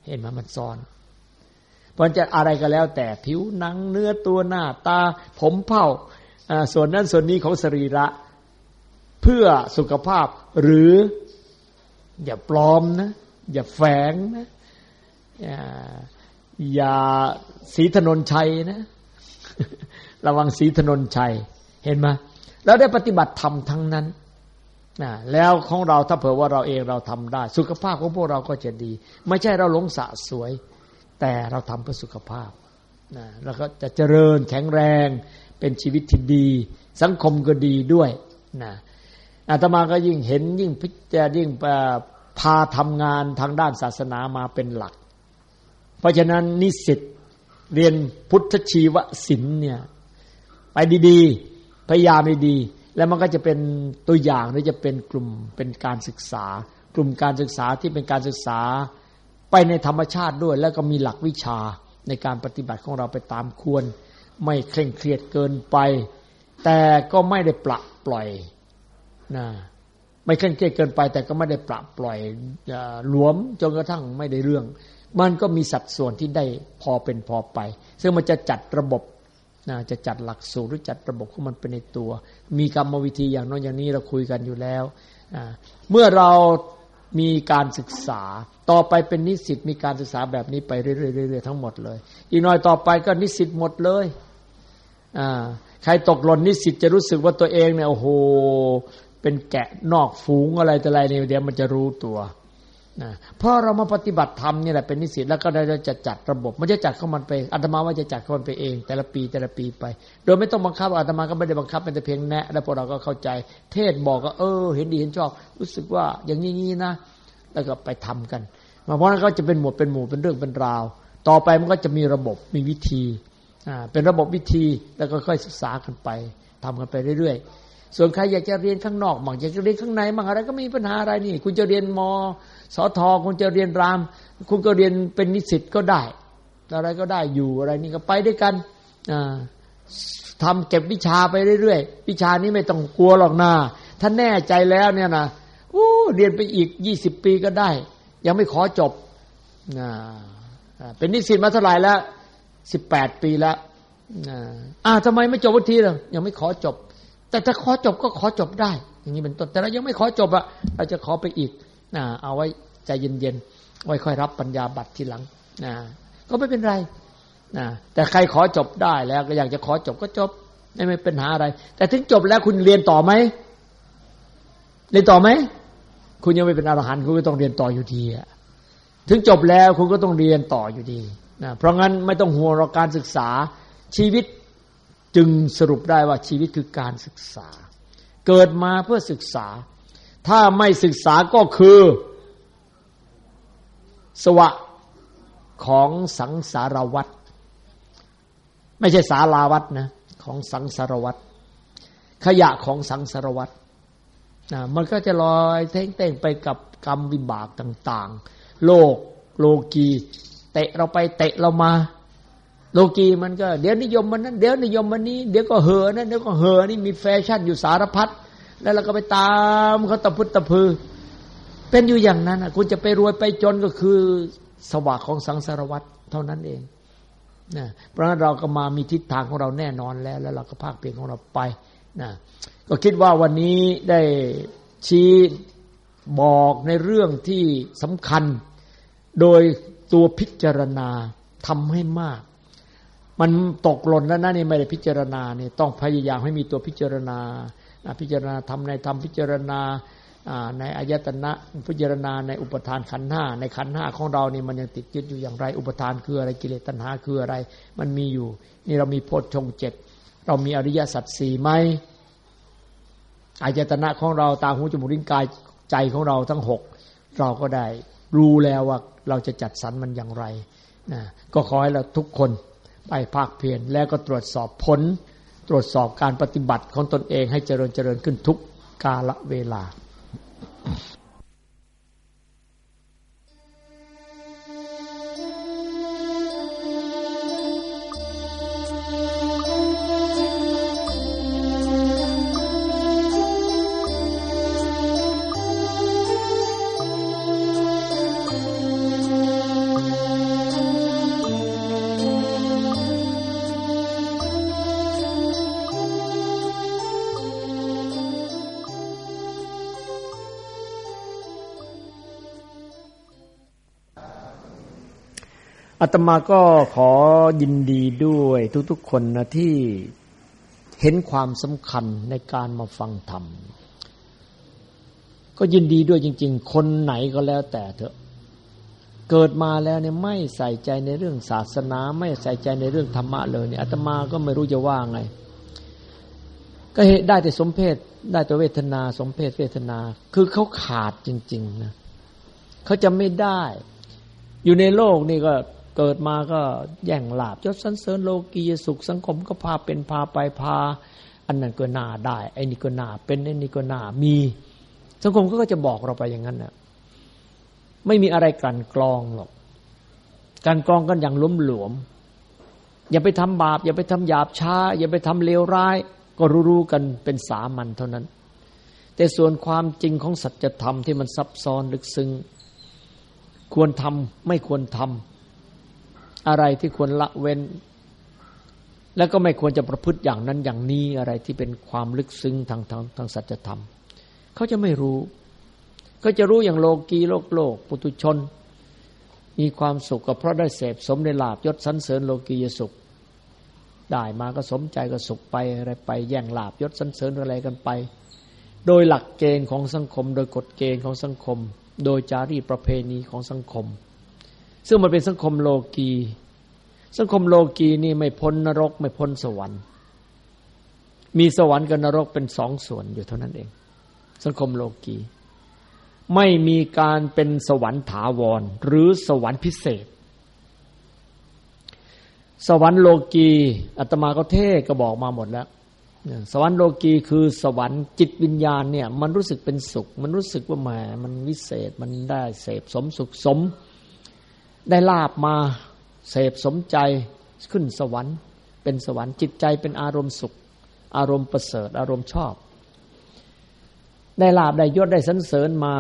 เห็นไหมมันซ้อนเพราะจะอะไรก็แล้ว แต่ผิวหนังเนื้อตัวหน้าตา ผมเผ้าส่วนนั้นส่วนนี้ของสรีระ เพื่อสุขภาพ หรืออย่าปลอมนะ อย่าแฝงนะอย่าอย่าสีถนนชัยนะ ระวังสีถนนชัยเห็นไหมแล้วได้ปฏิบัติธรรมทั้งนั้นนะแล้วของเราถ้าเผื่อว่าเราเองเราทำได้ สุขภาพของพวกเราก็จะดี ไม่ใช่เราหลงสะสวย แต่เราทำเพื่อสุขภาพนะแล้วก็จะเจริญแข็งแรงเป็นชีวิตที่ดี สังคมก็ดีด้วยนะอาตมาก็ยิ่งเห็นยิ่งพิจารยิ่งพาทำงานทางด้านศาสนามาเป็นหลัก เพราะฉะนั้นนิสิตเรียนพุทธชีวศิลป์เนี่ย ไปดีๆ พยายามดีๆ แล้วมันก็จะเป็นตัวอย่างหรือจะเป็นกลุ่มเป็นการศึกษา กลุ่มการศึกษาที่เป็นการศึกษาไปในธรรมชาติด้วย แล้วก็มีหลักวิชาในการปฏิบัติของเราไปตามควร ไม่เคร่งเครียดเกินไป แต่ก็ไม่ได้ปละปล่อยนะไม่เคร่งเครียดเกินไป แต่ก็ไม่ได้ปรับปล่อยหลวมจนกระทั่งไม่ได้เรื่อง มันก็มีสัดส่วนที่ได้พอเป็นพอไป ซึ่งมันจะจัดระบบ นะจะจัดหลักสูตรหรือจัดระบบของมันเป็นในตัว มีกรรมวิธีอย่างน้อยอย่างนี้เราคุยกันอยู่แล้ว เมื่อเรามีการศึกษาต่อไปเป็นนิสิตมีการศึกษาแบบนี้ไปเรื่อยๆทั้งหมดเลย อีกหน่อยต่อไปก็นิสิตหมดเลยใครตกหล่นนิสิตจะรู้สึกว่าตัวเองเนี่ยโอ้โหเป็นแกะนอกฝูงอะไรแต่อะไรเนี่ยเดี๋ยวมันจะรู้ตัว นะเพราะเรามาปฏิบัติธรรมนี่แหละเป็นนิสิตแล้วก็ได้จะจัดระบบมันจะจัดเข้ามันไปอาตมาว่าจะจัดเข้ามันไปเอง แต่ละปีแต่ละปีไป โดยไม่ต้องบังคับอาตมาก็ไม่ได้บังคับเป็นแต่เพียงแนะ แล้วพวกเราก็เข้าใจ เทศบอกก็เออ เห็นดีเห็นชอบรู้สึกว่าอย่างนี้นะ แล้วก็ไปทำกันมาเพราะนั้นก็จะเป็นหมวดเป็นหมู่เป็นเรื่องเป็นราว ต่อไปมันก็จะมีระบบมีวิธีอ่าเป็นระบบวิธีแล้วก็ค่อยศึกษากันไปทำกันไปเรื่อยๆส่วนใครอยากจะเรียนข้างนอกบางอยากจะเรียนข้างในบางอะไรก็ไม่มีปัญหาอะไรนี่ คุณจะเรียนม สทคุณจะเรียนราม คุณก็เรียนเป็นนิสิตก็ได้ อะไรก็ได้อยู่อะไรนี่ก็ไปด้วยกันทำเก็บวิชาไปเรื่อยๆวิชานี้ไม่ต้องกลัวหรอกนาถ้าแน่ใจแล้วเนี่ยนะอู้เรียนไปอีกยี่สิบปีก็ได้ ยังไม่ขอจบเป็นนิสิตมาเท่าไหร่แล้วสิบแปดปีแล้วอ่าทำไมไม่จบวันทีล่ะยังไม่ขอจบ แต่ถ้าขอจบก็ขอจบได้ อย่างนี้เป็นต้นแต่เรายังไม่ขอจบอะเราจะขอไปอีก เอาไว้ใจเย็นๆไว้ค่อยรับปัญญาบัตรทีหลังนะก็ไม่เป็นไรนะแต่ใครขอจบได้แล้วก็อยากจะขอจบก็จบ ไม่ไม่เป็นหาอะไร แต่ถึงจบแล้วคุณเรียนต่อไหมเรียนต่อไหมคุณยังไม่เป็นอรหันต์คุณก็ต้องเรียนต่ออยู่ดีถึงจบแล้วคุณก็ต้องเรียนต่ออยู่ดีนะเพราะงั้นไม่ต้องห่วงเราการศึกษาชีวิตจึงสรุปได้ว่าชีวิตคือการศึกษา เกิดมาเพื่อศึกษา ถ้าไม่ศึกษาก็คือ สวะของสังสารวัตรไม่ใช่สาราวัตรนะ ของสังสารวัตรขยะของสังสารวัตรนะมันก็จะลอยเท่งๆไปกับกรรมวิบากต่าง ๆ โลกโลกีเตะเราไปเตะเรามา โลกีมันก็ เดี๋ยวนิยมมันนั้นเดี๋ยวนิยมมันนี้ เดี๋ยวก็เหอนั่นเดี๋ยวก็เหอนี่มีแฟชั่นอยู่สารพัด แล้วเราก็ไปตามเขาตะพุตตะพือ เป็นอยู่อย่างนั้นคุณจะไปรวยไปจนก็คือสวากของสังสารวัตรเท่านั้นเองนะเพราะนั้นเราก็มามีทิศทางของเราแน่นอนแล้ว แล้วเราก็ภาคเปลี่ยนของเราไปนะก็คิดว่าวันนี้ได้ชี้บอกในเรื่องที่สำคัญ โดยตัวพิจารณาทำให้มาก มันตกหล่นแล้วนะนี่ไม่ได้พิจารณาเนี่ยต้องพยายามให้มีตัวพิจารณา พิจารณาทำในธรรมพิจารณาในอายตนะพิจารณาในอุปทานขันห้าในขันห้าของเรานี่มันยังติดยึดอยู่อย่างไร อุปทานคืออะไรกิเลสตัณหาคืออะไร มันมีอยู่ นี่เรามีโพชฌงเจ็ดเรามีอริยสัจสี่ไหมอายตนะของเราตาหูจมูกลิ้นกายใจของเราทั้งหกเราก็ได้รู้แล้วว่าเราจะจัดสรรมันอย่างไรนะก็ขอให้เราทุกคนไปภาคเพียรแล้วก็ตรวจสอบผล ตรวจสอบการปฏิบัติของตนเองให้เจริญเจริญขึ้นทุกกาลเวลา อาตมาก็ขอยินดีด้วยทุกๆคนนะที่เห็นความสำคัญในการมาฟังธรรม ก็ยินดีด้วยจริง ๆ คนไหนก็แล้วแต่เถอะ เกิดมาแล้วเนี่ยไม่ใส่ใจในเรื่องศาสนา ไม่ใส่ใจในเรื่องธรรมะเลยเนี่ยอาตมาก็ไม่รู้จะว่าไง ก็เหตุได้แต่สมเพศได้แต่เวทนา สมเพศเวทนา คือเขาขาดจริง ๆ นะเขาจะไม่ได้ อยู่ในโลกนี่ก็ เกิดมาก็แย่งลาบยศสันเสริญโลกียสุขสังคมก็พาเป็นพาไปพา อันนั้นก็น่าได้ไอ้นี่ก็น่าเป็นไอ้นี่ก็น่ามี สังคมก็จะบอกเราไปอย่างนั้นนะไม่มีอะไรกันกรองหรอกการกรองกันอย่างล้มหลวม อย่าไปทำบาป อย่าไปทำหยาบช้า อย่าไปทำเลวร้าย ก็รู้ๆกันเป็นสามัญเท่านั้น แต่ส่วนความจริงของสัจธรรมที่มันซับซ้อนลึกซึ้งควรทำไม่ควรทำ อะไรที่ควรละเว้น แล้วก็ไม่ควรจะประพฤติอย่างนั้นอย่างนี้อะไรที่เป็นความลึกซึ้งทางทางทางสัจธรรมเขาจะไม่รู้เขาจะรู้อย่างโลกีโลกโลก ปุตุชน มีความสุขก็เพราะได้เสพสมในลาบยศสันเสริญโลกียสุข ได้มาก็สมใจก็สุขไปอะไรไป แย่งลาบยศสันเสริญอะไรกันไป โดยหลักเกณฑ์ของสังคม โดยกฎเกณฑ์ของสังคม โดยจารีประเพณีของสังคม ซึ่งมันเป็นสังคมโลกี สังคมโลกีนี่ไม่พ้นนรก ไม่พ้นสวรรค์ มีสวรรค์กับนรกเป็นสองส่วนอยู่เท่านั้นเอง สังคมโลกี ไม่มีการเป็นสวรรค์ถาวร หรือสวรรค์พิเศษ สวรรค์โลกีอาตมาก็เทศก็บอกมาหมดแล้วสวรรค์โลกีคือสวรรค์จิตวิญญาณเนี่ยมันรู้สึกเป็นสุข มันรู้สึกว่าแหมมันวิเศษมันได้เสพสมสุขสม ได้ลาบมาเสพสมใจขึ้นสวรรค์ เป็นสวรรค์จิตใจเป็นอารมณ์สุข อารมณ์ประเสริฐ อารมณ์ชอบ ได้ลาบได้ยศได้สันเสริญมา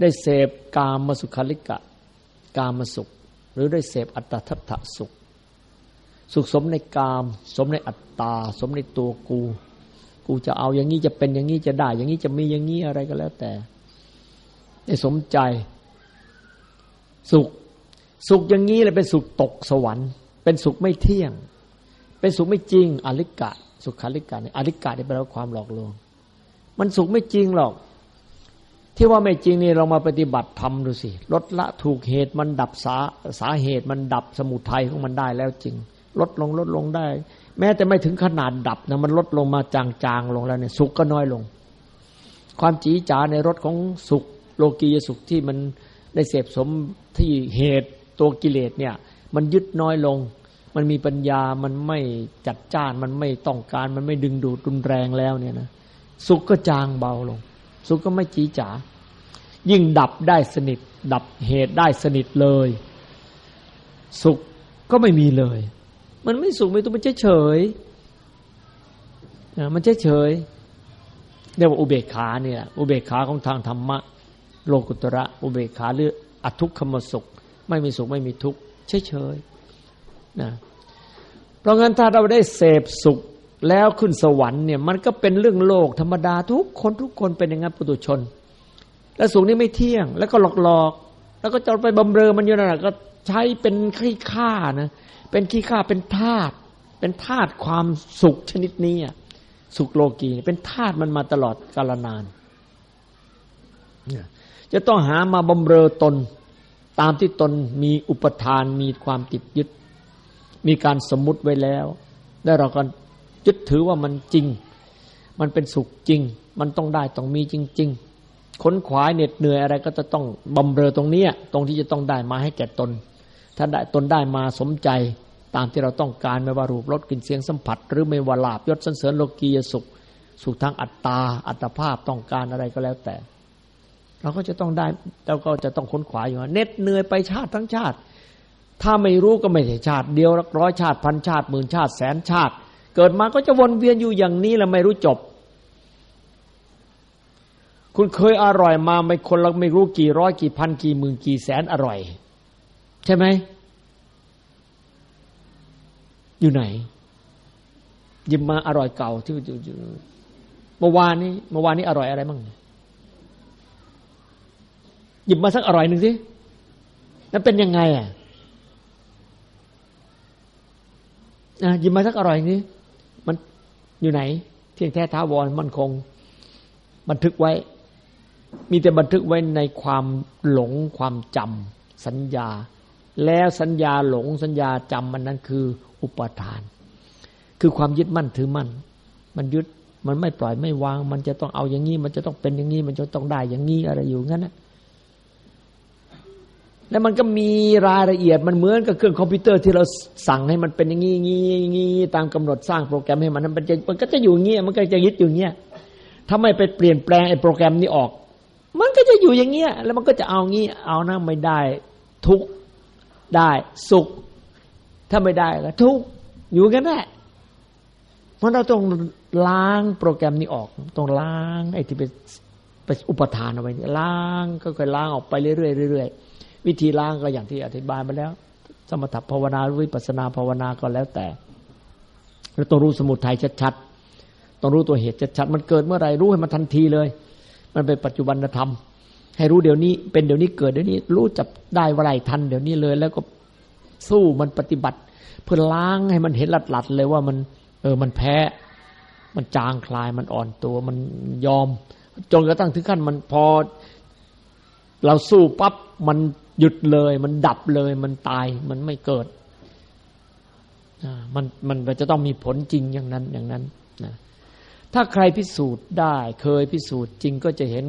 ได้เสพกามมสุขลิกะ กามสุข หรือได้เสพอัตทัตถสุข สุขสมในกาม สมในอัตตา สมในตัวกู กูจะเอาอย่างนี้จะเป็นอย่างนี้จะได้ อย่างนี้จะมีอย่างนี้อะไรก็แล้วแต่ ได้สมใจ สุข สุขอย่างนี้เลยเป็นสุขตกสวรรค์ เป็นสุขไม่เที่ยง เป็นสุขไม่จริงอลิกะ สุขาลิกะเนี่ยอลิกะนี่แปลว่าความหลอกลวง มันสุขไม่จริงหรอก ที่ว่าไม่จริงนี่เรามาปฏิบัติทำดูสิลดละถูกเหตุมันดับสาสาเหตุมันดับสมุทัยของมันได้แล้วจริง ลดลงลดลงได้ แม้แต่ไม่ถึงขนาดดับนะมันลดลงมาจางๆลงแล้วเนี่ยสุขก็น้อยลง ความจีจ๋าในรถของสุข โลกียสุขที่มันได้เสพสมที่เหตุ ตัวกิเลสเนี่ย มันยึดน้อยลง มันมีปัญญามันไม่จัดจ้าน มันไม่ต้องการ มันไม่ดึงดูดรุนแรงแล้วเนี่ยนะสุขก็จางเบาลง สุขก็ไม่จีจ๋ายิ่งดับได้สนิท ดับเหตุได้สนิทเลย สุขก็ไม่มีเลย มันไม่สุขไม่ตุกมันเฉยเฉยมันเฉยเฉยเรียกว่าอุเบกขาเนี่ยอุเบกขาของทางธรรมะ โลกุตระ อุเบกขาหรืออทุกขมสุข ไม่มีสุขไม่มีทุกข์เฉยๆนะเพราะงั้นถ้าเราได้เสพสุขแล้วขึ้นสวรรค์เนี่ยมันก็เป็นเรื่องโลกธรรมดาทุกคนทุกคนเป็นอย่างนั้นปุถุชน แล้วสุขนี้ไม่เที่ยง แล้วก็หลอกๆ แล้วก็จะไปบำเรอมันอยู่นั่นก็ใช้เป็นขี้ข้านะเป็นขี้ข้าเป็นธาตุเป็นธาตุความสุขชนิดนี้สุขโลกีเป็นธาตุมันมาตลอดกาลนาน จะต้องหามาบำเรอตน ตามที่ตนมีอุปทานมีความติดยึด มีการสมมุติไว้แล้ว แล้วเราก็ยึดถือว่ามันจริง มันเป็นสุขจริง มันต้องได้ต้องมีจริง ๆ ค้นขวายเหน็ดเหนื่อยอะไรก็จะต้องบำเรอตรงนี้ตรงที่จะต้องได้มาให้แก่ตน ถ้าได้ตนได้มาสมใจตามที่เราต้องการไม่ว่ารูปรสกลิ่นเสียงสัมผัส หรือไม่ว่าลาบยศสันเสริญโลกียสุข สุขทางอัตตาอัตภาพต้องการอะไรก็แล้วแต่ เราก็จะต้องได้เราก็จะต้องค้นขวายอยู่เน็ดเหนื่อยไปชาติทั้งชาติ ถ้าไม่รู้ก็ไม่ใช่ชาติ เดียวร้อยชาติพันชาติหมื่นชาติแสนชาติ เกิดมาก็จะวนเวียนอยู่อย่างนี้แล้วไม่รู้จบ คุณเคยอร่อยมาไม่คนเราไม่รู้กี่ร้อยกี่พันกี่หมื่นกี่แสนอร่อย ใช่ไหมอยู่ไหนยิมมาอร่อยเก่าที่เมื่อวานนี้เมื่อวานนี้อร่อยอะไรบ้าง หยิบมาสักอร่อยหนึ่งสิแล้วเป็นยังไงอะหยิบมาสักอร่อยนี้มันอยู่ไหน เที่ยงแท้ท้าวรมันคง บันทึกไว้ มีแต่บันทึกไว้ในความหลงความจำสัญญา แล้วสัญญาหลงสัญญาจำมันนั้นคืออุปทาน คือความยึดมั่นถือมั่น มันยึดมันไม่ปล่อยไม่วาง มันจะต้องเอาอย่างนี้ มันจะต้องเป็นอย่างนี้ มันจะต้องได้อย่างนี้อะไรอยู่งั้นนะ แล้วมันก็มีรายละเอียดมันเหมือนกับเครื่องคอมพิวเตอร์ที่เราสั่งให้มันเป็นอย่างนี้งี้งี้ตามกำหนดสร้างโปรแกรมให้มันมันจะมันก็จะอยู่เงี้ยมันก็จะยึดอยู่เงี้ยถ้าไม่ไปเปลี่ยนแปลงไอ้โปรแกรมนี้ออก มันก็จะอยู่อย่างเงี้ยแล้วมันก็จะเอางี้เอานะไม่ได้ ทุกได้สุข ถ้าไม่ได้ก็ทุกอยู่กันได้เพราะเราต้องล้างโปรแกรมนี้ออกต้องล้างไอ้ที่เป็นอุปทานเอาไว้ล้างก็ค่อยล้างออกไปเรื่อยๆเรื่อยๆ วิธีล้างก็อย่างที่อธิบายมาแล้ว สมถภาวนาวิปัสนาภาวนาก็แล้วแต่เราต้องรู้สมุทัยชัดๆต้องรู้ตัวเหตุชัดๆมันเกิดเมื่อไรรู้ให้มันทันทีเลย มันเป็นปัจจุบันธรรม ให้รู้เดี๋ยวนี้ เป็นเดี๋ยวนี้เกิดเดี๋ยวนี้ รู้จับได้ว่าไรทันเดี๋ยวนี้เลย แล้วก็สู้มันปฏิบัติ เพื่อล้างให้มันเห็นหลัดๆเลยว่ามัน เออมันแพ้ มันจางคลายมันอ่อนตัวมันยอมจนกระทั่งถึงขั้นมันพอ เราสู้ปั๊บมัน หยุดเลย มันดับเลย มันตายมันไม่เกิดมันมันจะต้องมีผลจริงอย่างนั้นอย่างนั้นนะถ้าใครพิสูจน์ได้ เคยพิสูจน์จริงก็จะเห็น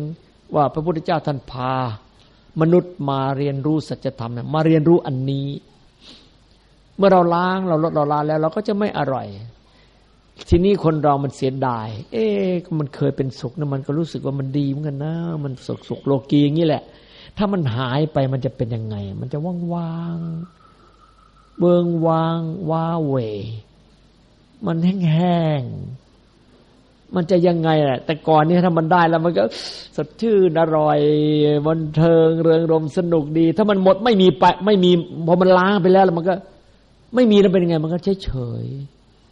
ว่าพระพุทธเจ้าท่านพา มนุษย์มาเรียนรู้สัจธรรมนะมาเรียนรู้อันนี้ เมื่อเราล้างเราลดเราลาแล้ว เราก็จะไม่อร่อย ทีนี้คนเรามันเสียดาย เอ๊ะมันเคยเป็นสุขนะมันก็รู้สึกว่ามันดีเหมือนกันนะ มันสุขสุขโลกีอย่างนี้แหละ ถ้ามันหายไปมันจะเป็นยังไง มันจะว่างวางเบิงวางว้าเว มันแห้งๆ มันจะยังไงแหละแต่ก่อนนี้ถ้ามันได้แล้วมันก็สดชื่นอร่อยบันเทิงเริงรมสนุกดี ถ้ามันหมดไม่มีไปไม่มีพอมันล้างไปแล้วแล้วมันก็ ไม่มีแล้วเป็นยังไง มันก็เฉยเฉย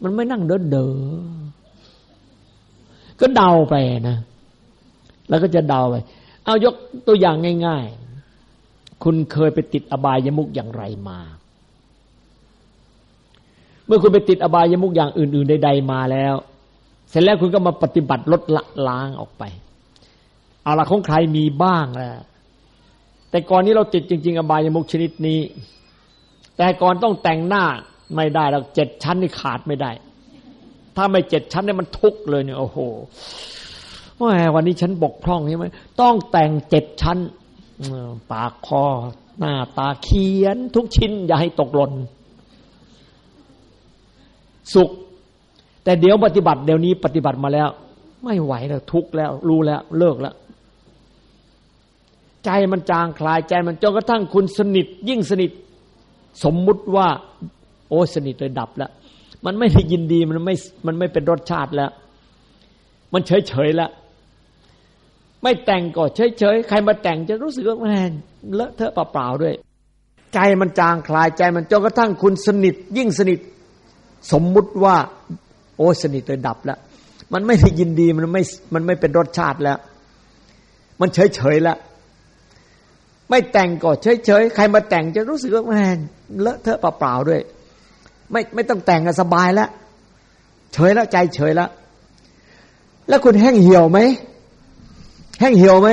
มันไม่นั่งเด้อเด้อก็เดาไปนะ แล้วก็จะเดาไป เอายกตัวอย่างง่าย ๆ คุณเคยไปติดอบายยมุกอย่างไรมา เมื่อคุณไปติดอบายยมุกอย่างอื่น ๆ ใด ๆ มาแล้ว เสร็จแล้วคุณก็มาปฏิบัติลดละล้างออกไป เอาละของใครมีบ้างแล้วแต่ก่อนนี้เราติดจริง ๆ อบายยมุกชนิดนี้ แต่ก่อนต้องแต่งหน้าไม่ได้เราเจ็ดชั้นนี่ขาดไม่ได้ ถ้าไม่เจ็ดชั้นเนี่ยมันทุกเลยเนี่ยโอ้โห ว่าวันนี้ฉันบกพร่องใช่ไหมต้องแต่งเจ็ดชั้นปากคอ หน้าตาเขียน ทุกชิ้น อย่าให้ตกหล่นสุข แต่เดี๋ยวปฏิบัติเดี๋ยวนี้ปฏิบัติมาแล้ว ไม่ไหวแล้วทุกแล้ว รู้แล้ว เลิกแล้ว ใจมันจางคลายใจมันจนกระทั่งคุณสนิท ยิ่งสนิท สมมุติว่า โอ้สนิทเลยดับแล้ว มันไม่ได้ยินดีมันไม่มันไม่เป็นรสชาติแล้ว มันเฉยเฉยแล้ว ไม่แต่งก็เฉยเฉยใครมาแต่งจะรู้สึกว่าแหมเลอะเทอะเปล่าๆด้วย ใจมันจางคลายใจมันจนกระทั่งคุณสนิท ยิ่งสนิท สมมุติว่า โอ้สนิทเลยดับแล้วมันไม่ได้ยินดีมันไม่มันไม่เป็นรสชาติแล้ว มันเฉยเฉยแล้วไม่แต่งก็เฉยเฉยใครมาแต่งจะรู้สึกว่าแหมเลอะเทอะเปล่าๆด้วย ไม่ไม่ต้องแต่งสบายแล้วเฉยแล้วใจเฉยแล้วแล้วคุณแห้งเหี่ยวไหม แห้งเหี่ยวไหม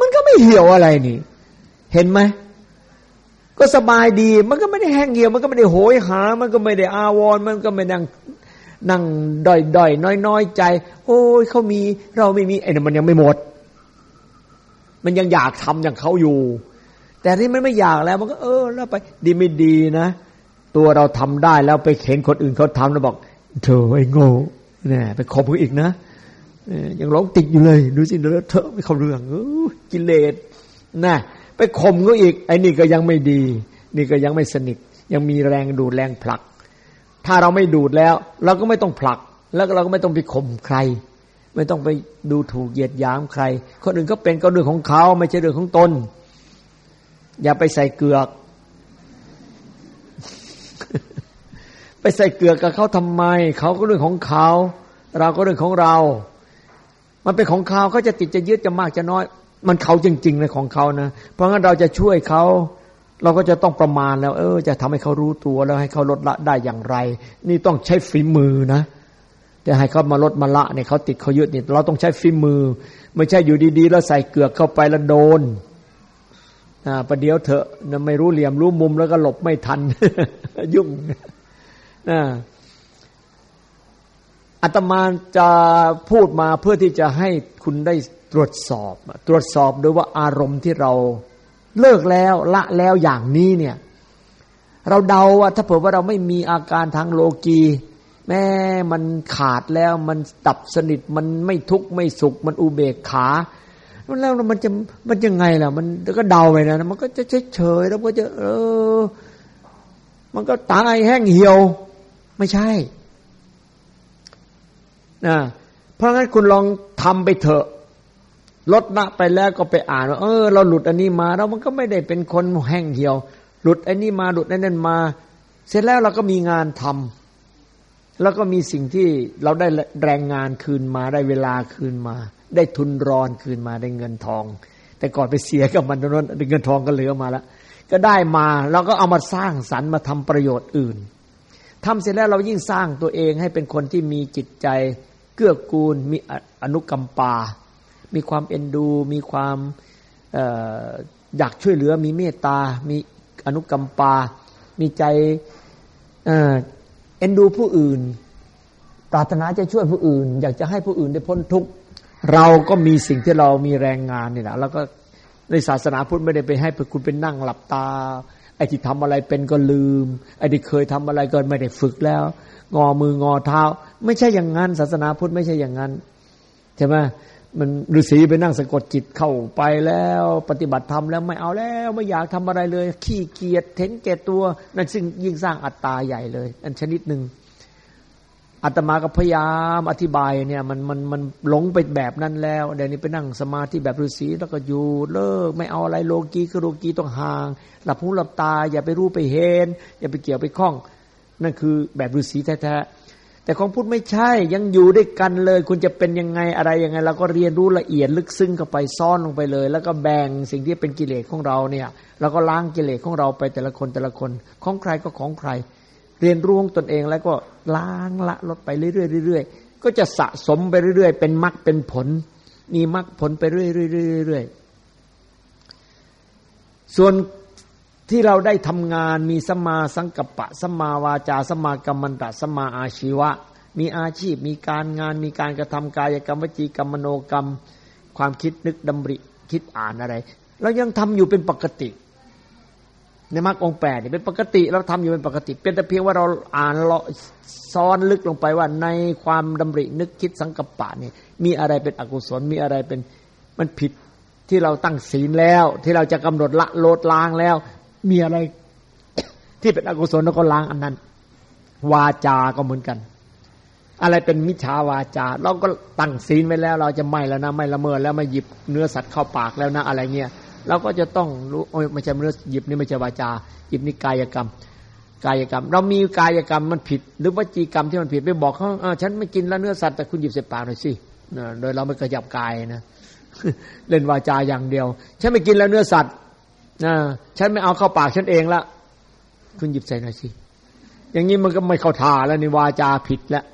มันก็ไม่เหี่ยวอะไรนี่ เห็นไหม ก็สบายดี มันก็ไม่ได้แห้งเหี่ยว มันก็ไม่ได้โหยหา มันก็ไม่ได้อาวรมันก็ไม่นั่งนั่งด้อยด้อยน้อยน้อยใจ โอ้ยเขามี เราไม่มีไอ้นี่มันยังไม่หมด มันยังอยากทำอย่างเขาอยู่ แต่ที่มันไม่อยากแล้ว มันก็ เออ แล้วไป ดีไม่ดีนะ ตัวเราทำได้แล้วไปเห็นคนอื่นเขาทำแล้วบอกเธอไอ้โง่เนี่ยไปขบเขาอีกนะ ยังร้องติดอยู่เลย ดูสิเลอะเทอะไม่เข้าเรื่องกิเลสนะไปข่มก็อีก ไอ้นี่ก็ยังไม่ดี นี่ก็ยังไม่สนิท ยังมีแรงดูดแรงผลัก ถ้าเราไม่ดูดแล้ว เราก็ไม่ต้องผลัก แล้วเราก็ไม่ต้องไปข่มใคร ไม่ต้องไปดูถูกเหยียดหยามใคร คนอื่นก็เป็นก็เรื่องของเขาไม่ใช่เรื่องของตน อย่าไปใส่เกลือก ไปใส่เกลือกกับเขาทำไม เขาก็เรื่องของเขา เราก็เรื่องของเรา มันเป็นของเขาเขาจะติดจะยึดจะมากจะน้อย มันเขาจริงๆเลยของเขานะ เพราะงั้นเราจะช่วยเขาเราก็จะต้องประมาณแล้ว เออ จะทำให้เขารู้ตัวแล้วให้เขาลดละได้อย่างไร นี่ต้องใช้ฝีมือนะจะให้เขามาลดมาละเนี่ยเขาติดเขายึดเนี่ยเราต้องใช้ฝีมือ ไม่ใช่อยู่ดีๆ แล้วใส่เกลือกเข้าไปแล้วโดนอ่าประเดี๋ยวเถอะไม่รู้เหลี่ยมรู้มุมแล้วก็หลบไม่ทัน ยุ่งนะ อาตมาจะพูดมาเพื่อที่จะให้คุณได้ตรวจสอบ ตรวจสอบโดยว่าอารมณ์ที่เราเลิกแล้วละแล้วอย่างนี้เนี่ยเราเดาว่าถ้าเผื่อว่าเราไม่มีอาการทางโลกีแม่มันขาดแล้วมันตับสนิทมันไม่ทุกข์ไม่สุข มันอุเบกขาแล้วมันจะมันยังไงล่ะ มันก็เดาไปนะมันก็จะเฉยแล้วก็จะ เออ มันก็ตายแห้งเหี่ยว ไม่ใช่ นะเพราะงั้นคุณลองทำไปเถอะลดละไปแล้วก็ไปอ่านว่าเออ เราหลุดอันนี้มาเรามันก็ไม่ได้เป็นคนแห้งเหี่ยว หลุดอันนี้มาหลุดอันนั้นมา เสร็จแล้วเราก็มีงานทำแล้วก็มีสิ่งที่เราได้แรงงานคืนมาได้เวลาคืนมา ได้ทุนรอนคืนมาได้เงินทอง แต่ก่อนไปเสียกับมันนั้นเงินทองก็เหลือมาแล้วก็ได้มาเราก็เอามาสร้างสรรค์มาทำประโยชน์อื่นทำเสร็จแล้วเรายิ่งสร้างตัวเองให้เป็นคนที่มีจิตใจ เกื้อกูล มีอนุกรรมปา มีความเอ็นดู มีความอยากช่วยเหลือ มีเมตตา มีอนุกรรมปา มีใจเอ็นดูผู้อื่น ปรารถนาจะช่วยผู้อื่น อยากจะให้ผู้อื่นได้พ้นทุกข์ เราก็มีสิ่งที่เรามีแรงงานนี่แหละ แล้วก็ในศาสนาพุทธไม่ได้ไปให้คุณเป็นนั่งหลับตา ไอ้ที่ทำอะไรเป็นก็ลืม ไอ้ที่เคยทำอะไรก็ไม่ได้ฝึกแล้ว งอมืองอเท้า ไม่ใช่อย่างนั้นศาสนาพุทธไม่ใช่อย่างนั้นใช่ไหมมันฤาษีไปนั่งสะกดจิตเข้าไปแล้ว ปฏิบัติธรรมแล้วไม่เอาแล้ว ไม่อยากทำอะไรเลย ขี้เกียจเห็นแก่ตัว นั่นซึ่งยิ่งสร้างอัตตาใหญ่เลย อันชนิดหนึ่งอาตมาก็พยายามอธิบายเนี่ยมันมันมันหลงไปแบบนั้นแล้วเดี๋ยวนี้ไปนั่งสมาธิแบบฤาษีแล้วก็อยู่เลิก ไม่เอาอะไรโลกีคือโลกีต้องห่าง หลับหูหลับตา อย่าไปรู้ไปเห็น อย่าไปเกี่ยวไปคล้อง นั่นคือแบบฤาษีแท้ๆ แต่ของพุทธไม่ใช่ยังอยู่ด้วยกันเลย คุณจะเป็นยังไงอะไรยังไงเราก็เรียนรู้ละเอียดลึกซึ้งเข้าไปซ่อนลงไปเลย แล้วก็แบ่งสิ่งที่เป็นกิเลสของเราเนี่ยเราก็ล้างกิเลสของเราไปแต่ละคนแต่ละคน ของใครก็ของใคร เรียนรู้ตนเองแล้วก็ล้างละลดไปเรื่อยๆเรื่อยๆก็จะสะสมไปเรื่อยๆ เป็นมรรคเป็นผล มีมรรคผลไปเรื่อยๆส่วน ที่เราได้ทำงานมีสมาสังกัปปะสมาวาจาสมากรรมันตะสมาอาชีวะ มีอาชีพ มีการงาน มีการกระทำกายกรรมวจีกรรมมโนกรรม ความคิดนึกดำริคิดอ่านอะไรเรายังทำอยู่เป็นปกติ ในมรรคองแปดเนี่ยเป็นปกติเราทำอยู่เป็นปกติ เป็นแต่เพียงว่าเราอ่านเราซ้อนลึกลงไปว่าในความดำรินึกคิดสังกัปปะเนี่ยมีอะไรเป็นอกุศลมีอะไรเป็นมันผิดที่เราตั้งศีลแล้ว ที่เราจะกำหนดละโลดล้างแล้ว มีอะไรที่เป็นอกุศลเราก็ล้างอันนั้น วาจาก็เหมือนกัน อะไรเป็นมิจฉาวาจา เราก็ตั้งศีลไว้แล้ว เราจะไม่แล้วนะไม่ละเมิดแล้วไม่หยิบเนื้อสัตว์เข้าปากแล้วนะอะไรเงี้ยเราก็จะต้องรู้โอ้ยไม่ใช่เรื่อหยิบนี่ไม่ใช่วาจา หยิบนี่กายกรรม กายกรรม เรามีกายกรรมมันผิด หรือวจีกรรมที่มันผิดไปบอกเขาฉันไม่กินแล้วเนื้อสัตว์แต่คุณหยิบเสปากหน่อยสิโดยเราไม่กระยับกายนะเล่นวาจาอย่างเดียว ฉันไม่กินแล้วเนื้อสัตว์ นะฉันไม่เอาเข้าปากฉันเองละคุณหยิบใส่หน่อยสิอย่างนี้มันก็ไม่เข้าท่าแล้วนี่วาจาผิดแล้ว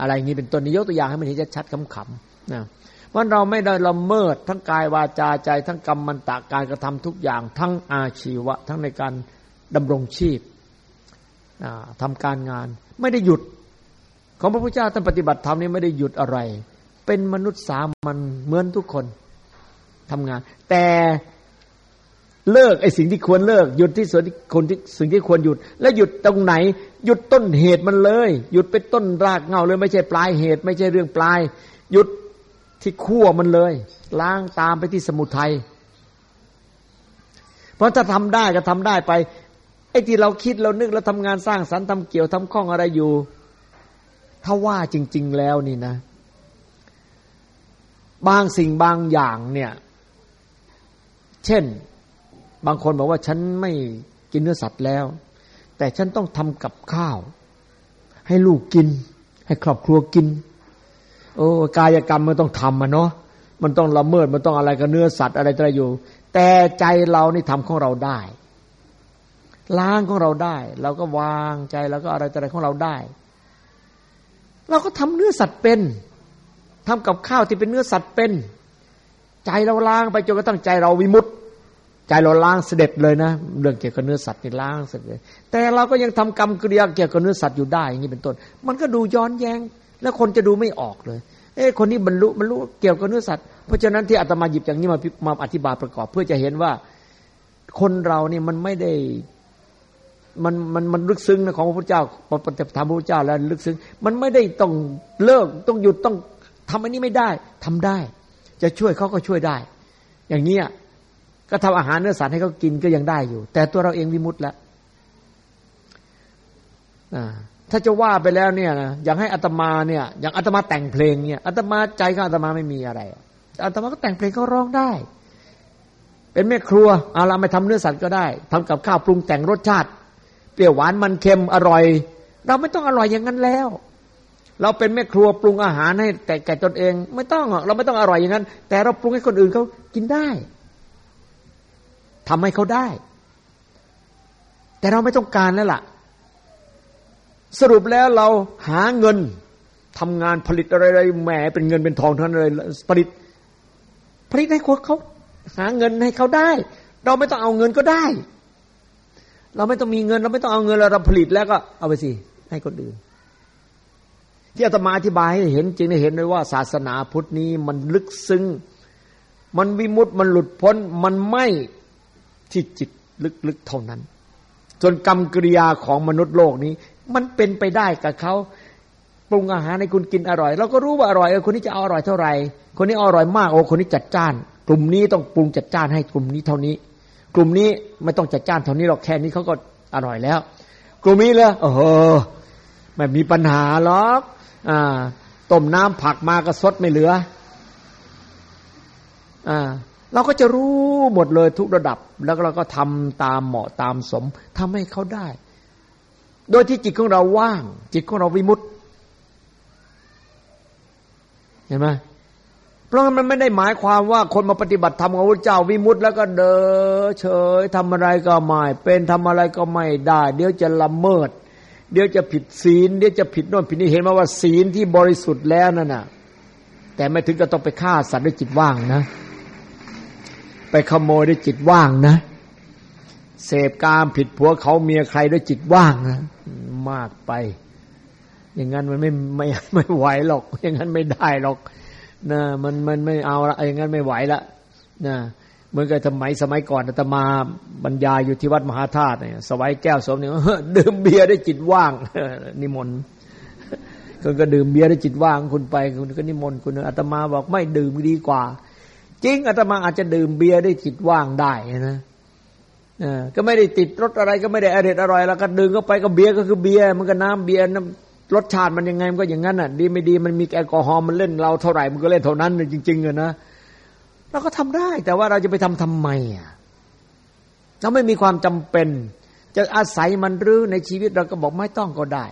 อะไรอย่างนี้เป็นต้นนี้ยกตัวอย่างให้มันเห็นชัดๆขำๆนะว่าเราไม่ได้ละเมิดทั้งกายวาจาใจทั้งกรรมมันตะการกระทำทุกอย่าง ทั้งอาชีวะ ทั้งในการดำรงชีพทำการงาน ไม่ได้หยุด ของพระพุทธเจ้าท่านปฏิบัติธรรมนี้ไม่ได้หยุดอะไร เป็นมนุษย์สามัญเหมือนทุกคนทำงาน แต่ เลิกไอ้สิ่งที่ควรเลิก หยุดที่ส่วนที่คนที่สิ่งที่ควรหยุด และหยุดตรงไหน หยุดต้นเหตุมันเลย หยุดเป็นต้นรากเงาเลย ไม่ใช่ปลายเหตุ ไม่ใช่เรื่องปลาย หยุดที่ขั้วมันเลย ล้างตามไปที่สมุทัยเพราะถ้าทำได้ก็ทำได้ไปไอ้ที่เราคิดเรานึกเราทำงานสร้างสรรค์ทำเกี่ยวทำข้องอะไรอยู่ ถ้าว่าจริง ๆ แล้วนี่นะ บางสิ่งบางอย่างเนี่ย เช่น บางคนบอกว่าฉันไม่กินเนื้อสัตว์แล้ว แต่ฉันต้องทำกับข้าว ให้ลูกกิน ให้ครอบครัวกิน โอ้กายกรรมมันต้องทำมันเนาะมันต้องละเมิดมันต้องอะไรกับเนื้อสัตว์อะไรอะไรอยู่ แต่ใจเรานี่ทำของเราได้ ล้างของเราได้ เราก็วางใจแล้วก็อะไรอะไรของเราได้ เราก็ทำเนื้อสัตว์เป็นทำกับข้าวที่เป็นเนื้อสัตว์เป็น ใจเราล้างไปจนกระทั่งใจเราวิมุตต ใจเราล้างเสด็จเลยนะ เรื่องเกี่ยวกับเนื้อสัตว์นี่ล้างเสร็จเลย แต่เราก็ยังทำกรรมกิริยาเกี่ยวกับเนื้อสัตว์อยู่ได้อย่างนี้เป็นต้น มันก็ดูย้อนแยง้ง แล้วคนจะดูไม่ออกเลย เอ้คนนี้บรรลุบรรลุเกี่ยวกับเนื้อสัตว์เพราะฉะนั้นที่อาตมาหยิบอย่างนี้มามาอธิบายประกอบ เพื่อจะเห็นว่าคนเราเนี่ยมันไม่ได้มันมันมันลึกซึ้งนะของพระพุทธเจ้าพระปฏิธรรมพระพุทธเจ้าแล้วลึกซึ้ง มันไม่ได้ต้องเลิกต้องหยุดต้องทำอันนี้ไม่ได้ทำได้ จะช่วยเขาก็ช่วยได้ อย่างเนี้ย ก็ทำอาหารเนื้อสัตว์ให้เขากินก็ยังได้อยู่ แต่ตัวเราเองวิมุตต์แล้วถ้าจะว่าไปแล้วเนี่ยนะอย่างให้อัตมาเนี่ยอย่างอัตมาแต่งเพลงเนี่ยอัตมาใจก็อัตมาไม่มีอะไรอัตมาก็แต่งเพลงก็ร้องได้ เป็นแม่ครัวเอาเราไม่ทำเนื้อสัตว์ก็ได้ทำกับข้าวปรุงแต่งรสชาติ เปรี้ยวหวานมันเค็มอร่อย เราไม่ต้องอร่อยอย่างนั้นแล้ว เราเป็นแม่ครัวปรุงอาหารให้แต่แก่ตนเอง ไม่ต้องเราไม่ต้องอร่อยอย่างนั้น แต่เราปรุงให้คนอื่นเขากินได้ ทำให้เขาได้ แต่เราไม่ต้องการแล้วล่ะ สรุปแล้วเราหาเงินทำงานผลิตอะไรๆแหมเป็นเงินเป็นทองทั้งนั้นเลยผลิต ผลิตให้คนเขาหาเงินให้เขาได้ เราไม่ต้องเอาเงินก็ได้ เราไม่ต้องมีเงิน เราไม่ต้องเอาเงินเราผลิตแล้วก็เอาไปสิให้คนอื่นที่อาตมาอธิบายให้เห็นจริงได้เห็นเลยว่า ศาสนาพุทธนี้มันลึกซึ้งมันวิมุตต์มันหลุดพ้น มันไม่ ที่จิตลึกๆเท่านั้นจนกรรมกริยาของมนุษย์โลกนี้ มันเป็นไปได้กับเขาปรุงอาหารให้คุณกินอร่อย เราก็รู้ว่าอร่อยเออคนนี้จะเอาอร่อยเท่าไหร่คนนี้อร่อยมากโอ้คนนี้จัดจ้าน กลุ่มนี้ต้องปรุงจัดจ้านให้กลุ่มนี้เท่านี้ กลุ่มนี้ไม่ต้องจัดจ้านเท่านี้หรอกแค่นี้เขาก็อร่อยแล้ว กลุ่มนี้เลยโอ้โหไม่มีปัญหาหรอกอ่าต้มน้ำผักมาก็สดไม่เหลือ อ่า เราก็จะรู้หมดเลยทุกระดับ แล้วเราก็ทำตามเหมาะตามสมทำให้เขาได้ โดยที่จิตของเราว่าง จิตของเราวิมุตเห็นไหมเพราะมันไม่ได้หมายความว่าคนมาปฏิบัติธรรมของพระเจ้าวิมุตต์แล้วก็เดินเฉยทำอะไรก็ไม่เป็นทำอะไรก็ไม่ได้ เดี๋ยวจะละเมิด เดี๋ยวจะผิดศีล เดี๋ยวจะผิดโน่นผิดนี่เห็นไหมว่าศีลที่บริสุทธิ์แล้วนั่นน่ะ แต่ไม่ถึงก็ต้องไปฆ่าสัตว์ด้วยจิตว่างนะ ไปขโมยด้วยจิตว่างนะ เสพกามผิดผัวเขาเมียใครด้วยจิตว่างนะมากไป อย่างนั้นมันไม่ไม่ไม่ไหวหรอก อย่างนั้นไม่ได้หรอกนะมันมันไม่เอาละอย่างนั้นไม่ไหวละนะเหมือนกับสมัยสมัยก่อนอาตมาบรรยายอยู่ที่วัดมหาธาตุเนี่ยสวัยแก้วสมเนี่ยดื่มเบียร์ได้จิตว่างนิมนต์คุณก็ดื่มเบียร์ได้จิตว่างคุณไปคุณก็นิมนต์คุณอาตมาบอกไม่ดื่มดีกว่า จริงอาตมาอาจจะดื่มเบียร์ได้จิตว่างได้นะก็ไม่ได้ติดรสอะไรก็ไม่ได้อร่อยอร่อยแล้วก็ดื่มก็ไปก็เบียร์ก็คือเบียร์มันก็น้ำเบียร์น้ำรสชาติมันยังไงมันก็อย่างนั้นอะ ดีไม่ดีมันมีแอลกอฮอล์มันเล่นเราเท่าไหร่มันก็เล่นเท่านั้นจริงๆอะนะเราก็ทำได้ แต่ว่าเราจะไปทำทำไมอะเราไม่มีความจำเป็น จะอาศัยมันหรือในชีวิตเราก็บอกไม่ต้องก็ได้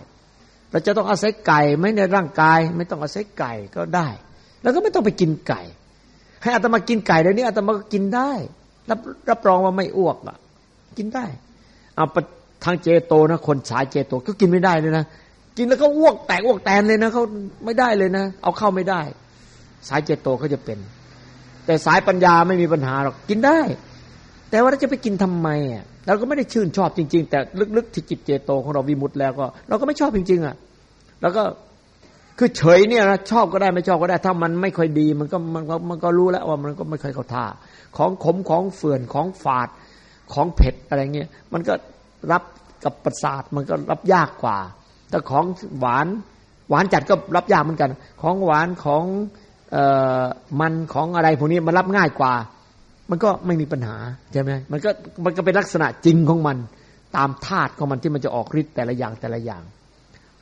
เราจะต้องอาศัยไก่ไหมในร่างกาย ไม่ต้องอาศัยไก่ก็ได้ แล้วก็ไม่ต้องไปกินไก่ ให้อาตมากินไก่เดี๋ยวนี้อาตมาก็กินได้ รับรับรองว่าไม่อ้วกอะ กินได้เอาทางเจโตนะคนสายเจโตก็กินไม่ได้เลยนะกินแล้วก็อ้วกแตกอ้วกแตนเลยนะเขาไม่ได้เลยนะ เอาเข้าไม่ได้ สายเจโตเขาจะเป็น แต่สายปัญญาไม่มีปัญหาหรอกกินได้ แต่ว่าเราจะไปกินทำไมอะเราก็ไม่ได้ชื่นชอบจริง ๆ แต่ลึกๆที่จิตเจโตของเราวิมุตแล้วก็ เราก็ไม่ชอบจริงๆอะ แล้วก็ คือเฉยเนี่ยนะชอบก็ได้ไม่ชอบก็ได้ ถ้ามันไม่ค่อยดี มันก็มันก็มันก็รู้แล้วว่ามันก็ไม่ค่อยเข้าท่า ของขมของเฟื่อนของฝาดของเผ็ดอะไรเงี้ยมันก็รับกับประสาทมันก็รับยากกว่า แต่ของหวานหวานจัดก็รับยากเหมือนกัน ของหวานของออมันของอะไรพวกนี้มันรับง่ายกว่า มันก็ไม่มีปัญหาใช่ไหมมันก็มันก็เป็นลักษณะจริงของมันตามธาตุของมันที่มันจะออกฤทธิ์แต่ละอย่างแต่ละอย่าง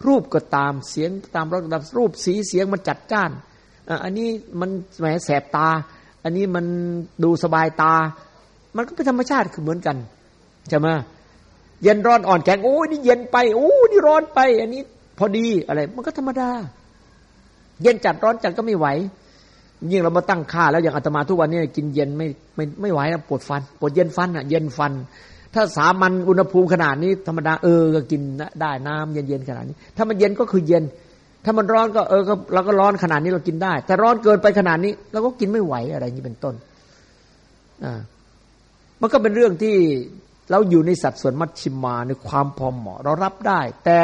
รูปก็ตามเสียงตามรสตามรูปสีเสียงมันจัดจ้านอันนี้มันแหมแสบตา อันนี้มันดูสบายตา มันก็เป็นธรรมชาติคือเหมือนกันใช่ไหมเย็นร้อนอ่อนแข็งโอ้ยนี่เย็นไปโอ้นี่ร้อนไป อันนี้พอดีอะไร มันก็ธรรมดา เย็นจัดร้อนจัดก็ไม่ไหว ยิ่งเรามาตั้งค่าแล้วอย่างอาตมาทุกวันนี้กินเย็นไม่ไม่ไม่ไหวปวดฟัน ปวดเย็นฟันอะ เย็นฟัน ถ้าสามัญอุณหภูมิขนาดนี้ธรรมดาเออก็กินได้น้ำเย็นๆขนาดนี้ ถ้ามันเย็นก็คือเย็น ถ้ามันร้อนก็เออเราก็ร้อนขนาดนี้เรากินได้ แต่ร้อนเกินไปขนาดนี้เราก็กินไม่ไหวอะไรนี้เป็นต้นอ่ามันก็เป็นเรื่องที่เราอยู่ในสัดส่วนมัชชิมาในความพอเหมาะ เรารับได้ แต่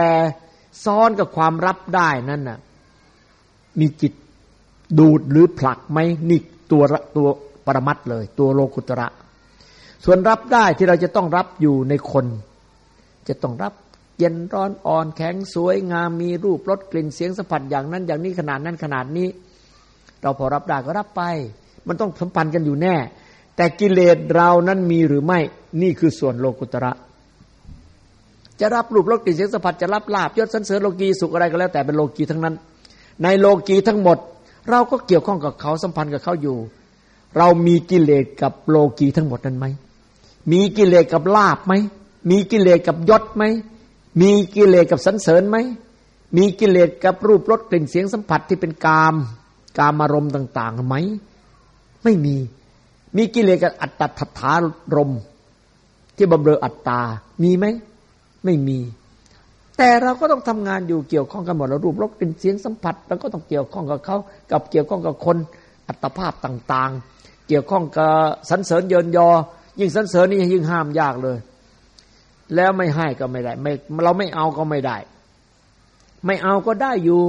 ซ้อนกับความรับได้นั่นน่ะมีจิตดูดหรือผลักไหมนี่ตัวตัวปรมัตเลย ตัวโลกุตระ ส่วนรับได้ที่เราจะต้องรับอยู่ในคน จะต้องรับเย็นร้อนอ่อนแข็งสวยงามมีรูปรสกลิ่นเสียงสัมผัสอย่างนั้น อย่างนี้ขนาดนั้นขนาดนี้ เราพอรับได้ก็รับไป มันต้องสัมพันธ์กันอยู่แน่ แต่กิเลสเรานั้นมีหรือไม่นี่คือส่วนโลกุตระ จะรับรูปรสกลิ่นเสียงสัมผัสจะรับลาบยศสันเสริญโลกีสุขอะไรก็แล้วแต่เป็นโลกีทั้งนั้น ในโลกีทั้งหมด เราก็เกี่ยวข้องกับเขาสัมพันธ์กับเขาอยู่ เรามีกิเลสกับโลกีทั้งหมดนั้นไหม มีกิเลสกับลาบไหม มีกิเลสกับยศไหม มีกิเลสกับสันเสริญไหม มีกิเลสกับรูปรสกลิ่นเสียงสัมผัสที่เป็นกาม กามอารมณ์ต่าง ๆไหม ไม่มี มีกิเลสกับอัตตทัฐารม ที่บำเรออัตตา มีไหม ไม่มี แต่เราก็ต้องทำงานอยู่เกี่ยวข้องกันหมดเรารูปรสกลิ่นเสียงสัมผัสเราก็ต้องเกี่ยวข้องกับเขากับเกี่ยวข้องกับคนอัตภาพต่าง ๆ เกี่ยวข้องกับสันเสริญเยินยอ ยิ่งสันเสริญนี่ยิ่งห้ามยากเลย แล้วไม่ให้ก็ไม่ได้ไม่เราไม่เอาก็ไม่ได้ ไม่เอาก็ได้อยู่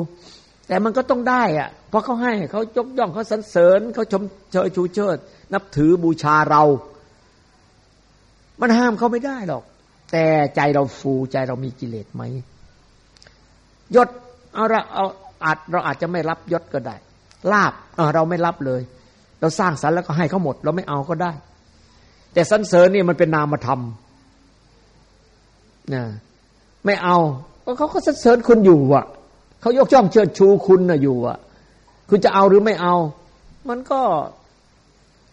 แต่มันก็ต้องได้อะเพราะเขาให้เขายกย่องเขาสรรเสริญเขาชมเชยชูเชิด นับถือบูชาเรา มันห้ามเขาไม่ได้หรอก แต่ใจเราฟูใจเรามีกิเลสไหมยศเอาละเอาอาจเราอาจจะไม่รับยศก็ได้ลาบเเราไม่รับเลย เราสร้างสรรค์แล้วก็ให้เขาหมด เราไม่เอาก็ได้ แต่สันเสริญนี่มันเป็นนามธรรมนะไม่เอาเขาก็สันเสริญคุณอยู่อะเขายกย่องเชิดชูคุณนะอยู่อะ คุณจะเอาหรือไม่เอา มันก็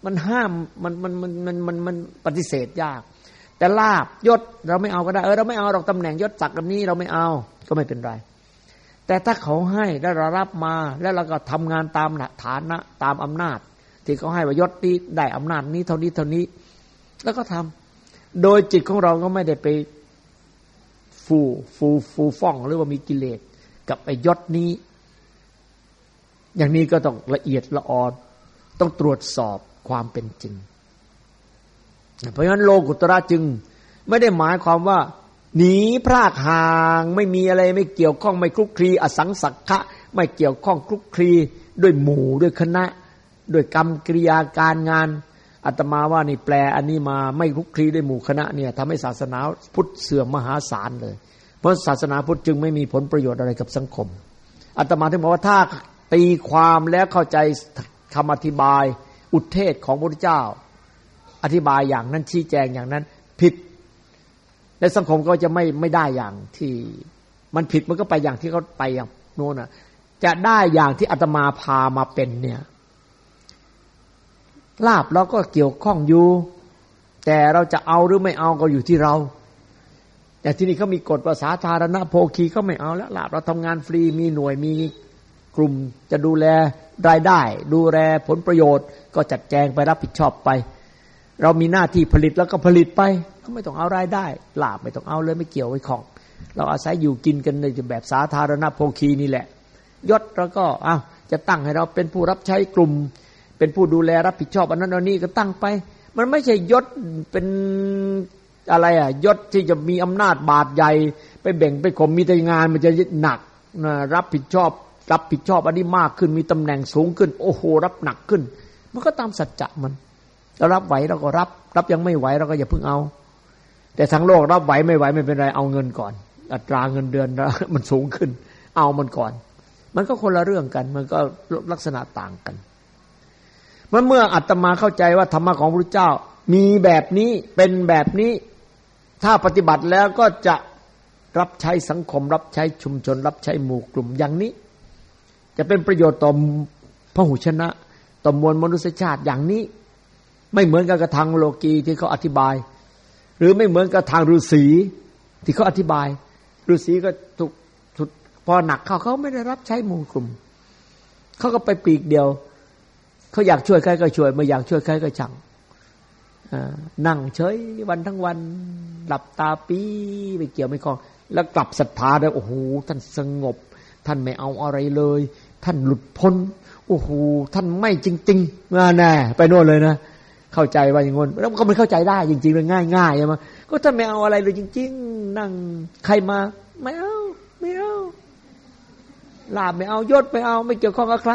มันห้ามมันมันมันมันมันมันปฏิเสธยาก แต่ลาบยศเราไม่เอาก็ได้เออเราไม่เอาเราตำแหน่งยศศักดิ์อันนี้เราไม่เอาก็ไม่เป็นไร แต่ถ้าเขาให้แล้วเรารับมาแล้วเราก็ทำงานตามฐานะตามอำนาจ ที่เขาให้ว่ายศนี้ได้อำนาจนี้เท่านี้เท่านี้ แล้วก็ทำโดยจิตของเราก็ไม่ได้ไปฟูฟูฟูฟ่องหรือว่ามีกิเลสกับไอ้ยศนี้ อย่างนี้ก็ต้องละเอียดละออนต้องตรวจสอบความเป็นจริง เพราะฉะนั้นโลกุตระจึงไม่ได้หมายความว่า หนีพรากห่างไม่มีอะไรไม่เกี่ยวข้องไม่คลุกคลีอสังสักขะไม่เกี่ยวข้องคลุกคลีด้วยหมู่ด้วยคณะ ด้วยกรรมกิริยาการงาน อาตมาว่านี่แปลอันนี้มาไม่คลุกคลีด้วยหมู่คณะเนี่ยทำให้ศาสนาพุทธเสื่อมมหาศาลเลย เพราะศาสนาพุทธจึงไม่มีผลประโยชน์อะไรกับสังคมอาตมาถึงบอกว่าถ้าตีความแล้วเข้าใจคำอธิบายอุทเทศของพระพุทธเจ้า อธิบายอย่างนั้นชี้แจงอย่างนั้น ผิด และสังคมก็จะไม่ไม่ได้อย่างที่มันผิดมันก็ไปอย่างที่เขาไปอย่างโน้นอะ จะได้อย่างที่อาตมาพามาเป็นเนี่ย ลาบเราก็เกี่ยวข้องอยู่ แต่เราจะเอาหรือไม่เอาก็อยู่ที่เรา แต่ที่นี่เขามีกฎภาษาธารณโภคีเขาไม่เอาแล้วลาบเราทำงานฟรีมีหน่วยมีกลุ่มจะดูแลรายได้ ดูแลผลประโยชน์ ก็จัดแจงไปรับผิดชอบไป เรามีหน้าที่ผลิตแล้วก็ผลิตไปก็ไม่ต้องเอารายได้ลาบไม่ต้องเอาเลยไม่เกี่ยวไว้ของ เราอาศัยอยู่กินกันในแบบสาธารณโภคีนี่แหละยศแล้วก็อ้าวจะตั้งให้เราเป็นผู้รับใช้กลุ่ม เป็นผู้ดูแลรับผิดชอบอันนั้นอันนี้ก็ตั้งไป มันไม่ใช่ยศเป็นอะไรอะยศที่จะมีอำนาจบาดใหญ่ ไปแบ่งไปข่มมีแต่งานมันจะหนักนะรับผิดชอบ รับผิดชอบอันนี้มากขึ้นมีตำแหน่งสูงขึ้น โอ้โห รับหนักขึ้น มันก็ตามสัจจะมันเรารับไหวเราก็รับ รับยังไม่ไหวเราก็อย่าเพิ่งเอา แต่ทั้งโลกรับไหวไม่ไหวไม่เป็นไรเอาเงินก่อน อัตราเงินเดือนมันสูงขึ้น เอามันก่อน มันก็คนละเรื่องกัน มันก็ลักษณะต่างกัน เมื่อเมื่ออาตมาเข้าใจว่าธรรมะของพระเจ้า มีแบบนี้เป็นแบบนี้ ถ้าปฏิบัติแล้วก็จะรับใช้สังคม รับใช้ชุมชน รับใช้หมู่กลุ่มอย่างนี้ จะเป็นประโยชน์ต่อพระหุชนะ ต่อมวลมนุษยชาติอย่างนี้ ไม่เหมือนกับกระทางโลกีที่เขาอธิบาย หรือไม่เหมือนกับทางฤาษีที่เขาอธิบายฤาษีก็ถูกพอหนักเขาเขาไม่ได้รับใช้หมูลกลุ่ม เขาก็ไปปีกเดียว เขาอยากช่วยใครก็ช่วย ไม่อยากช่วยใครก็ช่างนั่งเฉยวันทั้งวัน หลับตาปีไม่เกี่ยวไม่คล้อง แล้วกลับศรัทธาได้โอ้โหท่านสงบ ท่านไม่เอาอะไรเลย ท่านหลุดพ้นโอ้โหท่านไม่จริงๆมาแน่ไปโน่นเลยนะเข้าใจว่าอย่างงี้แล้วก็มันเข้าใจได้จริงๆเลยง่ายๆใช่ไหมก็ท่านไม่เอาอะไรเลยจริง ๆ นั่งใครมา ไม่เอา ไม่เอาลาบไม่เอายศไม่เอา ไม่เกี่ยวข้องกับใคร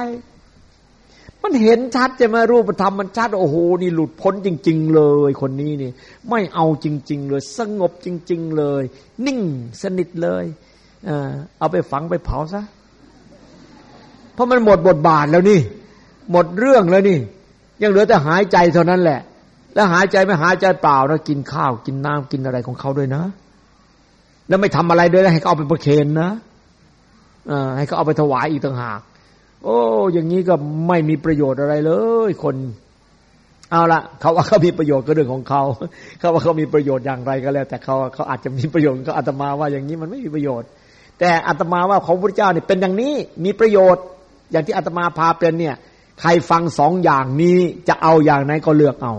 มันเห็นชัดจะมารูปธรรมมันชัดโอ้โหนี่หลุดพ้นจริง ๆ เลย คนนี้นี่ ไม่เอาจริง ๆ เลย สงบจริง ๆ เลย นิ่งสนิทเลยเอาไปฝังไปเผาซะเพราะมันหมดบทบาทแล้วนี่ หมดเรื่องแล้วนี่ ยังเหลือแต่หายใจเท่านั้นแหละ แล้วหายใจไม่หายใจเปล่านะกินข้าวกินน้ำกินอะไรของเขาด้วยนะ แล้วไม่ทำอะไรด้วยให้เขาเอาไปประเคนนะให้เขาเอาไปถวายอีกต่างหาก โอ้ อย่างนี้ก็ไม่มีประโยชน์อะไรเลย คน เอาละเขาว่าเขามีประโยชน์ก็เรื่องของเขาเขาว่าเขามีประโยชน์อย่างไรก็แล้ว แต่เขาเขาอาจจะมีประโยชน์ก็อาตมาว่าอย่างนี้มันไม่มีประโยชน์ แต่อาตมาว่าของพระเจ้าเนี่ยเป็นอย่างนี้มีประโยชน์ อย่างที่อาตมาพาเป็นเนี่ย ใครฟังสองอย่างนี้จะเอาอย่างไหนก็เลือกเอา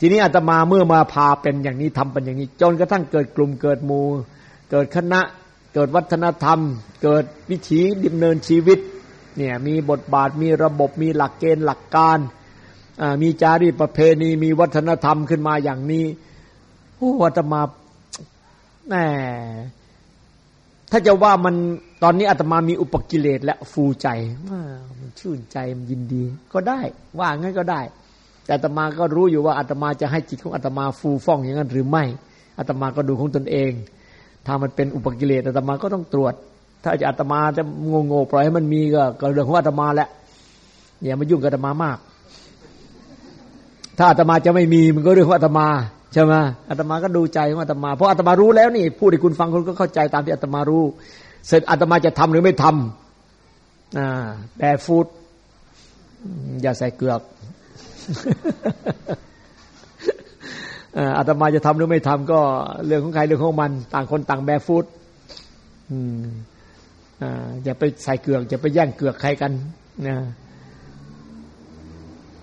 ทีนี้อาตมาเมื่อมาพาเป็นอย่างนี้ทำเป็นอย่างนี้ จนกระทั่งเกิดกลุ่มเกิดมูเกิดคณะ เกิดวัฒนธรรม เกิดวิถีดำเนินชีวิต เนี่ยมีบทบาทมีระบบมีหลักเกณฑ์หลักการมีจารีตประเพณีมีวัฒนธรรมขึ้นมาอย่างนี้โอ้อาตมาแหมถ้าจะว่ามันตอนนี้อาตมามีอุปกิเลสและฟูใจมันชื่นใจมันยินดี ก็ได้ว่างั้นก็ได้ แต่อาตมาก็รู้อยู่ว่าอาตมาจะให้จิตของอาตมาฟูฟ่องอย่างนั้นหรือไม่อาตมาก็ดูของตนเอง ถ้ามันเป็นอุปกิเลสอาตมาก็ต้องตรวจ ถ้าจะอาตมาจะงงๆปล่อยให้มันมีก็ก็เรื่องของอาตมาแหละอย่ามายุ่งกับอาตมามาก ถ้าอาตมาจะไม่มีมันก็เรื่องของอาตมาใช่ไหมอาตมาก็ดูใจของอาตมาเพราะอาตมารู้แล้วนี่พูดให้คุณฟังคุณก็เข้าใจตามที่อาตมารู้ เสร็จอาตมาจะทำหรือไม่ทำอ่าแบฟูดอย่าใส่เกลือกอาตมาจะทำหรือไม่ทำก็เรื่องของใครเรื่องของมัน ต่างคนต่างแบฟูดอ อย่าไปใส่เกลือกอย่าไปแย่งเกลือกใครกันนะ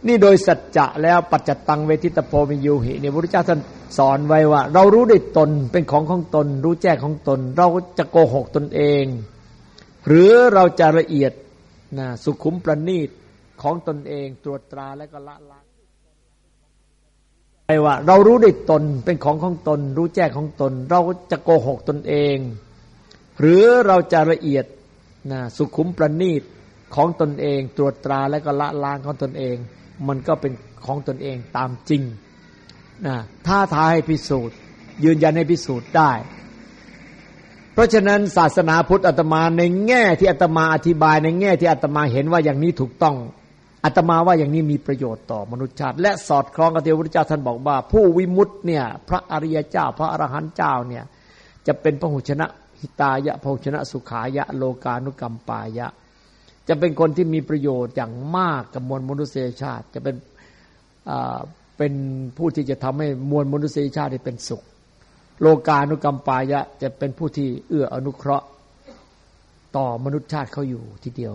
นี่โดยสัจจะแล้วปัจจตังเวทิตโพมิยูหิเนี่ยพระพุทธเจ้าท่านสอนไว้ว่า เรารู้ได้ตนเป็นของของตน รู้แจ้งของตน เราจะโกหกตนเอง หรือเราจะละเอียดนะสุขุมประณีตของตนเองตรวจตราและก็ละล้างไว้ว่า เรารู้ได้ตนเป็นของของตน รู้แจ้งของตน เราจะโกหกตนเอง หรือเราจะละเอียดนะสุขุมประณีตของตนเองตรวจตราและก็ละล้างของตนเอง มันก็เป็นของตนเองตามจริงนะท้าทายให้พิสูจน์ ยืนยันให้พิสูจน์ได้ เพราะฉะนั้นศาสนาพุทธอาตมาในแง่ที่อาตมาอธิบายในแง่ที่อาตมาเห็นว่าอย่างนี้ถูกต้องอาตมาว่าอย่างนี้มีประโยชน์ต่อมนุษยชาติ และสอดคล้องกับที่พระพุทธเจ้าท่านบอกว่า ผู้วิมุตต์เนี่ย พระอริยเจ้า พระอรหันต์เจ้าเนี่ย จะเป็นพระหุชนะ หิตายะพระหุชนะสุขายะ โลกานุกรรมปายะ จะเป็นคนที่มีประโยชน์อย่างมากกับมวลมนุษยชาติ จะเป็นเป็นผู้ที่จะทำให้มวลมนุษยชาติเป็นสุข โลกานุกรรมปายะ จะเป็นผู้ที่เอื้ออนุเคราะห์ ต่อมนุษยชาติเขาอยู่ทีเดียว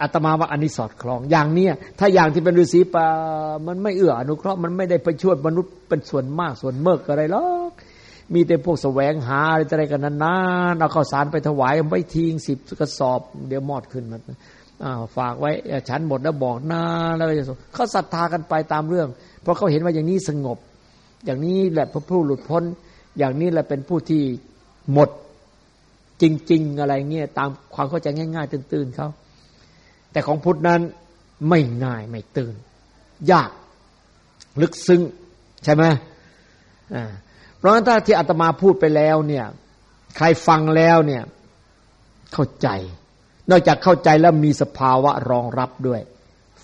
อาตมาว่าอันนี้สอดคล้องอย่างเนี้ยถ้าอย่างที่เป็นฤาษีปามันไม่เอื้ออนุเคราะห์มันไม่ได้ไปช่วยมนุษย์เป็นส่วนมากส่วนเมกอะไรหรอก มีแต่พวกแสวงหาอะไรกันนานๆเอาข้าวสารไปถวายไม่ทิ้งสิบกระสอบ เดี๋ยวมอดขึ้นมาฝากไว้ฉันหมดแล้วบอกนาแล้วจะเขาศรัทธากันไปตามเรื่อง เพราะเขาเห็นว่าอย่างนี้สงบ อย่างนี้แหละพระผู้หลุดพ้น อย่างนี้แหละเป็นผู้ที่หมดจริง ๆ อะไรเงี้ยตามความเข้าใจง่าย ๆ ตื่นๆเขาแต่ของพุทธนั้นไม่ง่ายไม่ตื่น ยาก ลึกซึ้งใช่ไหมอ่า เพราะฉะนั้นถ้าที่อาตมาพูดไปแล้วเนี่ย ใครฟังแล้วเนี่ย เข้าใจ นอกจากเข้าใจแล้วมีสภาวะรองรับด้วย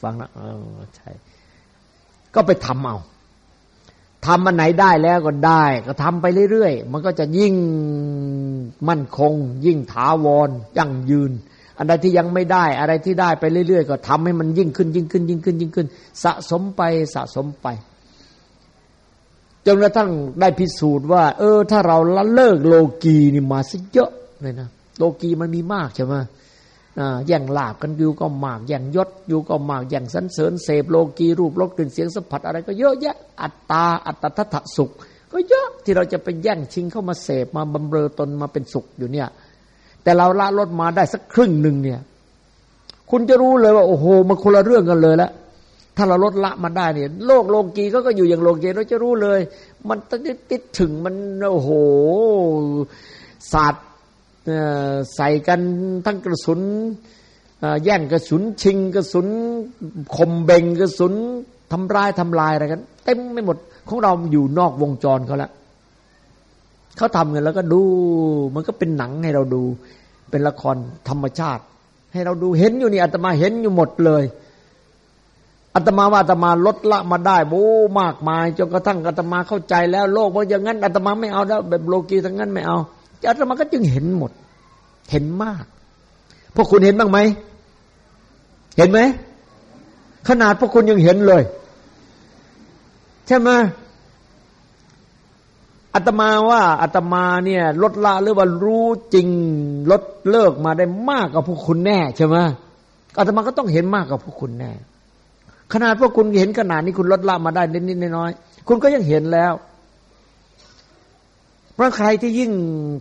ฟังนะเออใช่ก็ไปทำเอาทำมันไหนได้แล้วก็ได้ ก็ทำไปเรื่อยๆ มันก็จะยิ่งมั่นคง ยิ่งถาวรยั่งยืน อันใดที่ยังไม่ได้ อะไรที่ได้ไปเรื่อยๆ ก็ทำให้มันยิ่งขึ้น ยิ่งขึ้น ยิ่งขึ้น ยิ่งขึ้น สะสมไปสะสมไป จนกระทั่งได้พิสูจน์ว่า เออ ถ้าเราละเลิกโลกีนี่มาซะเยอะเลยนะโลกีมันมีมากใช่ไหมแย่งลาบกันอยู่ก็มากแย่งยศอยู่ก็มากแย่งสันเสริญเสพโลกีรูปรสกลิ่นเสียงสัมผัสอะไรก็เยอะแยะอัตตาอัตทัตสุข ก็เยอะที่เราจะไปแย่งชิงเข้ามาเสพมาบำเรอตนมาเป็นสุขอยู่เนี่ย แต่เราละลดมาได้สักครึ่งหนึ่งเนี่ย คุณจะรู้เลยว่า โอ้โหมันคนละเรื่องกันเลยแล้ว ถ้าเราลดละมันได้เนี่ยโลกโลกีก็ก็อยู่อย่างโลกีเราจะรู้เลย มันติดติดถึงมันโอ้โหศาสตร์ใส่กันทั้งกระสุนแย่งกระสุนชิงกระสุนคมเบงกระสุนทำร้ายทำลายอะไรกันเต็มไม่หมดของเราอยู่นอกวงจรเขาแล้วเขาทำกันแล้วก็ดู มันก็เป็นหนังให้เราดู เป็นละครธรรมชาติ ให้เราดูเห็นอยู่นี่อาตมาเห็นอยู่หมดเลย อาตมาว่าอาตมาลดละมาได้โอ้มากมายจนกระทั่งอาตมาเข้าใจแล้วโลกว่าอย่างนั้นอาตมาไม่เอาแล้วแบบโลกีทั้งนั้นไม่เอาอาตมาก็จึงเห็นหมด เห็นมากพวกคุณเห็นบ้างไหมเห็นไหมขนาดพวกคุณยังเห็นเลย ใช่ไหมอาตมาว่าอาตมาเนี่ย ลดละหรือว่ารู้จริงลดเลิกมาได้มากกว่าพวกคุณแน่ใช่ไหมอาตมาก็ต้องเห็นมากกว่าพวกคุณแน่ ขนาดพวกคุณเห็นขนาดนี้คุณลดละมาได้นิดๆน้อยๆคุณก็ยังเห็นแล้วเพราะใครที่ยิ่ง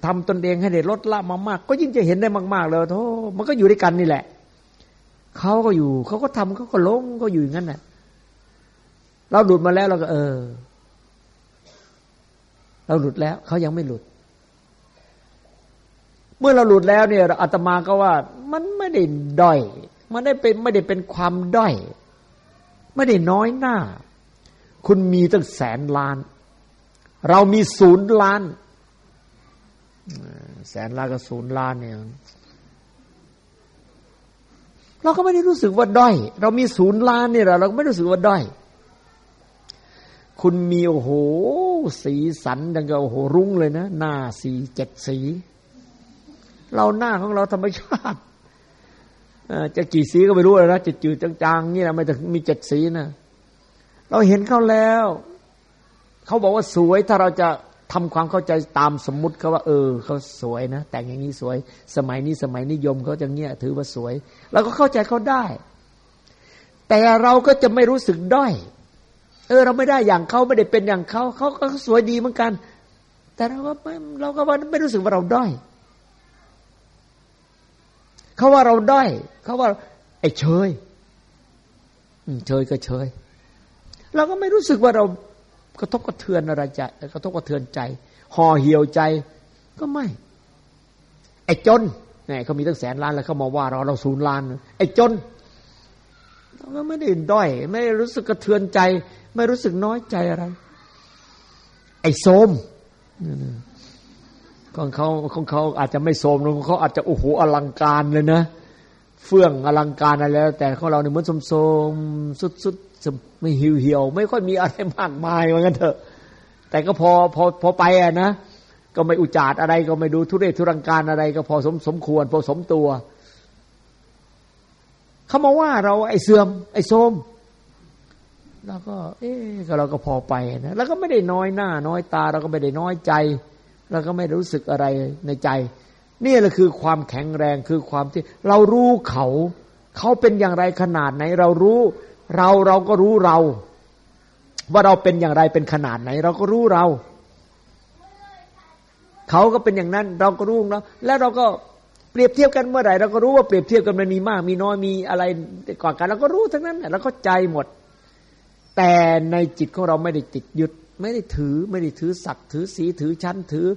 ทำตนเองให้ได้ลดละมามาก ก็ยิ่งจะเห็นได้มาก ๆ เลยโธ่มันก็อยู่ด้วยกันนี่แหละ เขาก็อยู่ เขาก็ทำเขาก็ลงก็อยู่อย่างนั้นแหละเราหลุดมาแล้วเราก็ เออ เราหลุดแล้ว เขายังไม่หลุด เมื่อเราหลุดแล้วเนี่ยอาตมาก็ว่า มันไม่ได้ด้อย มันได้เป็นไม่ได้เป็นความด้อย ไม่ได้น้อยหน้า คุณมีตั้งแสนล้าน เรามีศูนย์ล้าน แสนล้านกับศูนย์ล้านเนี่ยเราก็ไม่ได้รู้สึกว่าด้อย เรามีศูนย์ล้านเนี่ยเราก็ไม่รู้สึกว่าด้อย คุณมีโอ้โห สีสันดังกับโอ้โหรุ้งเลยนะ หน้าสีเจ็ดสี เราหน้าของเราธรรมชาติ จะกี่สีก็ไม่รู้เลยนะจะจืดจางๆนี่แหละไม่ต้องมีเจ็ดสีนะเราเห็นเขาแล้ว เขาบอกว่าสวยถ้าเราจะทำความเข้าใจตามสมมุติเขาว่า เออเขาสวยนะ แต่งอย่างนี้สวย สมัยนี้สมัยนิยมเขาจะเงี้ยถือว่าสวยเราก็เข้าใจเขาได้ แต่เราก็จะไม่รู้สึกด้อยเออ เราไม่ได้อย่างเขาไม่ได้เป็นอย่างเขาเขาก็สวยดีเหมือนกัน แต่เราก็ไม่เราก็ว่าไม่รู้สึกว่าเราด้อย เขาว่าเราด้อยเขาว่า ไอ้เชยเชยก็เชยเราก็ไม่รู้สึกว่าเรากระทบกระเทือนอะไรใจกระทบกระเทือนใจห่อเหี่ยวใจก็ไม่ ไอ้จนเนี่ยเขามีตั้งแสนล้านแล้วเขามาว่าเราเราศูนย์ล้าน ไอ้จนเราก็ไม่ได้ด้อย ไม่รู้สึกกระเทือนใจ ไม่รู้สึกน้อยใจอะไร ไอ้โสม ของเขาของเขาอาจจะไม่โสมของเขาอาจจะโอ้โหอลังการเลยนะ เฟื่องอลังการอะไรแล้ว แต่ของเราเนี่ยเหมือนโสมๆสุดไม่หิวเหี่ยว ไม่ค่อยมีอะไรมากมายเหมือนกันเถอะ แต่ก็พอพอพอไปอะนะก็ไม่อุจาดอะไรก็ไม่ดูทุเรศทุรังการอะไร ก็พอสมสมควร พอสมตัวเขามาว่าเราไอ้เสื่อม ไอ้โทมแล้วก็ เอ๊ก็เราก็พอไปนะแล้วก็ไม่ได้น้อยหน้า น้อยตา เราก็ไม่ได้น้อยใจ เราก็ไม่รู้สึกอะไรในใจ นี่แหละคือความแข็งแรงคือความที่ เรารู้เขา เขาเป็นอย่างไรขนาดไหน เรารู้เราเราก็รู้เรา ว่าเราเป็นอย่างไรเป็นขนาดไหน เราก็รู้เรา เขาก็เป็นอย่างนั้น เราก็รู้เราแล้วเราก็เปรียบเทียบกันเมื่อไหร่เราก็รู้ว่าเปรียบเทียบกันมันมีมาก มีน้อยมีอะไรก่อนกันเราก็รู้ทั้งนั้นเราก็ใจหมด แต่ในจิตของเราไม่ได้ติดยึด ไม่ได้ถือไม่ได้ถือศักดิ์ถือสีถือชั้นถือ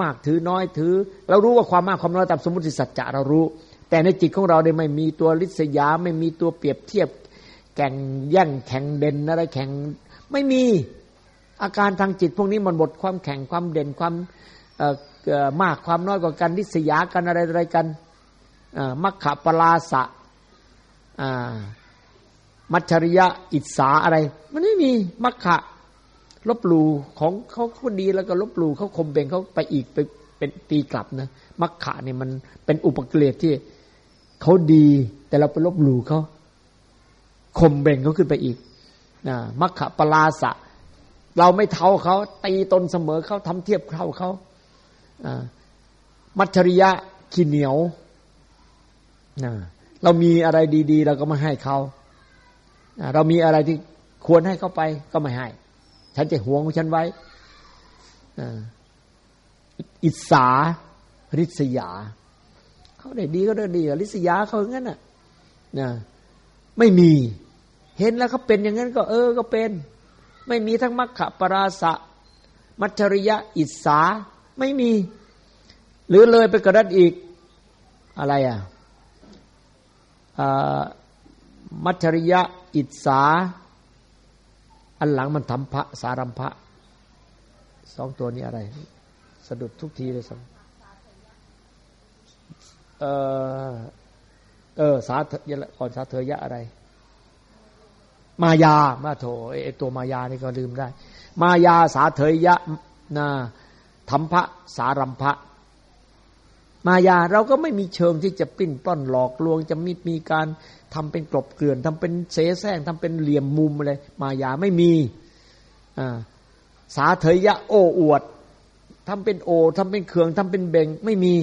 มากถือน้อยถือ เรารู้ว่าความมากความน้อยตามสมมติสัจจะเรารู้ แต่ในจิตของเราเนี่ยไม่มีตัวลิษยา ไม่มีตัวเปรียบเทียบ แข่งแย่งแข่งเด่นอะไรแข่งไม่มีอาการทางจิตพวกนี้มันหมดความแข่งความเด่นความมากความน้อยกว่ากันนิสยากันอะไรอะไรกันมัคคะปลาสะมัชริยะอิสาอะไร มันไม่มีมัคคะ ลบลู่ของเขาเขาดีแล้วก็ลบลู่เขาคมเบงเขาไปอีกไปเป็นตีกลับนะมัคคะเนี่ยมันเป็นอุปกิเลสที่เขาดี แต่เราไปลบลู่เขาข่มเบงเขาขึ้นไปอีกนะมัคคะปลาสะ เราไม่เท่าเขาตีตนเสมอเขาทำเทียบเท่าเขามัชริยะขี้เหนียวนะเรามีอะไรดี ๆ เราก็ไม่ให้เขา เรามีอะไรที่ควรให้เขาไปก็ไม่ให้ ฉันจะหวงของฉันไว้อิสาริษยา เขาได้ดีก็ได้ดีริษยาเขาอย่างนั้นน่ะไม่มีเห็นแล้วเขาเป็นอย่างนั้นก็เออก็เป็น ไม่มีทั้งมัคคะปราสะ มัชริยะอิสาไม่มี หรือเลยไปกระดันอีกอะไรอะมัชริยะอิสา อันหลังมันทำพระสารัมพะสองตัวนี้อะไร สะดุดทุกทีเลยสัมเออเออ สาเถก่อนสาเถยะอะไร มายามาโถไอตัวมายานี่ก็ลืมได้ มายาสาเถยยะนาธรรมพระสารัมพะ มายาเราก็ไม่มีเชิงที่จะปิ้นป้อนหลอกลวง จะมีมีการทำเป็นกลบเกลื่อนทำเป็นเสแสร้งทำเป็นเหลี่ยมมุมอะไรมายาไม่มีสาเถยะโอ้อวดทำเป็นโอทำเป็นเคืองทำเป็นเบงไม่มี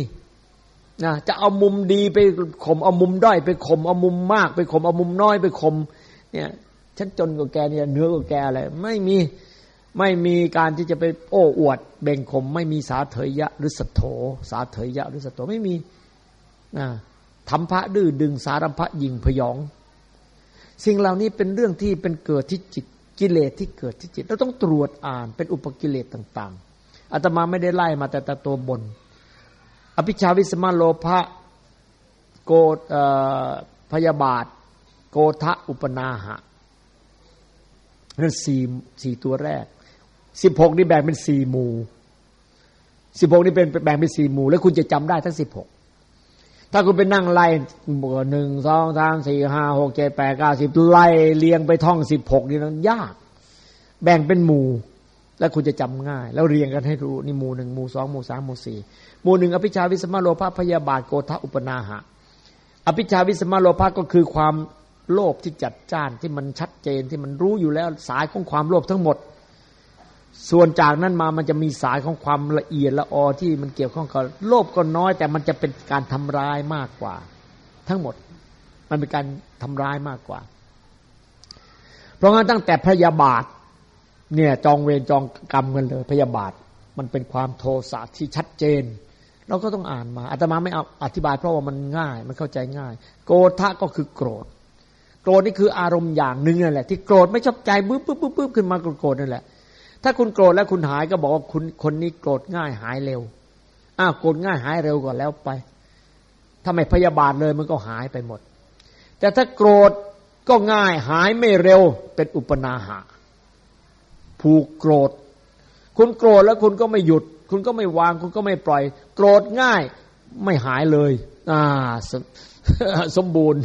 นะจะเอามุมดีไปข่มเอามุมด้อยไปข่มเอามุมมาก ไปข่มเอามุมน้อยไปข่มเนี่ยฉันจนกว่าแกเนี่ยเนื้อกว่าแกอะไรไม่มี ไม่มีการที่จะไปโอ้อวดเบ่งขม ไม่มีสาเถยยะหรือสโถ สาเถยยะหรือสโถไม่มีนะทำพระดื้อดึงสารัมพระยิงพยอง สิ่งเหล่านี้เป็นเรื่องที่เป็นเกิดที่จิตกิเลสที่เกิดที่จิตเราต้องตรวจอ่านเป็นอุปกิเลสต่าง ๆอาตมาไม่ได้ไล่มาแต่ตัวบน อภิชาวิสมาโลภะโกพยาบาท โกทะอุปนาหะนั่นสี่สี่ตัวแรก สิบหกนี่แบ่งเป็นสี่หมู่สิบหกนี่เป็นแบ่งเป็นสี่หมู่ แล้วคุณจะจำได้ทั้งสิบหกถ้าคุณไปนั่งไล่หนึ่งสองสามสี่ห้าหกเจ็ดแปดเก้าสิบไล่เรียงไปท่องสิบหกนี่นั้นยาก แบ่งเป็นหมู่ แล้วคุณจะจำง่าย แล้วเรียงกันให้รู้นี่หมู่หนึ่งหมู่สองหมู่สามหมู่สี่หมู่หนึ่งอภิชาวิสมาโลภะพยาบาทโกธะอุปนาหะ อภิชาวิสมาโลภะก็คือความโลภที่จัดจ้านที่มันชัดเจนที่มันรู้อยู่แล้วสายของความโลภทั้งหมด ส่วนจากนั้นมามันจะมีสายของความละเอียดละออที่มันเกี่ยวข้องกับโลภก็น้อย แต่มันจะเป็นการทำร้ายมากกว่า ทั้งหมด มันเป็นการทำร้ายมากกว่า เพราะงั้นตั้งแต่พยาบาท เนี่ย จองเวรจองกรรมกันเลย พยาบาท มันเป็นความโทสะที่ชัดเจน เราก็ต้องอ่านมาอาตมาไม่เอาอธิบายเพราะว่ามันง่าย มันเข้าใจง่าย โกธะก็คือโกรธ โกรธนี่คืออารมณ์อย่างหนึ่งนั่นแหละ ที่โกรธไม่ชอบใจบึ้บบึ้บบึ้บบึ้บขึ้นมาโกรธนั่นแหละ ถ้าคุณโกรธแล้วคุณหายก็บอกว่าคุณคนนี้โกรธง่ายหายเร็ว อ้าวโกรธง่ายหายเร็วก่อนแล้วไปถ้าไม่พยาบาทเลยมันก็หายไปหมด แต่ถ้าโกรธก็ง่ายหายไม่เร็วเป็นอุปนาหะผูกโกรธ คุณโกรธแล้วคุณก็ไม่หยุด คุณก็ไม่วาง คุณก็ไม่ปล่อย โกรธง่ายไม่หายเลย อ่าสมบูรณ์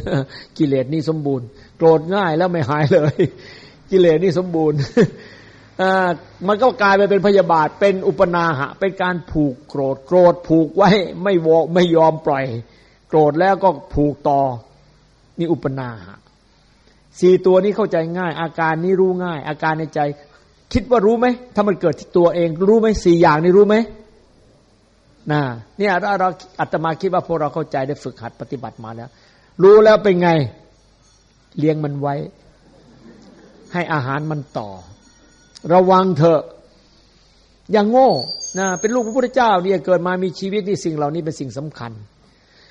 กิเลสนี่สมบูรณ์ โกรธง่ายแล้วไม่หายเลย กิเลสนี่สมบูรณ์ มันก็กลายไปเป็นพยาบาทเป็นอุปนาหะ เป็นการผูกโกรธ โกรธผูกไว้ไม่วอไม่ยอมปล่อย โกรธแล้วก็ผูกต่อนี่อุปนาหะสี่ตัวนี้เข้าใจง่าย อาการนี้รู้ง่าย อาการในใจ คิดว่ารู้ไหมถ้ามันเกิดที่ตัวเองรู้ไหมสี่อย่างนี้รู้ไหมนะเนี่ยเราเราอาตมาคิดว่าพวกเราเข้าใจได้ฝึกหัดปฏิบัติมาแล้ว รู้แล้วเป็นไง เลี้ยงมันไว้ ให้อาหารมันต่อ ระวังเถอะอย่างโง่นะเป็นลูกพระพุทธเจ้าเนี่ยเกิดมามีชีวิตนี่สิ่งเหล่านี้เป็นสิ่งสำคัญ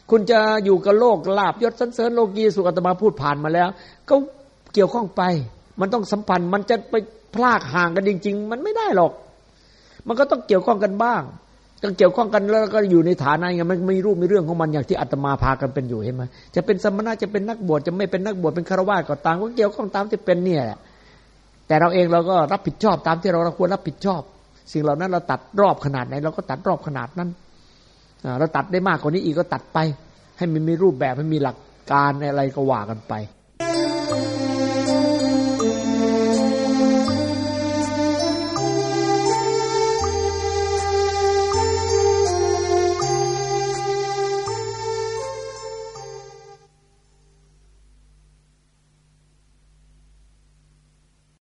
คุณจะอยู่กับโลกลาบยศสันเสริญโลกีสุขอาตมาพูดผ่านมาแล้ว ก็เกี่ยวข้องไป มันต้องสัมพันธ์มันจะไปพลากห่างกันจริง ๆ มันไม่ได้หรอก มันก็ต้องเกี่ยวข้องกันบ้างก็เกี่ยวข้องกันแล้วก็อยู่ในฐานะไงมันมีรูปมีเรื่องของมันอย่างที่อาตมาพากันเป็นอยู่เห็นไหมจะเป็นสมณะจะเป็นนักบวชจะไม่เป็นนักบวชเป็นฆราวาสก็ตามก็เกี่ยวข้องตามที่เป็นเนี่ยแหละ แต่เราเองเราก็รับผิดชอบตามที่เราควรรับผิดชอบ สิ่งเหล่านั้นเราตัดรอบขนาดไหน เราก็ตัดรอบขนาดนั้นเราตัดได้มากกว่านี้อีกก็ตัดไป ให้มันมีรูปแบบให้มีหลักการอะไรก็ว่ากันไป